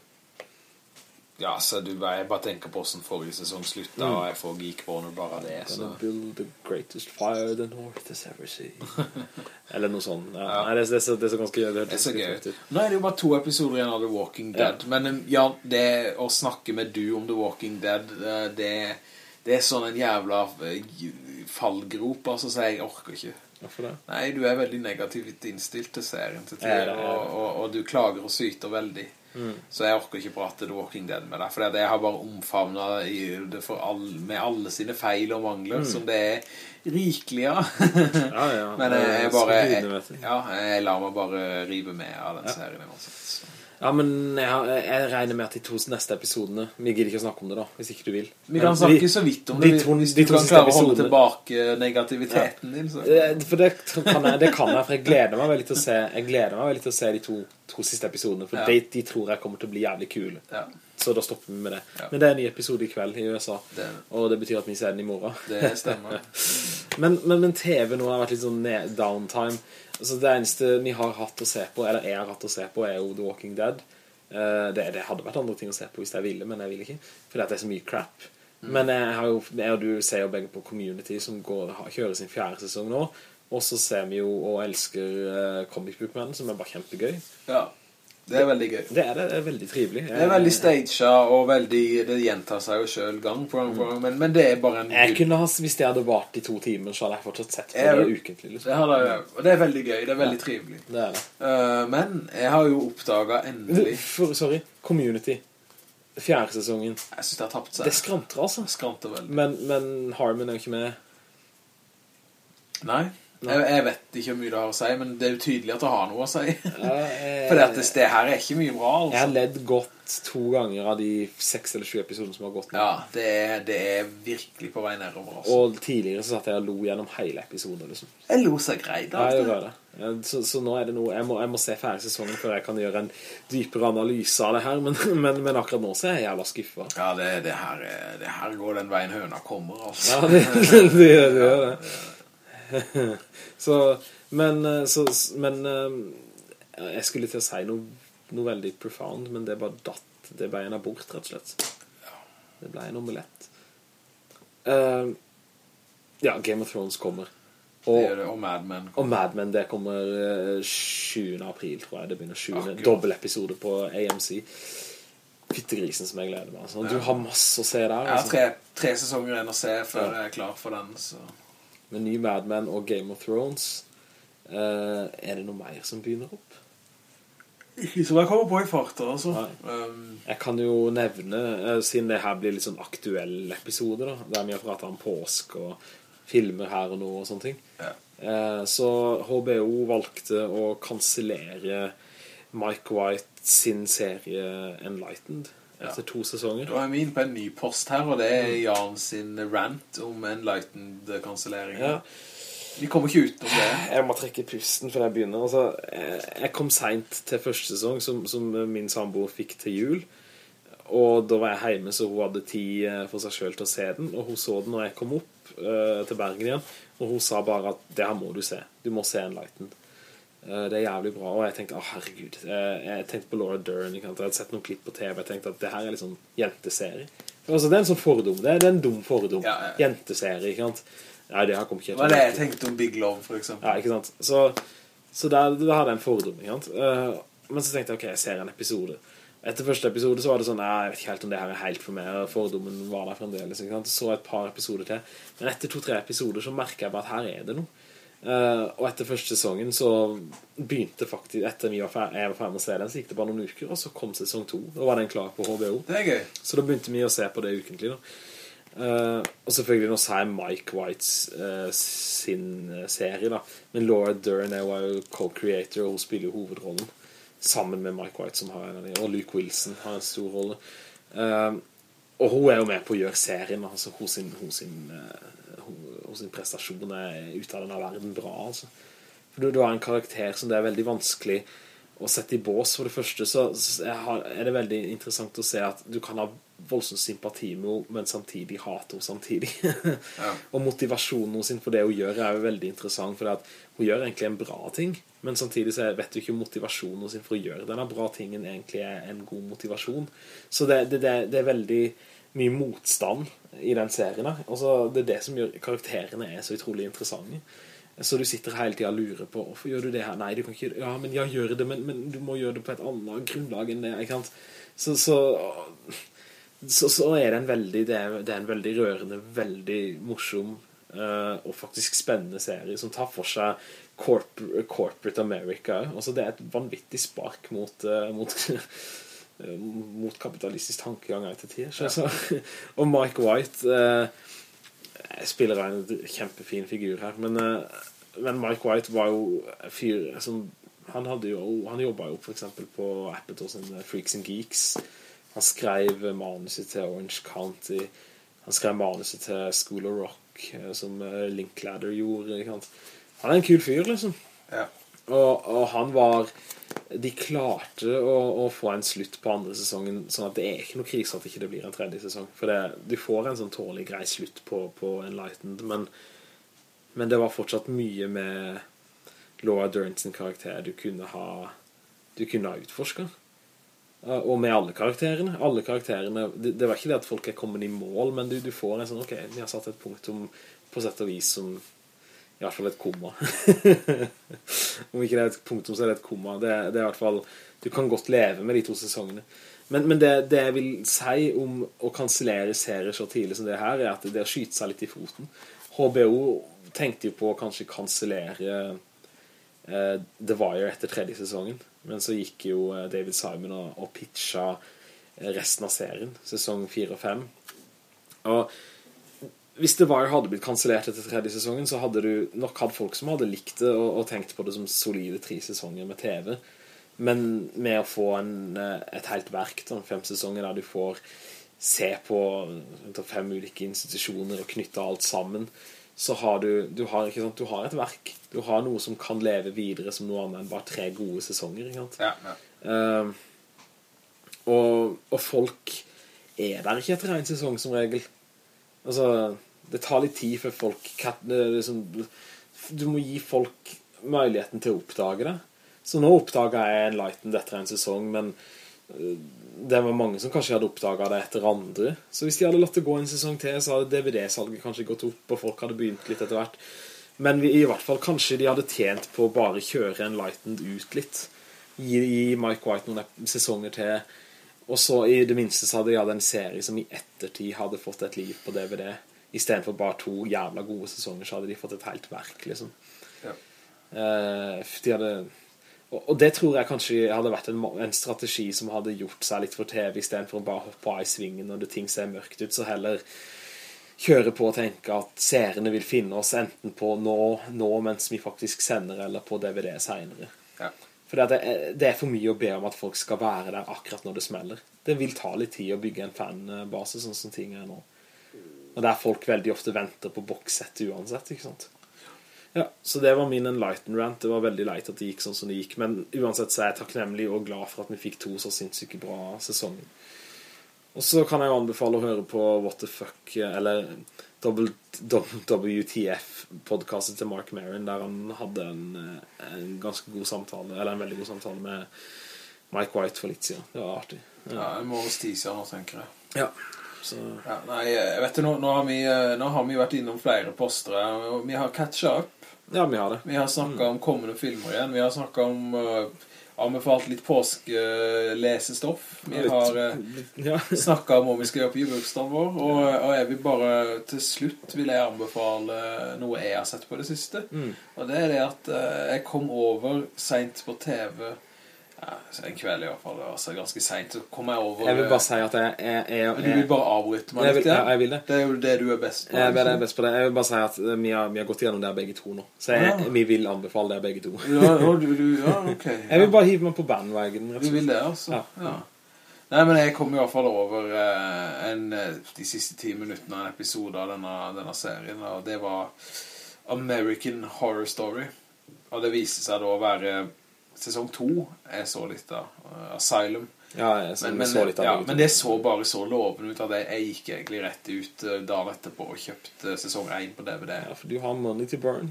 Ja, så du jeg bare tenker på hvordan forrige sesong slutta, og jeg får geekboner bare det, så... Gonna build the greatest fire the north has ever seen. Eller noe sånt. Ja. Ja. Nei, det, det, så, det er så ganske det er så gøy. Nå er det jo bare to episoder igjen av The Walking Dead. Men um, ja, det å snakke med du om The Walking Dead, eh, det, det er sånn en jævla eh, fallgrop, altså, så jeg orker ikke. Hvorfor det? Nei, du er veldig negativt innstilt til serien til er tider, er og, og, og du klager og syter veldig. Så jeg orker ikke prate The Walking Dead med deg, for jeg har bare omfavnet i det all, med alle sine feil og mangler, som det er rikelig av. Ja, ja. Men jeg, jeg Eh, bare jeg, ja, jeg lar meg bare rive med av den serien uansett. så. Ja, men jeg, jeg regner med at de to neste episodene Vi gidder ikke å snakke om det da, hvis ikke du vil Vi kan snakke så vidt om de det, to- hvis du kan klare å holde tilbake negativiteten din. Så. For det kan, jeg, det kan jeg, for jeg gleder meg veldig til å se Jeg gleder meg veldig til å se de to, to siste episodene For Ja. de, de tror jeg kommer til å bli jævlig kule Ja, Så da stopper vi med det. Ja. Men det er en ny episode i kveld i USA. Det, Og det betyr at vi ser den i morgen. Det stemmer. men, men, men TV nå har vært litt sånn downtime. Altså det eneste vi har hatt å se på Eller jeg har hatt å se på er jo The Walking Dead. Eh, det, det hadde vært andre ting å se på hvis jeg ville Men jeg vil ikke. Fordi at det er så mye crap. Men jeg har jo Jeg og du ser jo begge på Community Som går, kjører sin fjerde sesong nå. Og så ser vi jo og elsker uh, Comic Book Man Som er bare kjempegøy. Ja, det er veldig gøy. Det er, det, det er veldig trivelig. Det er veldig staged og veldig, det gjentar seg jo selv gang på gang på gang, men, men det er bare en Jeg kunne ha, Hvis det hadde vart i to timer Så hadde jeg fortsatt sett på Jeg- det ukentlig liksom. det, jeg det, og det er veldig gøy, det er veldig trivelig. Det er det. Uh, men jeg har jo oppdaget endelig, For, Sorry, Community. Fjerde sesongen. Jeg synes det har tapt seg. Det skranter altså. Skranter veldig. Men, men Harmon er jo ikke med. Nei, jeg, jeg vet ikke hvor mye det har å si, men det er jo tydelig at det har noe å si. For For det, det her er ikke mye bra, Jeg har altså. ledd godt to ganger av de seks eller sju episodene som har gått nå. Ja, det er, det er virkelig på vei nedover, altså. Og tidligere så satt jeg og lo gjennom hele episoden liksom. Jeg lo seg greit Ja, av jeg det. gjør det. Så, så nå er det noe jeg må, jeg må se ferdig sesongen før jeg kan gjøre en dypere analyse av det her Men, men, men akkurat nå så er jeg jævla skuffet Ja, det, det, her, er- det her går den veien høna kommer, altså. Ja, det, det, det, gjør- det gjør det Så Men, eh, så, men eh, Jeg skulle til å si noe, noe veldig profound Men det bare datt Det ble en abort rett og slett Det ble en omelett Uh, Ja, Game of Thrones kommer Og det, og Mad Men Og Mad Men, det kommer eh, 7. april, tror jeg. Det begynner 7. Akkurat. Dobbelepisode på AMC. Fyttegrisen som jeg gleder meg. Altså. Du har masse å se der. Jeg har Altså. tre, tre sesonger igjen å se før jeg er klar for den, så... Med ny Mad Men og Game of Thrones. Uh, er det noe mer som begynner opp? Ikke som jeg kommer på i farta, altså. Um, Jeg kan jo nevne, uh, siden det her blir litt sånn aktuell episode, da, der vi har pratet om påsk og filmer her og nå og sånne ting. ja. uh, så HBO valgte å kansellere Mike White sin serie Enlightened etter to sesonger. Da er vi inne på en ny post her, og det er Jan sin rant om Enlightened-kanselering Ja. Vi kommer ikke utenom det. Jeg må trekke pusten før jeg begynner. Altså, jeg jeg kom sent til første sesong, som, som min samboer fikk til jul. Og da var jeg hjemme, så hun hadde tid eh, for seg selv til å se den. Og hun så den når jeg kom opp uh, til Bergen igjen. Og hun sa bare at det her må du se. Du må se Enlightened. Eh, det er jævlig bra. Og jeg tenkte, å herregud. Eh, jeg tenkte på Laura Dern. Jeg hadde sett noen klipp på TV. Jeg tenkte at det her er sånn jenteserie. Altså, det er en sånn fordom. Det er, er en dum fordom. Ja, ja. Jenteserie, ikke sant? Nei, det her kommet ikke Det var det jeg tenkte om Big Love, for eksempel. ja, ikke sant? Så, så der, der hadde jeg en fordom, ikke sant? Eh, men så tenkte jeg, ok, jeg ser en episode. Etter første episode så var det sånn, jeg vet ikke helt om det her er helt for meg, fordommen var der fremdeles, ikke sant? Så et par episoder til. Men etter to-tre episoder så merker jeg bare at her er det noe. Eh, og etter første sesongen så begynte faktisk, etter jeg var ferdig med den, så gikk det bare noen uker, og så kom sesong to, Da var den klar på HBO. Det er gøy. Så da begynte vi å se på det ukentlig. Eh, og selvfølgelig nå sa jeg Mike Whites uh, sin serie da. Men Laura Dern er jo co-creator, og hun spiller jo hovedrollen. Sammen med Mike White som har en av de, og Luke Wilson har en stor rolle. Og hun er jo med på å gjøre serien, altså hun sin, hun sin, hos sin prestasjon er ut av denne verden bra, altså. For du, du har en karakter som det er veldig vanskelig å sette i bås. For det første så, så er det veldig interessant å se at du kan ha voldsom sympati med henne, men samtidig hater henne samtidig. ja. Og motivasjonen henne for det hun gjør er jo veldig interessant, for hun gjør egentlig en bra ting, men samtidig så vet du ikke om motivasjonen hos henne for å gjøre denne bra tingen egentlig er en god motivasjon. Så det, det, det, det er veldig mye motstand i den serien. Altså, det er det som gjør karakterene er så utrolig interessante. Så du sitter hele tiden og lurer på Hvorfor gjør du det her? Nei, du kan ikke Ja, men jeg gjør det, men, men du må gjøre det på et annet grunnlag enn det? Så, så så, så, er det en veldig det er, det er, en veldig rørende, veldig morsom uh, og faktisk spennende serie som tar for seg corp corporate America. Altså det er et vanvittig spark mot, uh, mot, mot kapitalistisk tankegang etter tid. Ja. og Mike White eh, spiller en kjempefin figur her, men, men Mike White var jo fyr som han, hadde jo, han jobbet jo eksempel på Apple sin Freaks and Geeks han skrev manuset til Orange County. Han skrev manuset til School of Rock, eh, som eh, Linklater gjorde. Han er en kul fyr, liksom. Ja. Og, og, han var... De klarte å, å, få en slutt på andre sesongen, sånn at det er ikke noe krise at det ikke blir en tredje sesong. For det, du får en sånn tårlig grei slutt på, på Enlightened, men, men det var fortsatt mye med Laura Dern karakter du kunne ha, du kunne ha utforsket. Og med alle karakterene. Alle karakterene det, det, var ikke det at folk er kommet i mål, men du, du får en sånn Ok, vi har satt et punktum på sett og vis som i hvert fall et komma. Om ikke det er et punktum, så er det et komma. Det, det er i hvert fall Du kan godt leve med de to sesongene. Men, men det, det, jeg vil si om å kansellere serier så tidlig som det her, er at det å skyte seg litt i foten. HBO tenkte jo på å kanskje kansellere eh, The Wire etter tredje sesongen. Men så gikk jo eh, David Simon og, og pitcha resten av serien, sesong 4 og 5. Og hvis The Wire hadde blitt kansellert etter tredje sesongen, så hadde du nok hatt folk som hadde likt det og, og tenkt på det som solide tre sesonger med TV. Men med å få en, eh, et helt verk, sånn fem sesonger der du får se på fem ulike institusjoner og knytte alt sammen, så har du, du har, ikke sant, du har et verk. Du har noe som kan leve videre som noe annet enn bare tre gode sesonger? Ja, ja. Uh, og, og, folk er der ikke etter en sesong som regel. Altså, det tar litt tid for folk liksom, Du må gi folk muligheten til å oppdage det. Så nå oppdaget jeg Enlightened etter en sesong, men det var mange som kanskje hadde oppdaget det etter andre. Så hvis de hadde latt det gå en sesong til, så hadde DVD-salget kanskje gått opp, og folk hadde begynt litt etter hvert. Men i hvert fall kanskje de hadde tjent på bare kjøre en Lightened ut litt. Gi, gi Mike White noen sesonger til. Og så i det minste så hadde de hatt en serie som i ettertid hadde fått et liv på DVD. I stedet for bare to jævla gode sesonger, så hadde de fått et helt verk, liksom. Ja. Uh, de hadde og, det tror jeg kanskje hadde vært en, en, strategi som hadde gjort seg litt for TV, i stedet for å bare hoppe av i svingen når det ting ser mørkt ut, så heller kjøre på og tenke at seerne vil finne oss enten på nå, nå mens vi faktisk sender, eller på DVD senere. Ja. For det det er, for mye å be om at folk skal være der akkurat når det smeller. Det vil ta litt tid å bygge en fanbase, sånn som ting er nå. Og der folk veldig ofte venter på bokssettet uansett, ikke sant? Ja, så det var min Enlighten rant. Det var veldig leit at det gikk sånn som det gikk. Men uansett så er jeg takknemlig og glad for at vi fikk to så sinnssyke bra sesonger. Og så kan jeg anbefale å høre på What the Fuck, eller WTF-podcastet til Mark Maron, der han hadde en, en, ganske god samtale, eller en veldig god samtale med Mike White for litt siden. Det var artig. Ja, ja må morgens tid siden nå, tenker jeg. Ja. Så. Ja, nei, jeg vet du, nå, nå, har vi, nå har vi vært innom flere poster, og vi har catch-up ja, vi har det. Vi har snakket om kommende filmer igjen. Vi har snakket om... Uh, anbefalt litt påskelesestoff. Vi har ja. snakket om hva vi skal gjøre på julebursdagen vår, og, og, jeg vil bare til slutt vil jeg anbefale noe jeg har sett på det siste. Mm. Og det er det at jeg kom over sent på TV ja, en kveld i hvert fall, altså ganske sent, så kom jeg over... Jeg vil bare si at jeg... jeg, jeg, du vil bare avbryte meg litt, ja? Jeg vil det. Det er jo det du er best på. Jeg, er best på det. Jeg vil bare si at vi har, vi har gått gjennom det begge to nå. Så ja. vi vil anbefale det begge to. ja, du, du, ja, ok. Jeg vil bare hive meg på bandwagon Du vil det, altså? Ja. Nei, men jeg kom i hvert fall over eh, en, eh, de siste ti minuttene av en episode av denne, denne serien, og det var American Horror Story. Og det viste seg da å være sesong 2 jeg så litt av eh, Asylum. Ja, jeg så, Men, men, så litt av ja, det. men det så bare så lovende ut at jeg, jeg gikk egentlig rett ut eh, dagen etterpå og kjøpte sesong 1 på DVD. Ja, for du har money to burn.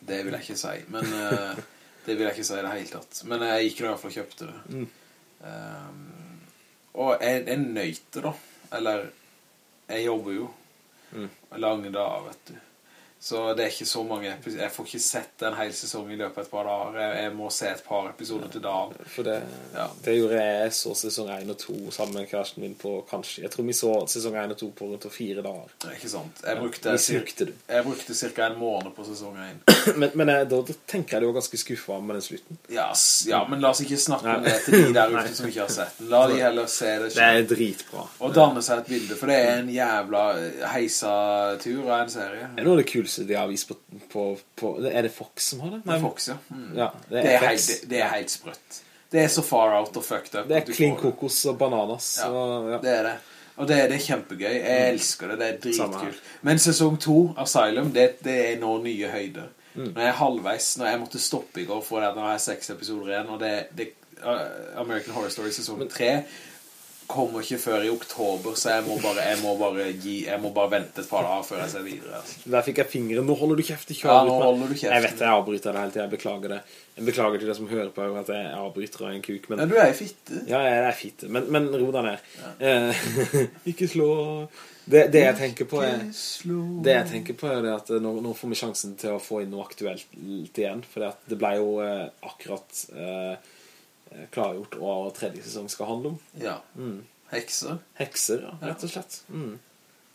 Det vil jeg ikke si, men eh, det vil jeg ikke si i det hele tatt. Men jeg gikk i hvert fall og kjøpte det. Mm. Um, og jeg, jeg nøyte da, eller jeg jobber jo Mm. lange dager, vet du. Så det er ikke så mange episoder. Jeg får ikke sett en hel sesong i løpet av et par dager. Jeg, jeg må se et par episoder til dagen. For det, Ja. det gjorde jeg. Så sesong 1 og 2 sammen med kjæresten min på kanskje Jeg tror vi så sesong 1 og 2 på rundt fire dager. Er Ikke sant? Jeg brukte, ja, jeg brukte cirka en måned på sesong 1. Men, men jeg, da, da tenker jeg du var ganske skuffet med den slutten. Ja, ja, men la oss ikke snakke om det til de der ute som ikke har sett den. La de heller se det Det er dritbra. Og danne seg et bilde, for det er en jævla heisa-tur av en serie. Det er noe av det kuleste de har vist på, på, på Er det Fox som har det? Med Fox, ja. Mm. Ja, det Det er, er, helt, det, det er helt sprøtt. Det er så far out og fucked up. Det er klin kokos og bananas. Ja, Og, ja. det er det. Og det, det er kjempegøy. Jeg elsker det. Det er Mm. Dritkult. Men sesong 2, Asylum, det, det er nå nye høyder. Mm. Når jeg er halvveis, når jeg måtte stoppe i går for det, nå har jeg seks episoder igjen, og det, det uh, American Horror Story sesong 3 kommer ikke før i oktober, så jeg må bare, jeg må bare, gi, jeg må bare vente et par dager før jeg ser videre. Altså. Der fikk jeg fingeren. Nå holder du kjeft. Ikke Ja, nå holder du kjeft. Jeg vet jeg avbryter det hele tiden. Jeg beklager det. Jeg beklager til dere som hører på at jeg avbryter av en kuk. Men Ja, du er i fitte. Ja, jeg er fitte, men, men ro deg ned. Ja. ikke slå det, det jeg tenker på er Det jeg tenker på er at nå, nå får vi sjansen til å få inn noe aktuelt igjen For det, at det ble jo eh, akkurat eh, klargjort og tredje sesong skal handle om Ja. mm. Hekser. Hekser, ja, rett og slett mm.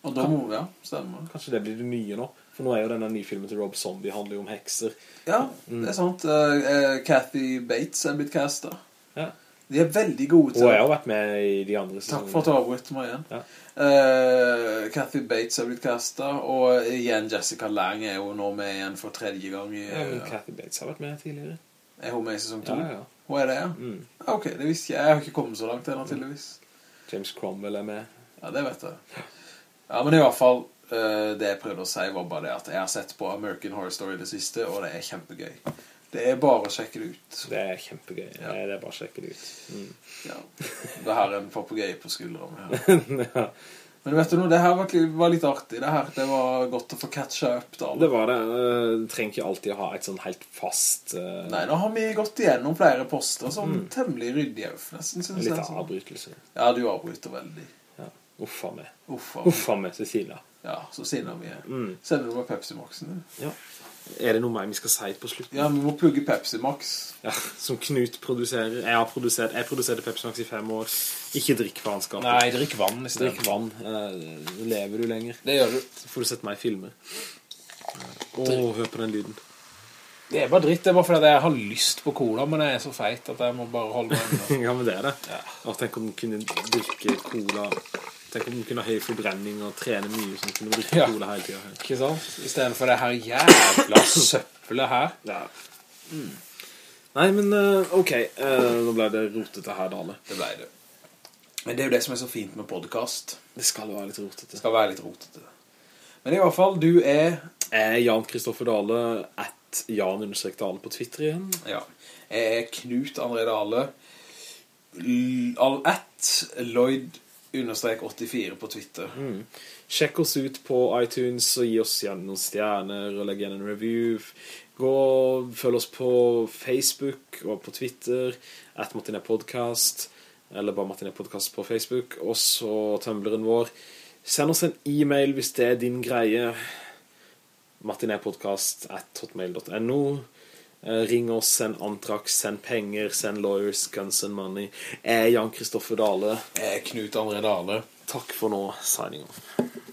Og da må, vi, ja, stemmer. Kanskje det blir det nye nå For nå er jo denne nye filmen til Rob Zombie handler jo om hekser Ja, det er sant. Uh, uh, Kathy Bates er blitt castet. Ja. De er veldig gode Og til jeg har vært med i de andre sesongene. Takk for at du avbryter meg igjen. Ja. Uh, Kathy Bates er blitt castet, og igjen Jessica Lang er jo nå med igjen for tredje gang. I, Ja, men Kathy Bates har vært med tidligere er hun med i sesong to? Ja, ja Hun er det, ja? mm. Ok, det visste jeg. Jeg har ikke kommet så langt ennå, tydeligvis. James Cromwell er med Ja, det vet jeg. Ja, men i hvert fall, eh, det jeg prøvde å si var bare det at jeg har sett på American Horror Story det siste, og det er kjempegøy. Det er bare å sjekke det ut. Det er kjempegøy Ja. Det er bare å sjekke det ut mm. Ja. Det her er en papegøye på skuldra Ja. Men vet du noe, det her var, litt- var litt artig. Det her, det var godt å få catcha up da. Det var det. Eh, Du trenger ikke alltid å ha et sånn helt fast Uh... Nei, nå har vi gått igjennom flere poster som temmelig ryddig nesten, synes Litt jeg. sånn. avbrytelse. Ja, du avbryter veldig. Ja. Uffa meg. Uffa. Uffa meg, Cecilia. Ja, så sinner vi. Mm. Sender du meg Pepsi Maxen? du? Ja. Er det noe mer vi skal si på slutten? Ja, vi må plugge Pepsi Max. Ja, som Knut produserer. Jeg har produsert, jeg produserte Pepsi Max i fem år. Ikke drikk faenskap. Nei, drikk vann i stedet. Drikk vann. Eh, lever du lenger. Det gjør du. Så får du sett meg i filmer. Åh, hør på den lyden. Det er bare dritt, det er bare fordi jeg har lyst på cola, men jeg er så feit at jeg må bare holde meg unna. ja, men det er det. Ja. Og tenk om du kunne drikke cola Tenk om du kunne ha høy forbrenning og trene mye som kunne bruke Ja. cola hele tiden Ikke sant? I stedet for det her jævla søppelet her. ja. Mm. Nei, men eh, ok eh, Nå ble det rotete her, Dale Det ble det. Men det er jo det som er så fint med podcast. Det skal være litt rotete Det skal være litt rotete. Men i hvert fall, du er... Jeg er Jan Kristoffer Dale At Jan Dale på Twitter igjen Ja. Jeg er Knut André Dale. At Lloyd understrek 84 på Twitter. mm. Sjekk oss ut på iTunes Og gi oss gjerne noen stjerner Og legg igjen en review Gå og følg oss på Facebook Og på Twitter At Martinet Podcast Eller bare Martinet Podcast på Facebook Og så Tumbleren vår Send oss en e-mail hvis det er din greie martinetpodcast at hotmail.no Ring oss, send antrax, send penger, send lawyers, guns and money. Jeg er Jan Kristoffer Dale Jeg er Knut André Dale. Takk for nå, signing off